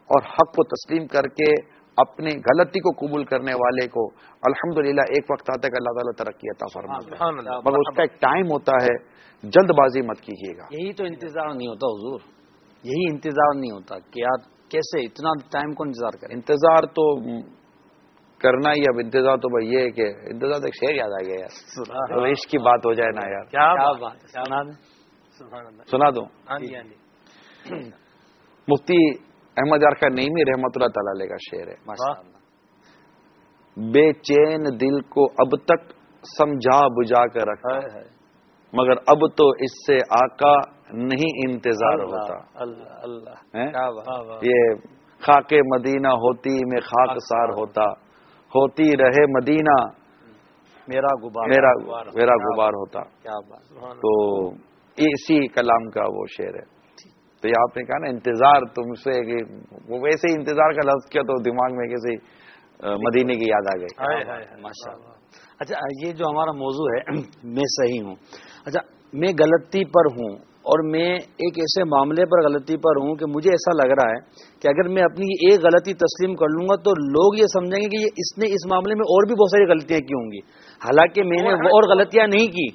اور حق کو تسلیم کر کے اپنی غلطی کو قبول کرنے والے کو الحمدللہ ایک وقت آتا ہے کہ اللہ تعالیٰ ترقی عطا فرما مگر اس کا ایک ٹائم ہوتا ہے جلد بازی مت کیجیے گا۔ یہی تو انتظار نہیں ہوتا حضور۔ یہی انتظار نہیں ہوتا کہ آپ کیسے اتنا ٹائم کو انتظار کریں۔ انتظار تو کرنا ہی اب انتظار تو بھائی یہ کہ انتظار ایک شعر یاد آ گیا یار۔ عشق کی بات ہو جائے نا یار۔ کیا بات سنا دوں؟ ہاں جی، ہاں جی۔ مفتی احمد یار کا نئی رحمت اللہ تعالی کا شعر ہے بے چین دل کو اب تک سمجھا بجا کر رکھا۔ ہے مگر اب تو اس سے آقا نہیں انتظار ہوتا۔ اللہ یہ خاک مدینہ ہوتی میں خاک سار ہوتا۔ ہوتی رہے مدینہ میرا غبار۔ میرا میرا غبار ہوتا۔ تو اسی کلام کا وہ شعر ہے۔ تو یہ آپ نے کہا نا انتظار تم سے وہ ویسے ہی انتظار کا لفظ کیا تو دماغ میں کسی مدینے کی یاد آ گئی۔ ماشاء اللہ۔ اچھا یہ جو ہمارا موضوع ہے میں صحیح ہوں۔ اچھا میں غلطی پر ہوں۔ اور میں ایک ایسے معاملے پر غلطی پر ہوں کہ مجھے ایسا لگ رہا ہے کہ اگر میں اپنی ایک غلطی تسلیم کر لوں گا تو لوگ یہ سمجھیں گے کہ اس نے اس معاملے میں اور بھی بہت ساری غلطیاں کی ہوں گی۔ حالانکہ میں نے اور غلطیاں نہیں کی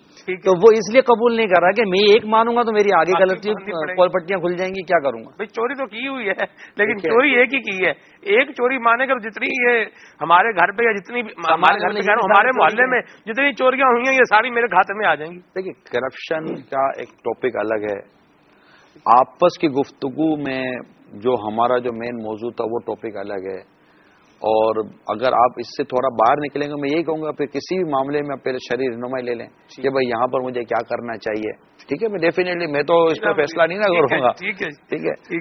تو وہ اس لیے قبول نہیں کر رہا کہ میں ایک مانوں گا تو میری آگے غلطی کول پٹیاں کھل جائیں گی کیا کروں گا؟ چوری تو کی ہوئی ہے لیکن چوری ایک ہی کی ہے۔ ایک چوری مانے کر جتنی یہ ہمارے گھر پہ یا جتنی ہمارے گھر پہ ہمارے محلے میں جتنی چوریاں ہوئی ہیں یہ ساری میرے کھاتے میں آ جائیں گی۔ دیکھیے کرپشن کا ایک ٹاپک الگ ہے۔ آپس کی گفتگو میں جو ہمارا جو مین موضوع تھا وہ ٹاپک الگ ہے۔ اور اگر آپ اس سے تھوڑا باہر نکلیں گے میں یہی کہوں گا پھر کسی بھی معاملے میں پہلے شریر رہنمائی لے لیں کہ بھائی یہاں پر مجھے کیا کرنا چاہیے۔ ٹھیک ہے میں ڈیفینیٹلی میں تو اس کا فیصلہ نہیں نہ کروں گا۔ ٹھیک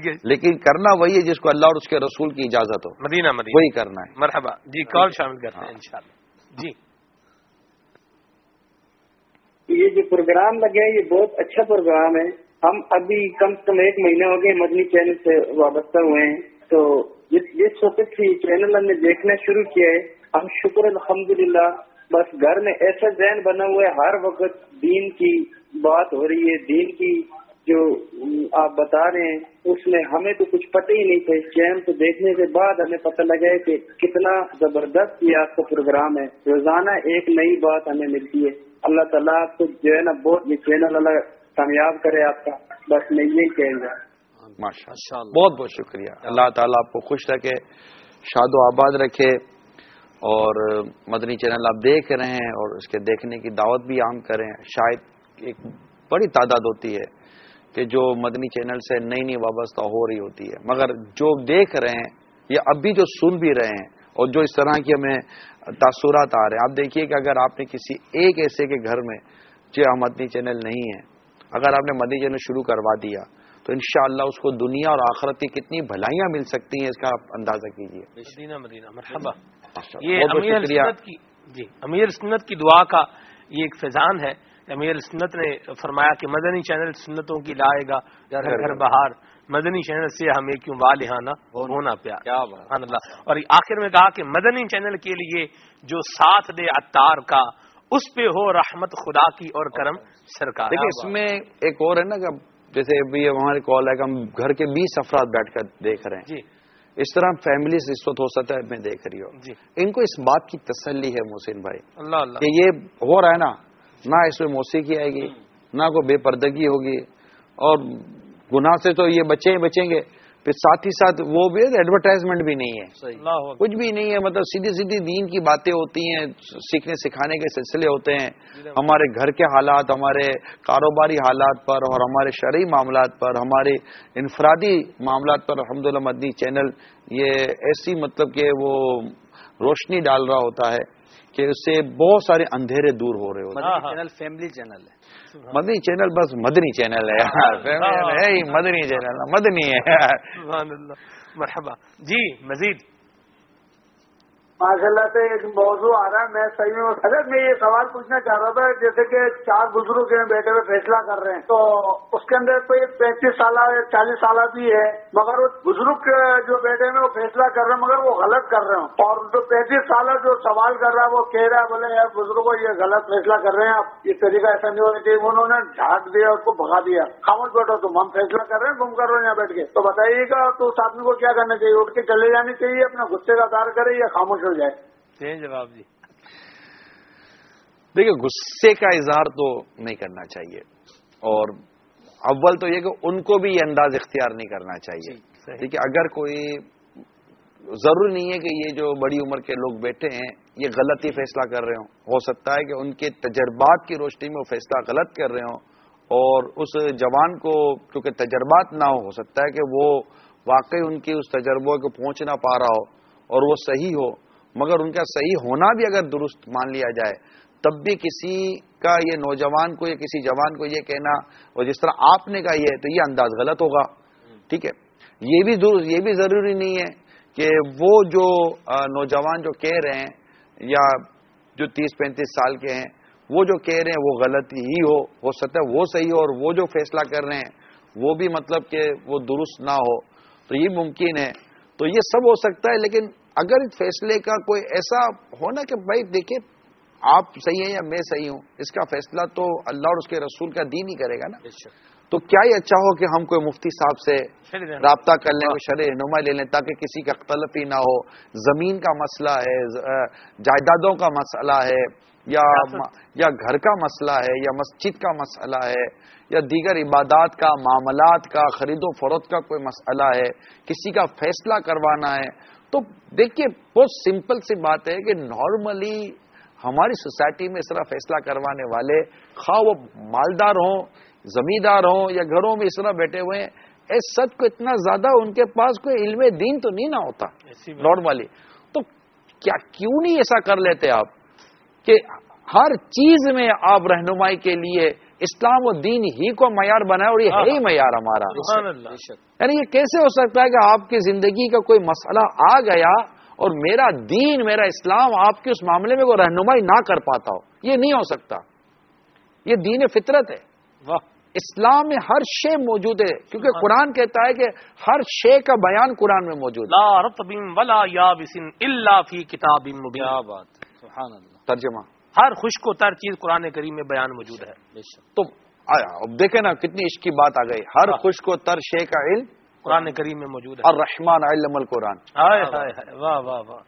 ہے لیکن کرنا وہی ہے جس کو اللہ اور اس کے رسول کی اجازت ہو۔ مدینہ مدینہ۔ وہی کرنا ہے۔ مرحبا۔ جی کال شامل کرتے ہیں انشاءاللہ۔ جی۔ یہ جو پروگرام لگے یہ بہت اچھا پروگرام ہے۔ ہم ابھی کم سے کم ایک مہینے ہو گئے مدنی چینل سے وابستہ ہوئے ہیں۔ تو جس وقت سے چینل ہم نے دیکھنا شروع کیا ہے۔ ہم شکر الحمدللہ، بس گھر میں ایسا ذہن بنا ہوا ہے، ہر وقت دین کی بات ہو رہی ہے، دین کی جو آپ بتا رہے ہیں، اس میں ہمیں تو کچھ پتہ ہی نہیں تھا۔ اس چین کو دیکھنے کے بعد ہمیں پتہ لگا ہے کہ کتنا زبردست یہ آپ کا پروگرام ہے۔ روزانہ ایک نئی بات ہمیں ملتی ہے۔ اللہ تعالیٰ آپ کو جو ہے نا بہت یہ چینل اللہ کامیاب کرے آپ کا۔ بس میں یہی کہوں گا۔ ماشاء بہت بہت شکریہ. اللہ تعالیٰ آپ کو خوش رکھے شاد و آباد رکھے اور مدنی چینل آپ دیکھ رہے ہیں اور اس کے دیکھنے کی دعوت بھی عام کریں۔ شاید ایک بڑی تعداد ہوتی ہے کہ جو مدنی چینل سے نئی نئی وابستہ ہو رہی ہوتی ہے مگر جو دیکھ رہے ہیں یا اب بھی جو سن بھی رہے ہیں اور جو اس طرح کی ہمیں تاثرات آ رہے ہیں۔ آپ دیکھیے کہ اگر آپ نے کسی ایک ایسے کے گھر میں جو مدنی چینل نہیں ہے۔ اگر آپ نے مدنی چینل شروع کروا دیا تو انشاءاللہ اس کو دنیا اور آخرت کی کتنی بھلائیاں مل سکتی ہیں اس کا آپ اندازہ کیجیے مدینہ مدینہ مرحبا۔ یہ امیر سنت کی جی امیر سنت کی دعا کا یہ ایک فیضان ہے امیر سنت نے فرمایا کہ مدنی چینل سنتوں کی لائے گا گھر گھر بہار۔ مدنی چینل سے ہمیں کیوں والہانہ ہونا پیا سبحان اللہ۔ اور آخر میں کہا کہ مدنی چینل کے لیے جو ساتھ دے اتار کا اس پہ ہو رحمت خدا کی اور کرم۔ سرکار۔ دیکھیں اس میں ایک اور ہے نا کہ جیسے ابھی ہمارے کال ہے کہ ہم گھر کے بیس افراد بیٹھ کر دیکھ رہے ہیں۔ جی۔ اس طرح فیملی سے اس وقت ہو سکتا ہے میں دیکھ رہی ہوں۔ جی۔ ان کو اس بات کی تسلی ہے محسن بھائی اللہ اللہ۔ کہ یہ ہو رہا ہے نا نہ اس میں موسیقی آئے گی نہ کوئی بے پردگی ہوگی۔ اور گناہ سے تو یہ بچے ہی بچیں گے۔ پھر ساتھ ہی ساتھ وہ بھی ایڈورٹائزمنٹ بھی نہیں ہے۔ کچھ بھی نہیں ہے مطلب سیدھی سیدھی دین کی باتیں ہوتی ہیں سیکھنے سکھانے کے سلسلے ہوتے ہیں۔ ہمارے گھر کے حالات ہمارے کاروباری حالات پر اور ہمارے شرعی معاملات پر ہمارے انفرادی معاملات پر الحمدللہ مدنی چینل یہ ایسی مطلب کہ وہ روشنی ڈال رہا ہوتا ہے کہ اس سے بہت سارے اندھیرے دور ہو رہے ہوتے ہیں۔ مدنی چینل فیملی چینل ہے۔ مدنی چینل بس مدنی چینل ہے یار مدنی چینل مدنی ہے۔ مرحبا۔ جی مزید۔ ماشاء اللہ سے ایک موضوع آ رہا ہے، میں صحیح میں حضرت میں یہ سوال پوچھنا چاہ رہا تھا، جیسے کہ چار بزرگ ہیں بیٹے ہوئے فیصلہ کر رہے ہیں، تو اس کے اندر کوئی پینتیس سالہ یا چالیس سالہ بھی ہے، مگر وہ بزرگ جو بیٹے ہیں وہ فیصلہ کر رہے ہیں، مگر وہ غلط کر رہے ہیں۔ اور جو پینتیس سالہ جو سوال کر رہا ہے، وہ کہہ رہا ہے، بولے، یار بزرگوں، یہ غلط فیصلہ کر رہے ہیں، آپ یہ طریقہ ایسا نہیں ہونا چاہیے۔ انہوں نے ڈھانک دیا اس کو بھگا دیا۔ خاموش بیٹھو تم، ہم فیصلہ کر رہے ہیں تم کر رہے ہیں یہاں بیٹھ کے۔ تو بتائیے گا، تو اس آدمی کو کیا کرنا چاہیے؟ اٹھ کے چلے جانے چاہیے، اپنا غصے کا کار کرے یا خاموش ہو جائے۔ جواب جی۔ دیکھیں غصے کا اظہار تو نہیں کرنا چاہیے۔ اور اول تو یہ کہ ان کو بھی یہ انداز اختیار نہیں کرنا چاہیے۔ ٹھیک ہے اگر کوئی ضروری نہیں ہے کہ یہ جو بڑی عمر کے لوگ بیٹھے ہیں یہ غلط ہی فیصلہ کر رہے ہوں۔ ہو سکتا ہے کہ ان کے تجربات کی روشنی میں وہ فیصلہ غلط کر رہے ہوں۔ اور اس جوان کو کیونکہ تجربات نہ ہو ہو سکتا ہے کہ وہ واقعی ان کی اس تجربوں کو پہنچ نہ پا رہا ہو اور وہ صحیح ہو۔ مگر ان کا صحیح ہونا بھی اگر درست مان لیا جائے، تب بھی کسی کا یہ نوجوان کو یا کسی جوان کو یہ کہنا اور جس طرح آپ نے کہا یہ تو یہ انداز غلط ہوگا۔ ٹھیک ہے؟ یہ بھی درست یہ بھی ضروری نہیں ہے کہ وہ جو نوجوان جو کہہ رہے ہیں یا جو تیس پینتیس سال کے ہیں، وہ جو کہہ رہے ہیں وہ غلط ہی ہو ہو سکتا ہے وہ صحیح ہو اور وہ جو فیصلہ کر رہے ہیں، وہ بھی مطلب کہ وہ درست نہ ہو۔ تو یہ ممکن ہے۔ تو یہ سب ہو سکتا ہے، لیکن اگر اس فیصلے کا کوئی ایسا ہونا کہ بھائی دیکھیں آپ صحیح ہیں یا میں صحیح ہوں اس کا فیصلہ تو اللہ اور اس کے رسول کا دین ہی کرے گا نا۔ تو کیا ہی اچھا ہو کہ ہم کوئی مفتی صاحب سے رابطہ کر لیں کوئی شرح رہنما لے لیں تاکہ کسی کا اختلف ہی نہ ہو۔ زمین کا مسئلہ ہے جائیدادوں کا مسئلہ ہے یا یا گھر کا مسئلہ ہے یا مسجد کا مسئلہ ہے یا دیگر عبادات کا معاملات کا خرید و فروخت کا کوئی مسئلہ ہے کسی کا فیصلہ کروانا ہے۔ تو دیکھیے بہت سمپل سی بات ہے کہ نارملی ہماری سوسائٹی میں اس طرح فیصلہ کروانے والے خواہ وہ مالدار ہوں زمیندار ہوں یا گھروں میں اس طرح بیٹھے ہوئے ہیں اس سب کو اتنا زیادہ ان کے پاس کوئی علم دین تو نہیں نہ ہوتا نارملی۔ تو کیا کیوں نہیں ایسا کر لیتے آپ کہ ہر چیز میں آپ رہنمائی کے لیے اسلام و دین ہی کو معیار بنائے اور یہ ہے ہی معیار ہمارا۔ یعنی یہ کیسے ہو سکتا ہے کہ آپ کی زندگی کا کوئی مسئلہ آ گیا اور میرا دین میرا اسلام آپ کے اس معاملے میں کوئی رہنمائی نہ کر پاتا ہو؟ یہ نہیں ہو سکتا۔ یہ دین فطرت ہے۔ اسلام میں ہر شے موجود ہے۔ کیونکہ قرآن کہتا ہے کہ ہر شے کا بیان قرآن میں موجود ہے۔ ترجمہ۔ ہر خشک و تر چیز قرآن کریم میں بیان موجود ہے۔ تو اب دیکھیں نا کتنی عشق کی بات آ گئی۔ ہر خشک و تر شے کا علم قرآن کریم میں موجود ہے۔ اور رحمان علم القرآن۔ واہ واہ واہ۔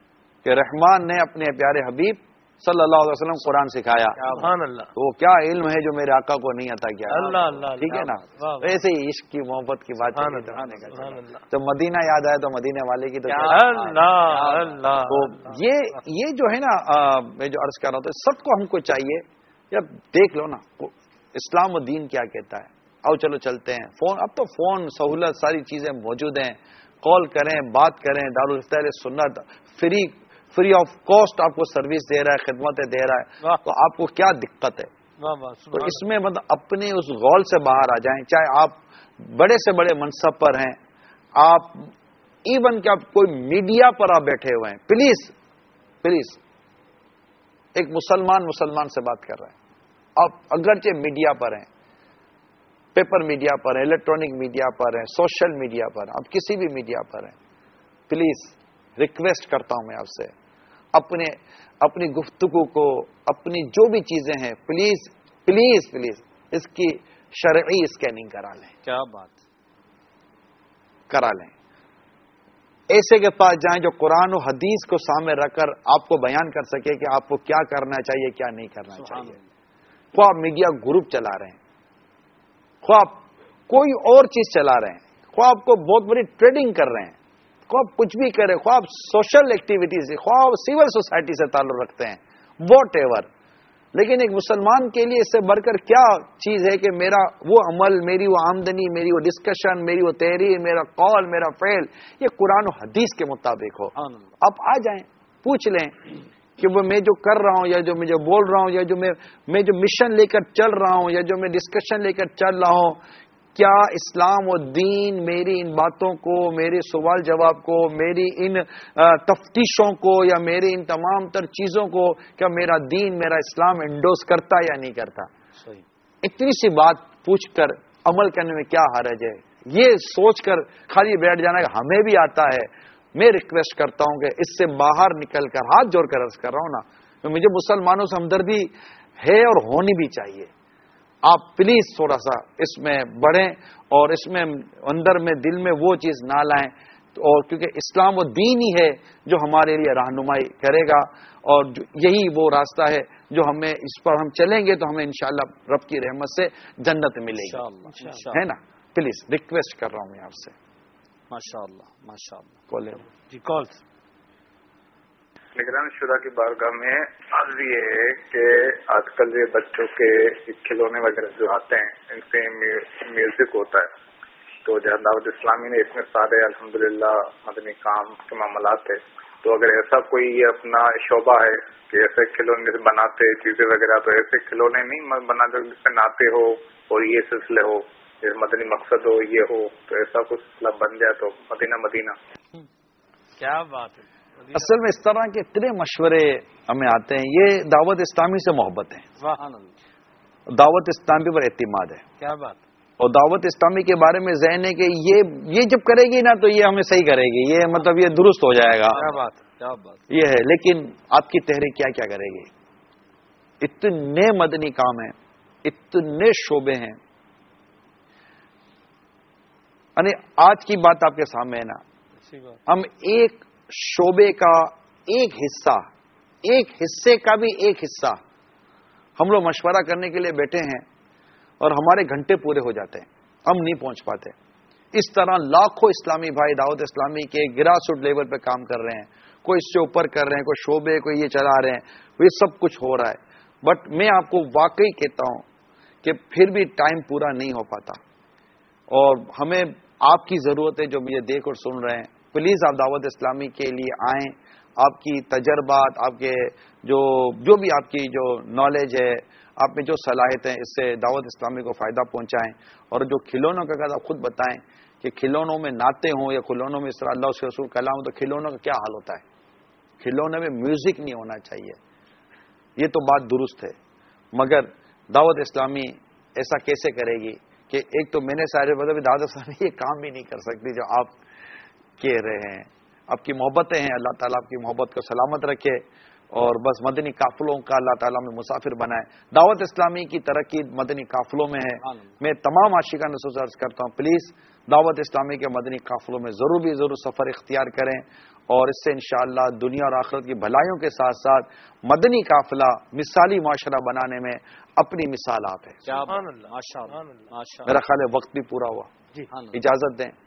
کہ رحمان نے اپنے پیارے حبیب صلی اللہ علیہ وسلم قرآن سکھایا. سبحان اللہ تو وہ کیا علم ہے جو میرے آقا کو نہیں آتا کیا؟ اللہ اللہ ٹھیک ہے نا؟ ویسے ہی عشق کی محبت کی بات تو مدینہ یاد آئے تو مدینہ والے کی تو تو یہ یہ جو ہے نا میں جو عرض کر رہا ہوں سب کو ہم کو چاہیے یا دیکھ لو نا اسلام و دین کیا کہتا ہے؟ آؤ چلو چلتے ہیں۔ فون اب تو فون سہولت ساری چیزیں موجود ہیں۔ کال کریں بات کریں دارالفتہ سنت فری فری آف کاسٹ آپ کو سروس دے رہا ہے خدمتیں دے رہا ہے۔ تو آپ کو کیا دقت ہے؟ تو اس میں مطلب اپنے اس غول سے باہر آ جائیں۔ چاہے آپ بڑے سے بڑے منصب پر ہیں آپ ایون کہ آپ کوئی میڈیا پر آپ بیٹھے ہوئے ہیں۔ پلیز پلیز ایک مسلمان مسلمان سے بات کر رہے ہیں۔ آپ اگرچہ میڈیا پر ہیں پیپر میڈیا پر ہیں الیکٹرانک میڈیا پر ہیں سوشل میڈیا پر آپ کسی بھی میڈیا پر ہیں۔ پلیز ریکویسٹ کرتا ہوں میں آپ سے۔ اپنے اپنی گفتگو کو اپنی جو بھی چیزیں ہیں پلیز پلیز پلیز اس کی شرعی اسکیننگ کرا لیں۔ کیا بات۔ کرا لیں۔ ایسے کے پاس جائیں جو قرآن و حدیث کو سامنے رکھ کر آپ کو بیان کر سکے کہ آپ کو کیا کرنا چاہیے کیا نہیں کرنا چاہیے۔ خواب میڈیا گروپ چلا رہے ہیں۔ خواب کوئی اور چیز چلا رہے ہیں۔ خواب کو بہت بڑی ٹریڈنگ کر رہے ہیں۔ خواب کچھ بھی کرے خواب سوشل ایکٹیویٹیز خواب سول سوسائٹی سے تعلق رکھتے ہیں واٹ ایور لیکن ایک مسلمان کے لیے اس سے بڑھ کر کیا چیز ہے کہ میرا وہ عمل میری وہ آمدنی میری وہ ڈسکشن میری وہ تحریر میرا کال میرا فیل یہ قرآن و حدیث کے مطابق ہو۔ آپ آ جائیں پوچھ لیں کہ وہ میں جو کر رہا ہوں یا جو میں جو بول رہا ہوں یا جو میں جو مشن لے کر چل رہا ہوں یا جو میں ڈسکشن لے کر چل رہا ہوں کیا اسلام و دین میری ان باتوں کو میرے سوال جواب کو میری ان تفتیشوں کو یا میری ان تمام تر چیزوں کو کیا میرا دین میرا اسلام انڈوز کرتا یا نہیں کرتا؟ اتنی سی بات پوچھ کر عمل کرنے میں کیا حرج ہے؟ یہ سوچ کر خالی بیٹھ جانا کہ ہمیں بھی آتا ہے۔ میں ریکویسٹ کرتا ہوں کہ اس سے باہر نکل کر ہاتھ جوڑ کر عرض کر رہا ہوں نا مجھے مسلمانوں سے ہمدردی ہے اور ہونی بھی چاہیے۔ آپ پلیز تھوڑا سا اس میں بڑھیں اور اس میں اندر میں دل میں وہ چیز نہ لائیں اور کیونکہ اسلام و دین ہی ہے جو ہمارے لیے رہنمائی کرے گا اور یہی وہ راستہ ہے جو ہمیں اس پر ہم چلیں گے تو ہمیں انشاءاللہ رب کی رحمت سے جنت ملے گی۔ ہے نا؟ پلیز ریکویسٹ کر رہا ہوں میں آپ سے۔ ماشاء اللہ ماشاء اللہ جی کال۔ نگران شدہ کی بارگاہ میں عرض یہ ہے کہ آج کل یہ بچوں کے کھلونے وغیرہ جو آتے ہیں، ان سے میوزک ہوتا ہے۔ تو جہاں دعوت اسلامی نے اتنے سارے الحمدللہ مدنی کام کے معاملات ہے تو اگر ایسا کوئی یہ اپنا شعبہ ہے کہ ایسے کھلونے بناتے چیزیں وغیرہ، تو ایسے کھلونے نہیں بنا جس سے ناتے ہو اور یہ سلسلے ہو مدنی مقصد ہو، یہ ہو، تو ایسا کچھ مطلب بن جائے تو مدینہ مدینہ۔ کیا بات ہے؟ اصل میں اس طرح کے اتنے مشورے ہمیں آتے ہیں یہ دعوت اسلامی سے محبت ہے۔ دعوت اسلامی پر اعتماد ہے۔ کیا بات؟ اور دعوت اسلامی کے بارے میں ذہن ہے کہ یہ یہ جب کرے گی نا تو یہ ہمیں صحیح کرے گی۔ یہ مطلب یہ درست ہو جائے گا۔ کیا بات کیا بات؟ یہ ہے لیکن آپ کی تحریک کیا کیا کرے گی؟ اتنے مدنی کام ہیں اتنے شعبے ہیں۔ یعنی آج کی بات آپ کے سامنے ہے نا۔ ہم ایک شعبے کا ایک حصہ، ایک حصے کا بھی ایک حصہ ہم لوگ مشورہ کرنے کے لیے بیٹھے ہیں اور ہمارے گھنٹے پورے ہو جاتے ہیں، ہم نہیں پہنچ پاتے۔ اس طرح لاکھوں اسلامی بھائی دعوت اسلامی کے گراس روٹ لیول پہ کام کر رہے ہیں، کوئی اس سے اوپر کر رہے ہیں، کوئی شعبے، کوئی یہ چلا رہے ہیں یہ سب کچھ ہو رہا ہے۔ بٹ میں آپ کو واقعی کہتا ہوں کہ پھر بھی ٹائم پورا نہیں ہو پاتا۔ اور ہمیں آپ کی ضرورت ہے جو مجھے دیکھ اور سن رہے ہیں پلیز آپ دعوت اسلامی کے لیے آئیں۔ آپ کی تجربات، آپ کے جو جو بھی آپ کی جو نالج ہے، آپ میں جو صلاحیت ہیں اس سے دعوت اسلامی کو فائدہ پہنچائیں۔ اور جو کھلونوں کا اگر آپ خود بتائیں کہ کھلونوں میں ناطے ہوں یا کھلونوں میں اس طرح اللہ سے رسول کلام تو کھلونوں کا کیا حال ہوتا ہے؟ کھلونے میں میوزک نہیں ہونا چاہیے۔ یہ تو بات درست ہے۔ مگر دعوت اسلامی ایسا کیسے کرے گی کہ ایک تو میں نے سارے مطلب دعوت اسلامی یہ کام بھی نہیں کر سکتی جو آپ کہہ رہے ہیں۔ آپ کی محبتیں ہیں اللہ تعالیٰ آپ کی محبت کو سلامت رکھے اور بس مدنی قافلوں کا اللہ تعالیٰ میں مسافر بنائے۔ دعوت اسلامی کی ترقی مدنی قافلوں میں ہے۔ میں تمام عاشقہ نسوز عرض کرتا ہوں پلیز دعوت اسلامی کے مدنی قافلوں میں ضرور بھی ضرور سفر اختیار کریں اور اس سے انشاءاللہ دنیا اور آخرت کی بھلائیوں کے ساتھ ساتھ مدنی قافلہ مثالی معاشرہ بنانے میں اپنی مثال آپ ہے میرا خیال ہے وقت بھی پورا ہوا۔ جی، اجازت دیں۔